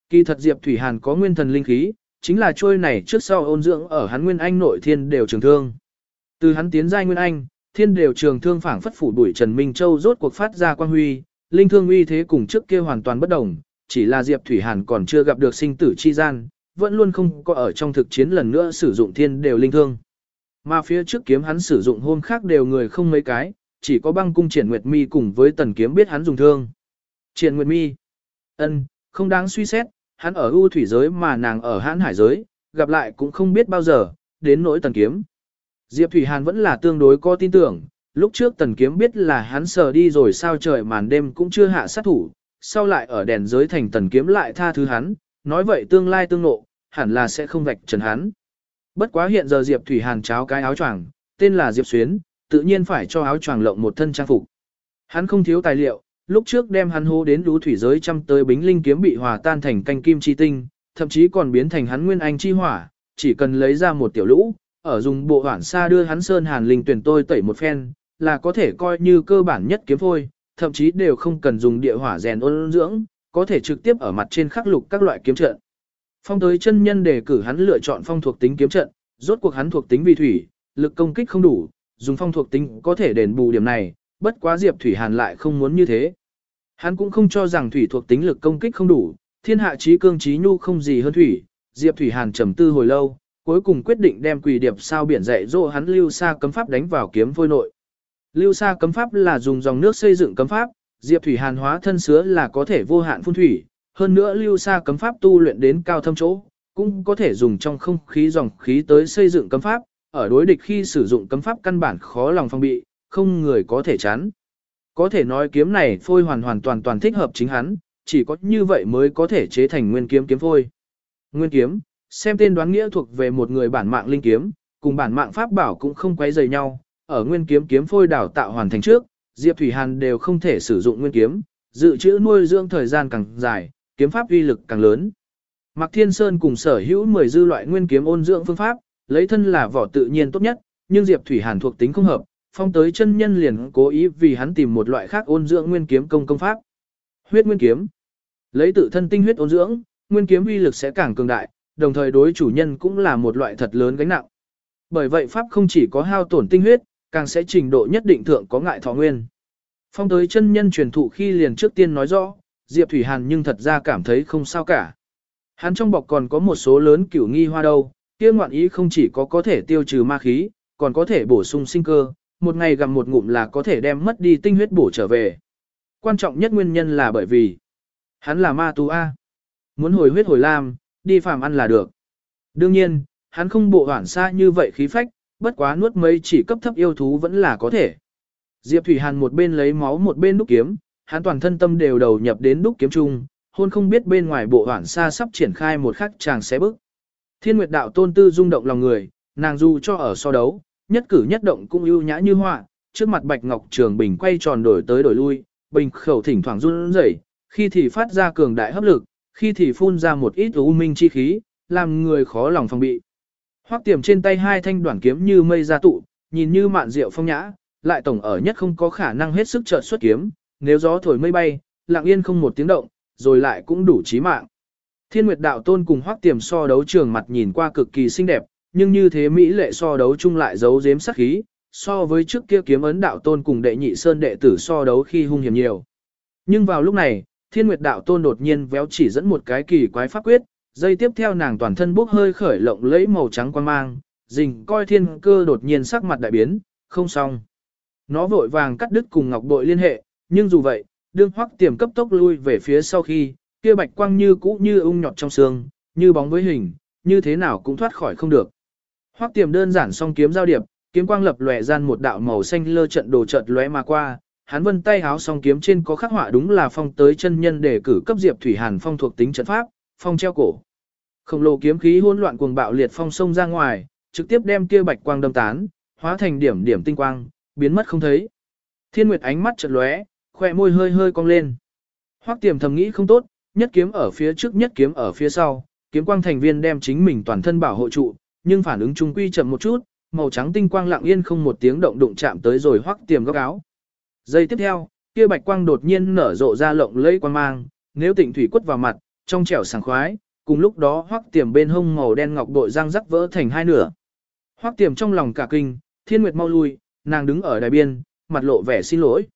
Kỳ thật Diệp Thủy Hàn có nguyên thần linh khí, chính là trôi này trước sau ôn dưỡng ở hắn nguyên anh nội thiên đều trường thương. Từ hắn tiến giai nguyên anh, thiên đều trường thương phảng phất phủ đuổi Trần Minh Châu rốt cuộc phát ra quang huy, linh thương uy thế cùng trước kia hoàn toàn bất đồng, chỉ là Diệp Thủy Hàn còn chưa gặp được sinh tử chi gian, vẫn luôn không có ở trong thực chiến lần nữa sử dụng thiên đều linh thương. Mà phía trước kiếm hắn sử dụng hôm khác đều người không mấy cái, chỉ có băng cung triển nguyệt mi cùng với tần kiếm biết hắn dùng thương. Triển nguyệt mi, ân, không đáng suy xét, hắn ở ưu thủy giới mà nàng ở hãn hải giới, gặp lại cũng không biết bao giờ, đến nỗi tần kiếm. Diệp Thủy Hàn vẫn là tương đối có tin tưởng, lúc trước tần kiếm biết là hắn sờ đi rồi sao trời màn đêm cũng chưa hạ sát thủ, sau lại ở đèn giới thành tần kiếm lại tha thứ hắn, nói vậy tương lai tương nộ, hẳn là sẽ không vạch trần hắn. Bất quá hiện giờ Diệp Thủy Hàn cháo cái áo choàng, tên là Diệp Xuyến, tự nhiên phải cho áo choàng lộng một thân trang phục. Hắn không thiếu tài liệu, lúc trước đem hắn hô đến lũ thủy giới chăm tới bính linh kiếm bị hòa tan thành canh kim chi tinh, thậm chí còn biến thành hắn nguyên anh chi hỏa, chỉ cần lấy ra một tiểu lũ, ở dùng bộ hoản xa đưa hắn sơn hàn linh tuyển tôi tẩy một phen, là có thể coi như cơ bản nhất kiếm phôi, thậm chí đều không cần dùng địa hỏa rèn ôn dưỡng, có thể trực tiếp ở mặt trên khắc lục các loại kiếm trận. Phong tới chân nhân đề cử hắn lựa chọn phong thuộc tính kiếm trận, rốt cuộc hắn thuộc tính vì thủy, lực công kích không đủ, dùng phong thuộc tính có thể đền bù điểm này, bất quá Diệp Thủy Hàn lại không muốn như thế. Hắn cũng không cho rằng thủy thuộc tính lực công kích không đủ, thiên hạ trí cương trí nhu không gì hơn thủy, Diệp Thủy Hàn trầm tư hồi lâu, cuối cùng quyết định đem quỷ điệp sao biển dạy dỗ hắn lưu xa cấm pháp đánh vào kiếm vôi nội. Lưu xa cấm pháp là dùng dòng nước xây dựng cấm pháp, Diệp Thủy Hàn hóa thân sứa là có thể vô hạn phun thủy, hơn nữa lưu xa cấm pháp tu luyện đến cao thâm chỗ, cũng có thể dùng trong không khí dòng khí tới xây dựng cấm pháp, ở đối địch khi sử dụng cấm pháp căn bản khó lòng phòng bị, không người có thể chán. Có thể nói kiếm này phôi hoàn hoàn toàn toàn thích hợp chính hắn, chỉ có như vậy mới có thể chế thành nguyên kiếm kiếm phôi. Nguyên kiếm, xem tên đoán nghĩa thuộc về một người bản mạng linh kiếm, cùng bản mạng pháp bảo cũng không quấy rầy nhau, ở nguyên kiếm kiếm phôi đào tạo hoàn thành trước, Diệp Thủy Hàn đều không thể sử dụng nguyên kiếm, dự trữ nuôi dưỡng thời gian càng dài, kiếm pháp uy lực càng lớn. Mạc Thiên Sơn cùng sở hữu 10 dư loại nguyên kiếm ôn dưỡng phương pháp, lấy thân là vỏ tự nhiên tốt nhất, nhưng Diệp Thủy Hàn thuộc tính không hợp, phong tới chân nhân liền cố ý vì hắn tìm một loại khác ôn dưỡng nguyên kiếm công công pháp. Huyết nguyên kiếm. Lấy tự thân tinh huyết ôn dưỡng, nguyên kiếm uy lực sẽ càng cường đại, đồng thời đối chủ nhân cũng là một loại thật lớn gánh nặng. Bởi vậy pháp không chỉ có hao tổn tinh huyết, càng sẽ trình độ nhất định thượng có ngại thọ nguyên. Phong tới chân nhân truyền thụ khi liền trước tiên nói rõ, Diệp Thủy Hàn nhưng thật ra cảm thấy không sao cả. Hắn trong bọc còn có một số lớn cửu nghi hoa đâu, kia ngoạn ý không chỉ có có thể tiêu trừ ma khí, còn có thể bổ sung sinh cơ, một ngày gặm một ngụm là có thể đem mất đi tinh huyết bổ trở về. Quan trọng nhất nguyên nhân là bởi vì hắn là ma tu A. Muốn hồi huyết hồi lam, đi phàm ăn là được. Đương nhiên, hắn không bộ hoảng xa như vậy khí phách, bất quá nuốt mấy chỉ cấp thấp yêu thú vẫn là có thể. Diệp Thủy Hàn một bên lấy máu một bên đúc kiếm, hắn toàn thân tâm đều đầu nhập đến đúc kiếm chung, hôn không biết bên ngoài bộ hoảng xa sắp triển khai một khắc chàng xé bức. Thiên Nguyệt đạo tôn tư rung động lòng người, nàng dù cho ở so đấu, nhất cử nhất động cũng ưu nhã như họa, trước mặt Bạch Ngọc Trường Bình quay tròn đổi tới đổi lui, bình khẩu thỉnh thoảng run rẩy, khi thì phát ra cường đại hấp lực, khi thì phun ra một ít u minh chi khí, làm người khó lòng phòng bị. Hoắc Tiềm trên tay hai thanh đoạn kiếm như mây ra tụ, nhìn như mạn diệu phong nhã, lại tổng ở nhất không có khả năng hết sức trợ xuất kiếm, nếu gió thổi mây bay, lặng yên không một tiếng động, rồi lại cũng đủ chí mạng. Thiên Nguyệt đạo tôn cùng Hoắc Tiềm so đấu trường mặt nhìn qua cực kỳ xinh đẹp, nhưng như thế mỹ lệ so đấu chung lại giấu giếm sắc khí, so với trước kia kiếm ấn đạo tôn cùng đệ nhị sơn đệ tử so đấu khi hung hiểm nhiều. Nhưng vào lúc này, Thiên Nguyệt đạo tôn đột nhiên véo chỉ dẫn một cái kỳ quái pháp quyết, dây tiếp theo nàng toàn thân bốc hơi khởi lộng lẫy màu trắng quan mang, dình coi thiên cơ đột nhiên sắc mặt đại biến, không xong. Nó vội vàng cắt đứt cùng ngọc bội liên hệ, nhưng dù vậy, đương hoắc tiềm cấp tốc lui về phía sau khi, kia bạch quang như cũ như ung nhọt trong xương, như bóng với hình, như thế nào cũng thoát khỏi không được. Hoắc tiềm đơn giản song kiếm giao điệp, kiếm quang lập lòe gian một đạo màu xanh lơ trận đồ chợt lóe mà qua, hắn vân tay háo song kiếm trên có khắc họa đúng là phong tới chân nhân để cử cấp diệp thủy hàn phong thuộc tính trận pháp, phong treo cổ. Khổng lồ kiếm khí hỗn loạn cuồng bạo liệt phong sông ra ngoài, trực tiếp đem kia bạch quang đâm tán, hóa thành điểm điểm tinh quang, biến mất không thấy. Thiên Nguyệt ánh mắt chợt lóe, khóe môi hơi hơi cong lên. Hoắc Tiềm thầm nghĩ không tốt, nhất kiếm ở phía trước nhất kiếm ở phía sau, kiếm quang thành viên đem chính mình toàn thân bảo hộ trụ, nhưng phản ứng trung quy chậm một chút, màu trắng tinh quang lặng yên không một tiếng động đụng chạm tới rồi hoắc tiềm góc áo. Giây tiếp theo, kia bạch quang đột nhiên nở rộ ra lộng lẫy quang mang, nếu tịnh thủy quất vào mặt, trong trẻo sảng khoái, cùng lúc đó hoắc tiềm bên hông màu đen ngọc bội răng rắc vỡ thành hai nửa. Hoắc tiềm trong lòng cả kinh, thiên nguyệt mau lui, nàng đứng ở đài biên, mặt lộ vẻ xin lỗi.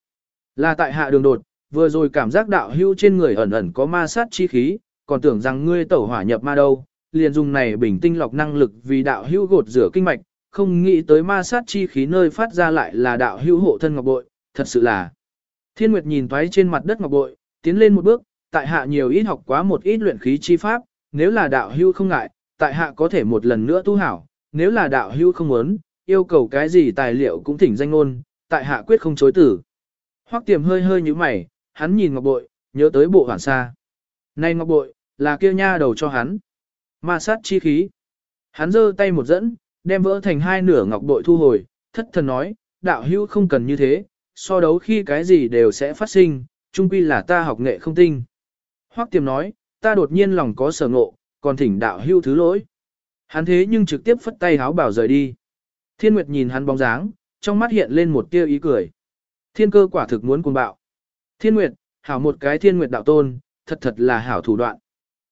Là tại hạ đường đột, vừa rồi cảm giác đạo hưu trên người ẩn ẩn có ma sát chi khí, còn tưởng rằng ngươi tẩu hỏa nhập ma đâu, liền dùng này bình tinh lọc năng lực vì đạo hưu gột rửa kinh mạch, không nghĩ tới ma sát chi khí nơi phát ra lại là đạo hưu hộ thân ngọc bội, thật sự là. Thiên Nguyệt nhìn thoái trên mặt đất ngọc bội, tiến lên một bước, tại hạ nhiều ít học quá một ít luyện khí chi pháp, nếu là đạo hưu không ngại, tại hạ có thể một lần nữa tu hảo, nếu là đạo hưu không muốn, yêu cầu cái gì tài liệu cũng thỉnh danh ngôn, tại hạ quyết không chối tử. Hoắc tiềm hơi hơi như mày, hắn nhìn ngọc bội, nhớ tới bộ hoàn sa. Này ngọc bội, là kia nha đầu cho hắn. Ma sát chi khí. Hắn giơ tay một dẫn, đem vỡ thành hai nửa ngọc bội thu hồi, thất thần nói, đạo hữu không cần như thế, so đấu khi cái gì đều sẽ phát sinh, chung quy là ta học nghệ không tinh. Hoắc tiềm nói, ta đột nhiên lòng có sở ngộ, còn thỉnh đạo hữu thứ lỗi. Hắn thế nhưng trực tiếp phất tay háo bảo rời đi. Thiên Nguyệt nhìn hắn bóng dáng, trong mắt hiện lên một tia ý cười. Thiên cơ quả thực muốn cuồng bạo. Thiên Nguyệt, hảo một cái Thiên Nguyệt đạo tôn, thật thật là hảo thủ đoạn.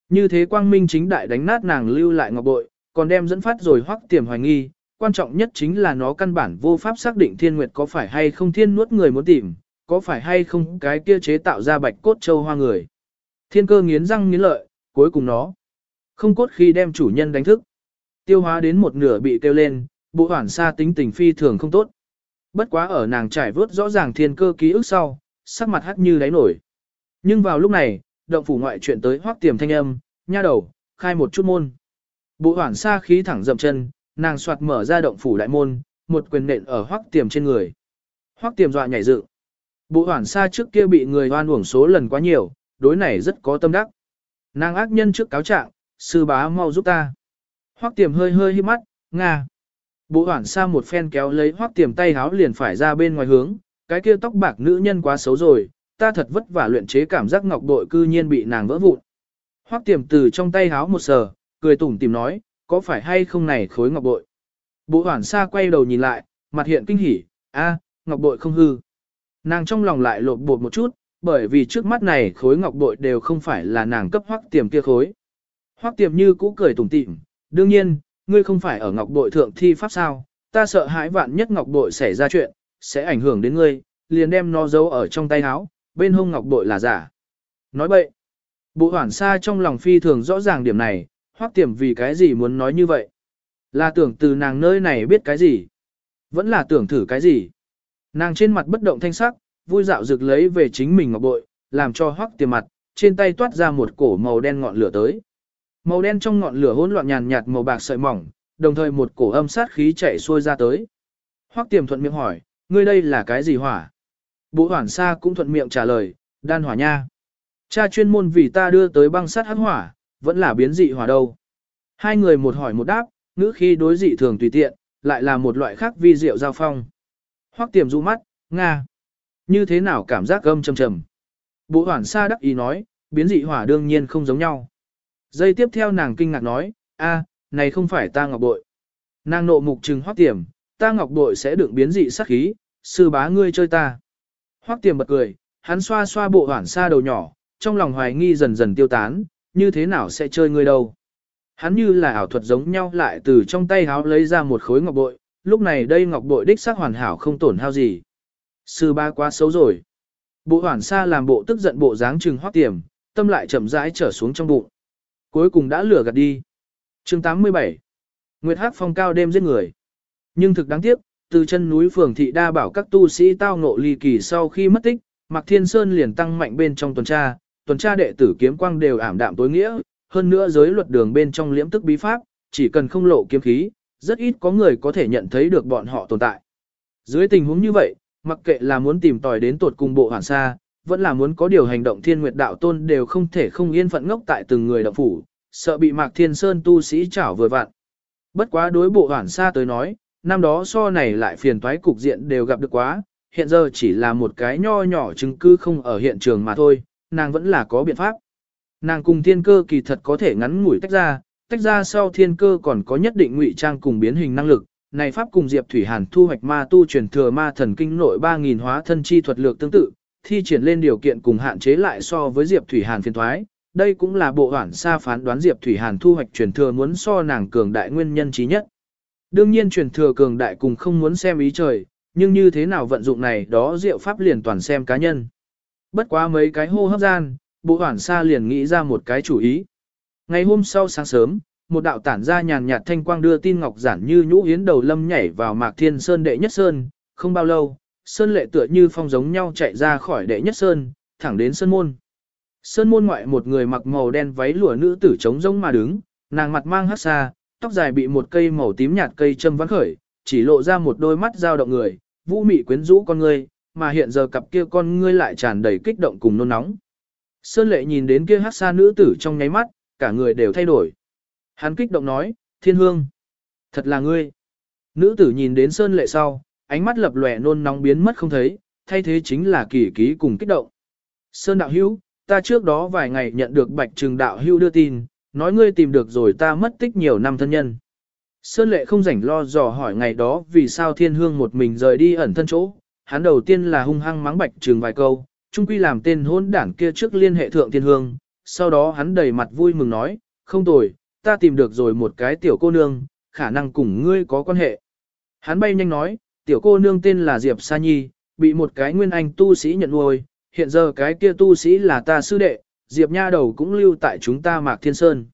Như thế quang minh chính đại đánh nát nàng lưu lại ngọc bội, còn đem dẫn phát rồi hoắc tiềm hoài nghi, quan trọng nhất chính là nó căn bản vô pháp xác định thiên nguyệt có phải hay không thiên nuốt người muốn tìm, có phải hay không cái kia chế tạo ra bạch cốt châu hoa người. Thiên cơ nghiến răng nghiến lợi, cuối cùng nó không cốt khi đem chủ nhân đánh thức. Tiêu hóa đến một nửa bị tiêu lên, bộ hoản xa tính tình phi thường không tốt. Bất quá ở nàng trải vớt rõ ràng thiên cơ ký ức sau, sắc mặt hắt như đáy nổi. Nhưng vào lúc này, động phủ ngoại chuyện tới hoác tiềm thanh âm, nha đầu, khai một chút môn. Bộ hoảng xa khí thẳng dậm chân, nàng soạt mở ra động phủ đại môn, một quyền nện ở hoác tiềm trên người. Hoác tiềm dọa nhảy dựng. Bộ hoảng xa trước kia bị người hoan uổng số lần quá nhiều, đối này rất có tâm đắc. Nàng ác nhân trước cáo trạng, sư bá mau giúp ta. Hoác tiềm hơi hơi hít mắt, nga. Bộ hoảng xa một phen kéo lấy hoác tiềm tay háo liền phải ra bên ngoài hướng, cái kia tóc bạc nữ nhân quá xấu rồi, ta thật vất vả luyện chế cảm giác ngọc bội cư nhiên bị nàng vỡ vụn. Hoắc tiềm từ trong tay háo một sờ, cười tủm tìm nói, có phải hay không này khối ngọc bội. Bộ hoảng xa quay đầu nhìn lại, mặt hiện kinh hỉ, a, ngọc bội không hư. Nàng trong lòng lại lột bột một chút, bởi vì trước mắt này khối ngọc bội đều không phải là nàng cấp hoắc tiềm kia khối. Hoắc tiềm như cũ cười tủm tỉm, đương nhiên, ngươi không phải ở ngọc bội thượng thi pháp sao, ta sợ hãi vạn nhất ngọc bội xảy ra chuyện, sẽ ảnh hưởng đến ngươi, liền đem nó giấu ở trong tay áo, bên hông ngọc bội là giả. Nói bậy. Bộ hoảng xa trong lòng phi thường rõ ràng điểm này, hoắc tiềm vì cái gì muốn nói như vậy. Là tưởng từ nàng nơi này biết cái gì. Vẫn là tưởng thử cái gì. Nàng trên mặt bất động thanh sắc, vui dạo rực lấy về chính mình ngọc bội, làm cho hoắc tiềm mặt, trên tay toát ra một cổ màu đen ngọn lửa tới. Màu đen trong ngọn lửa hỗn loạn nhàn nhạt màu bạc sợi mỏng, đồng thời một cổ âm sát khí chạy xuôi ra tới. Hoắc tiềm thuận miệng hỏi, ngươi đây là cái gì hỏa? Bộ Hoản Sa cũng thuận miệng trả lời, đan hỏa nha. Cha chuyên môn vì ta đưa tới băng sắt hắc hỏa, vẫn là biến dị hỏa đâu. Hai người một hỏi một đáp, ngữ khi đối dị thường tùy tiện, lại là một loại khác vi diệu giao phong. Hoắc tiềm du mắt, Nga. Như thế nào cảm giác gâm trầm trầm. Bộ Hoản Sa đắc ý nói, biến dị hỏa đương nhiên không giống nhau. Giây tiếp theo nàng kinh ngạc nói, a, này không phải ta ngọc bội. Nàng nộ mục trừng hoắc tiềm, ta ngọc bội sẽ đựng biến dị sát khí, sư bá ngươi chơi ta. Hoắc tiềm bật cười, hắn xoa xoa bộ hoảng xa đầu nhỏ, trong lòng hoài nghi dần dần tiêu tán, như thế nào sẽ chơi ngươi đâu. Hắn như là ảo thuật giống nhau lại từ trong tay háo lấy ra một khối ngọc bội, lúc này đây ngọc bội đích xác hoàn hảo không tổn hao gì. Sư ba quá xấu rồi. Bộ hoảng xa làm bộ tức giận bộ dáng trừng hoắc tiềm, tâm lại chậm rãi trở xuống trong bụng. Cuối cùng đã lửa gạt đi. chương 87. Nguyệt Hắc phong cao đêm giết người. Nhưng thực đáng tiếc, từ chân núi phường thị đa bảo các tu sĩ tao ngộ ly kỳ sau khi mất tích, Mạc Thiên Sơn liền tăng mạnh bên trong tuần tra, tuần tra đệ tử kiếm quang đều ảm đạm tối nghĩa, hơn nữa giới luật đường bên trong liễm tức bí pháp, chỉ cần không lộ kiếm khí, rất ít có người có thể nhận thấy được bọn họ tồn tại. Dưới tình huống như vậy, mặc kệ là muốn tìm tòi đến tột cùng bộ hoàn sa, vẫn là muốn có điều hành động thiên nguyệt đạo tôn đều không thể không yên phận ngốc tại từng người động phủ, sợ bị Mạc Thiên Sơn tu sĩ chảo vừa vặn. Bất quá đối bộ hoàn sa tới nói, năm đó so này lại phiền toái cục diện đều gặp được quá, hiện giờ chỉ là một cái nho nhỏ chứng cứ không ở hiện trường mà thôi, nàng vẫn là có biện pháp. Nàng cùng thiên cơ kỳ thật có thể ngắn ngủi tách ra, tách ra sau thiên cơ còn có nhất định ngụy trang cùng biến hình năng lực, này pháp cùng Diệp Thủy Hàn thu hoạch ma tu truyền thừa ma thần kinh nội 3000 hóa thân chi thuật lược tương tự, thi triển lên điều kiện cùng hạn chế lại so với Diệp Thủy Hàn phiền thoái. Đây cũng là bộ hoảng xa phán đoán Diệp Thủy Hàn thu hoạch truyền thừa muốn so nàng cường đại nguyên nhân trí nhất. Đương nhiên truyền thừa cường đại cùng không muốn xem ý trời, nhưng như thế nào vận dụng này đó diệu pháp liền toàn xem cá nhân. Bất quá mấy cái hô hấp gian, bộ hoảng xa liền nghĩ ra một cái chủ ý. Ngày hôm sau sáng sớm, một đạo tản ra nhàn nhạt thanh quang đưa tin ngọc giản như nhũ yến đầu lâm nhảy vào mạc thiên sơn đệ nhất sơn, không bao lâu, sơn lệ tựa như phong giống nhau chạy ra khỏi đệ nhất sơn, thẳng đến sơn môn. Sơn môn ngoại một người mặc màu đen váy lụa nữ tử trống rông mà đứng, nàng mặt mang hắc xa, tóc dài bị một cây màu tím nhạt cây châm vắn khởi, chỉ lộ ra một đôi mắt dao động người, vũ mị quyến rũ con ngươi, mà hiện giờ cặp kia con ngươi lại tràn đầy kích động cùng nôn nóng. Sơn lệ nhìn đến kia hắc xa nữ tử trong nháy mắt, cả người đều thay đổi. Hắn kích động nói, thiên hương, thật là ngươi. Nữ tử nhìn đến sơn lệ sau, ánh mắt lập lòe nôn nóng biến mất không thấy, thay thế chính là kỳ ký cùng kích động. Sơn đạo hữu, ta trước đó vài ngày nhận được bạch trừng đạo hữu đưa tin, nói ngươi tìm được rồi ta mất tích nhiều năm thân nhân. Sơn lệ không rảnh lo dò hỏi ngày đó vì sao thiên hương một mình rời đi ẩn thân chỗ, hắn đầu tiên là hung hăng mắng bạch trường vài câu, trung quy làm tên hôn đảng kia trước liên hệ thượng thiên hương, sau đó hắn đầy mặt vui mừng nói, không tồi, ta tìm được rồi một cái tiểu cô nương, khả năng cùng ngươi có quan hệ. Hắn bay nhanh nói, tiểu cô nương tên là Diệp Sa Nhi, bị một cái nguyên anh tu sĩ nhận nuôi, hiện giờ cái kia tu sĩ là ta sư đệ, Diệp Nha đầu cũng lưu tại chúng ta Mạc Thiên Sơn.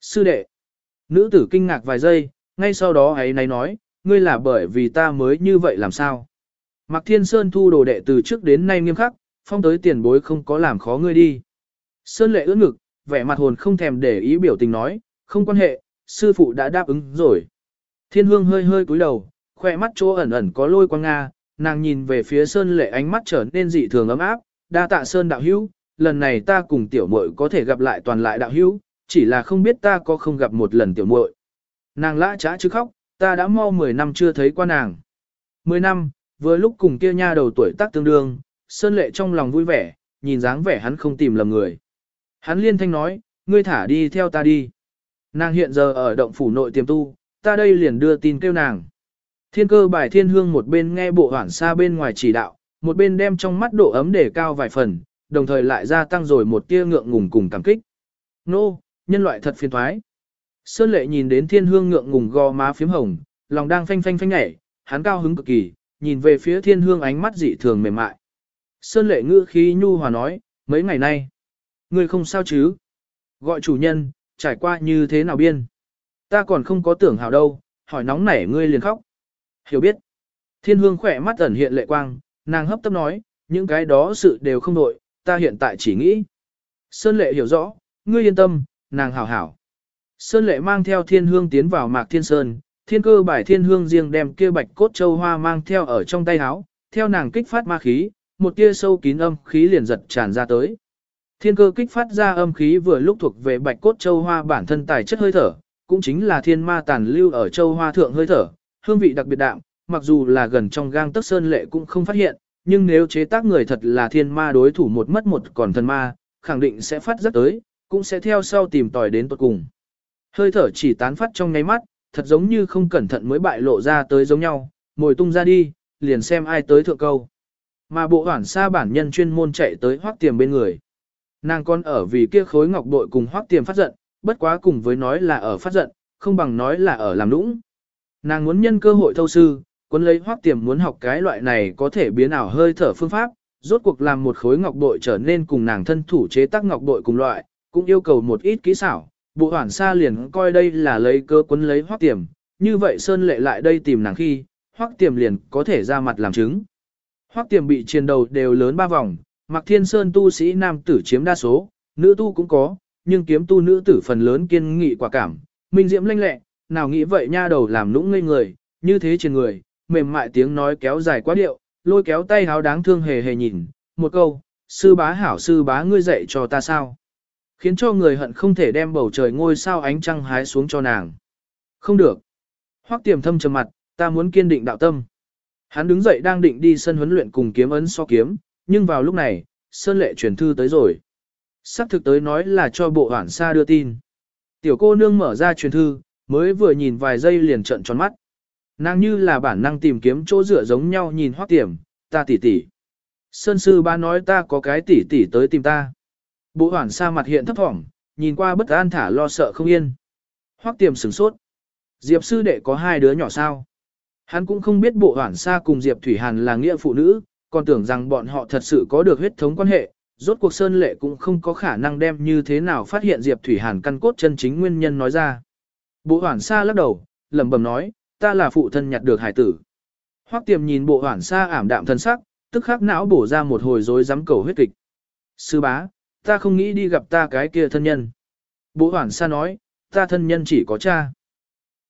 Sư đệ, nữ tử kinh ngạc vài giây, ngay sau đó ấy nấy nói, ngươi là bởi vì ta mới như vậy làm sao? Mạc Thiên Sơn thu đồ đệ từ trước đến nay nghiêm khắc, phong tới tiền bối không có làm khó ngươi đi. Sơn lệ ưỡn ngực, vẻ mặt hồn không thèm để ý biểu tình nói, không quan hệ, sư phụ đã đáp ứng rồi. Thiên hương hơi hơi cúi đầu, khoe mắt chỗ ẩn ẩn có lôi quang Nga, nàng nhìn về phía Sơn lệ ánh mắt trở nên dị thường ấm áp, đa tạ Sơn đạo hữu, lần này ta cùng tiểu muội có thể gặp lại toàn lại đạo hữu, chỉ là không biết ta có không gặp một lần tiểu muội. Nàng lã trá chứ khóc, ta đã mau 10 năm chưa thấy qua nàng. 10 năm, vừa lúc cùng kia nha đầu tuổi tác tương đương, Sơn lệ trong lòng vui vẻ, nhìn dáng vẻ hắn không tìm lầm người. Hắn liên thanh nói, ngươi thả đi theo ta đi. Nàng hiện giờ ở động phủ nội tiềm tu, ta đây liền đưa tin kêu nàng. Thiên cơ bài thiên hương một bên nghe bộ hoảng xa bên ngoài chỉ đạo, một bên đem trong mắt độ ấm để cao vài phần, đồng thời lại gia tăng rồi một tia ngượng ngùng cùng cảm kích. Nô, nhân loại thật phiền thoái. Sơn lệ nhìn đến thiên hương ngượng ngùng gò má phím hồng, lòng đang phanh phanh phanh nhảy, hắn cao hứng cực kỳ, nhìn về phía thiên hương ánh mắt dị thường mềm mại. Sơn lệ ngữ khí nhu hòa nói, mấy ngày nay, ngươi không sao chứ? Gọi chủ nhân, trải qua như thế nào biên? Ta còn không có tưởng hào đâu, hỏi nóng nảy ngươi liền khóc. Hiểu biết. Thiên hương khỏe mắt ẩn hiện lệ quang, nàng hấp tấp nói, những cái đó sự đều không đội, ta hiện tại chỉ nghĩ. Sơn lệ hiểu rõ, ngươi yên tâm, nàng hảo hảo. Sơn lệ mang theo thiên hương tiến vào mạc thiên sơn, thiên cơ bài thiên hương riêng đem kia bạch cốt châu hoa mang theo ở trong tay áo, theo nàng kích phát ma khí, một tia sâu kín âm khí liền giật tràn ra tới. Thiên cơ kích phát ra âm khí vừa lúc thuộc về bạch cốt châu hoa bản thân tài chất hơi thở, cũng chính là thiên ma tàn lưu ở châu hoa thượng hơi thở, hương vị đặc biệt đạm, mặc dù là gần trong gang tấc sơn lệ cũng không phát hiện, nhưng nếu chế tác người thật là thiên ma đối thủ một mất một còn thần ma, khẳng định sẽ phát rất tới, cũng sẽ theo sau tìm tòi đến tuột cùng. Hơi thở chỉ tán phát trong ngay mắt, thật giống như không cẩn thận mới bại lộ ra tới giống nhau, mồi tung ra đi, liền xem ai tới thượng câu. Mà bộ hoảng xa bản nhân chuyên môn chạy tới hoác tiềm bên người. Nàng con ở vì kia khối ngọc bội cùng hoác tiềm phát giận, bất quá cùng với nói là ở phát giận, không bằng nói là ở làm lũng Nàng muốn nhân cơ hội thâu sư, quân lấy hoác tiềm muốn học cái loại này có thể biến ảo hơi thở phương pháp, rốt cuộc làm một khối ngọc bội trở nên cùng nàng thân thủ chế tác ngọc bội cùng loại, cũng yêu cầu một ít kỹ xảo. Bộ hoản xa liền coi đây là lấy cơ quân lấy hoác tiềm, như vậy Sơn lệ lại đây tìm nàng khi, hoác tiềm liền có thể ra mặt làm chứng. Hoác tiềm bị triền đầu đều lớn ba vòng, mặc Thiên Sơn tu sĩ nam tử chiếm đa số, nữ tu cũng có, nhưng kiếm tu nữ tử phần lớn kiên nghị quả cảm, minh diễm lanh lẹ, nào nghĩ vậy nha đầu làm lũng ngây người, như thế trên người, mềm mại tiếng nói kéo dài quá điệu, lôi kéo tay háo đáng thương hề hề nhìn, một câu, sư bá hảo sư bá ngươi dạy cho ta sao. Khiến cho người hận không thể đem bầu trời ngôi sao ánh trăng hái xuống cho nàng. Không được. Hoắc tiềm thâm trầm mặt, ta muốn kiên định đạo tâm. Hắn đứng dậy đang định đi sân huấn luyện cùng kiếm ấn so kiếm, nhưng vào lúc này, Sơn Lệ truyền thư tới rồi. Sắp thực tới nói là cho bộ hoảng xa đưa tin. Tiểu cô nương mở ra truyền thư, mới vừa nhìn vài giây liền trận tròn mắt. Nàng như là bản năng tìm kiếm chỗ dựa giống nhau nhìn hoắc tiềm, ta tỷ tỷ. Sơn sư ba nói ta có cái tỷ tỷ tới tìm ta. Bộ hoảng sa mặt hiện thấp thỏm, nhìn qua bất an thả lo sợ không yên. Hoắc tiềm sửng sốt. Diệp sư đệ có hai đứa nhỏ sao? Hắn cũng không biết bộ hoảng sa cùng Diệp Thủy Hàn là nghĩa phụ nữ, còn tưởng rằng bọn họ thật sự có được huyết thống quan hệ. Rốt cuộc Sơn Lệ cũng không có khả năng đem như thế nào phát hiện Diệp Thủy Hàn căn cốt chân chính nguyên nhân nói ra. Bộ hoảng sa lắc đầu, lẩm bẩm nói, ta là phụ thân nhặt được hải tử. Hoắc tiềm nhìn bộ hoảng sa ảm đạm thân sắc, tức khắc não bổ ra một hồi rối rắm cầu huyết kịch. Sư bá, ta không nghĩ đi gặp ta cái kia thân nhân. Bộ hoảng sa nói, ta thân nhân chỉ có cha.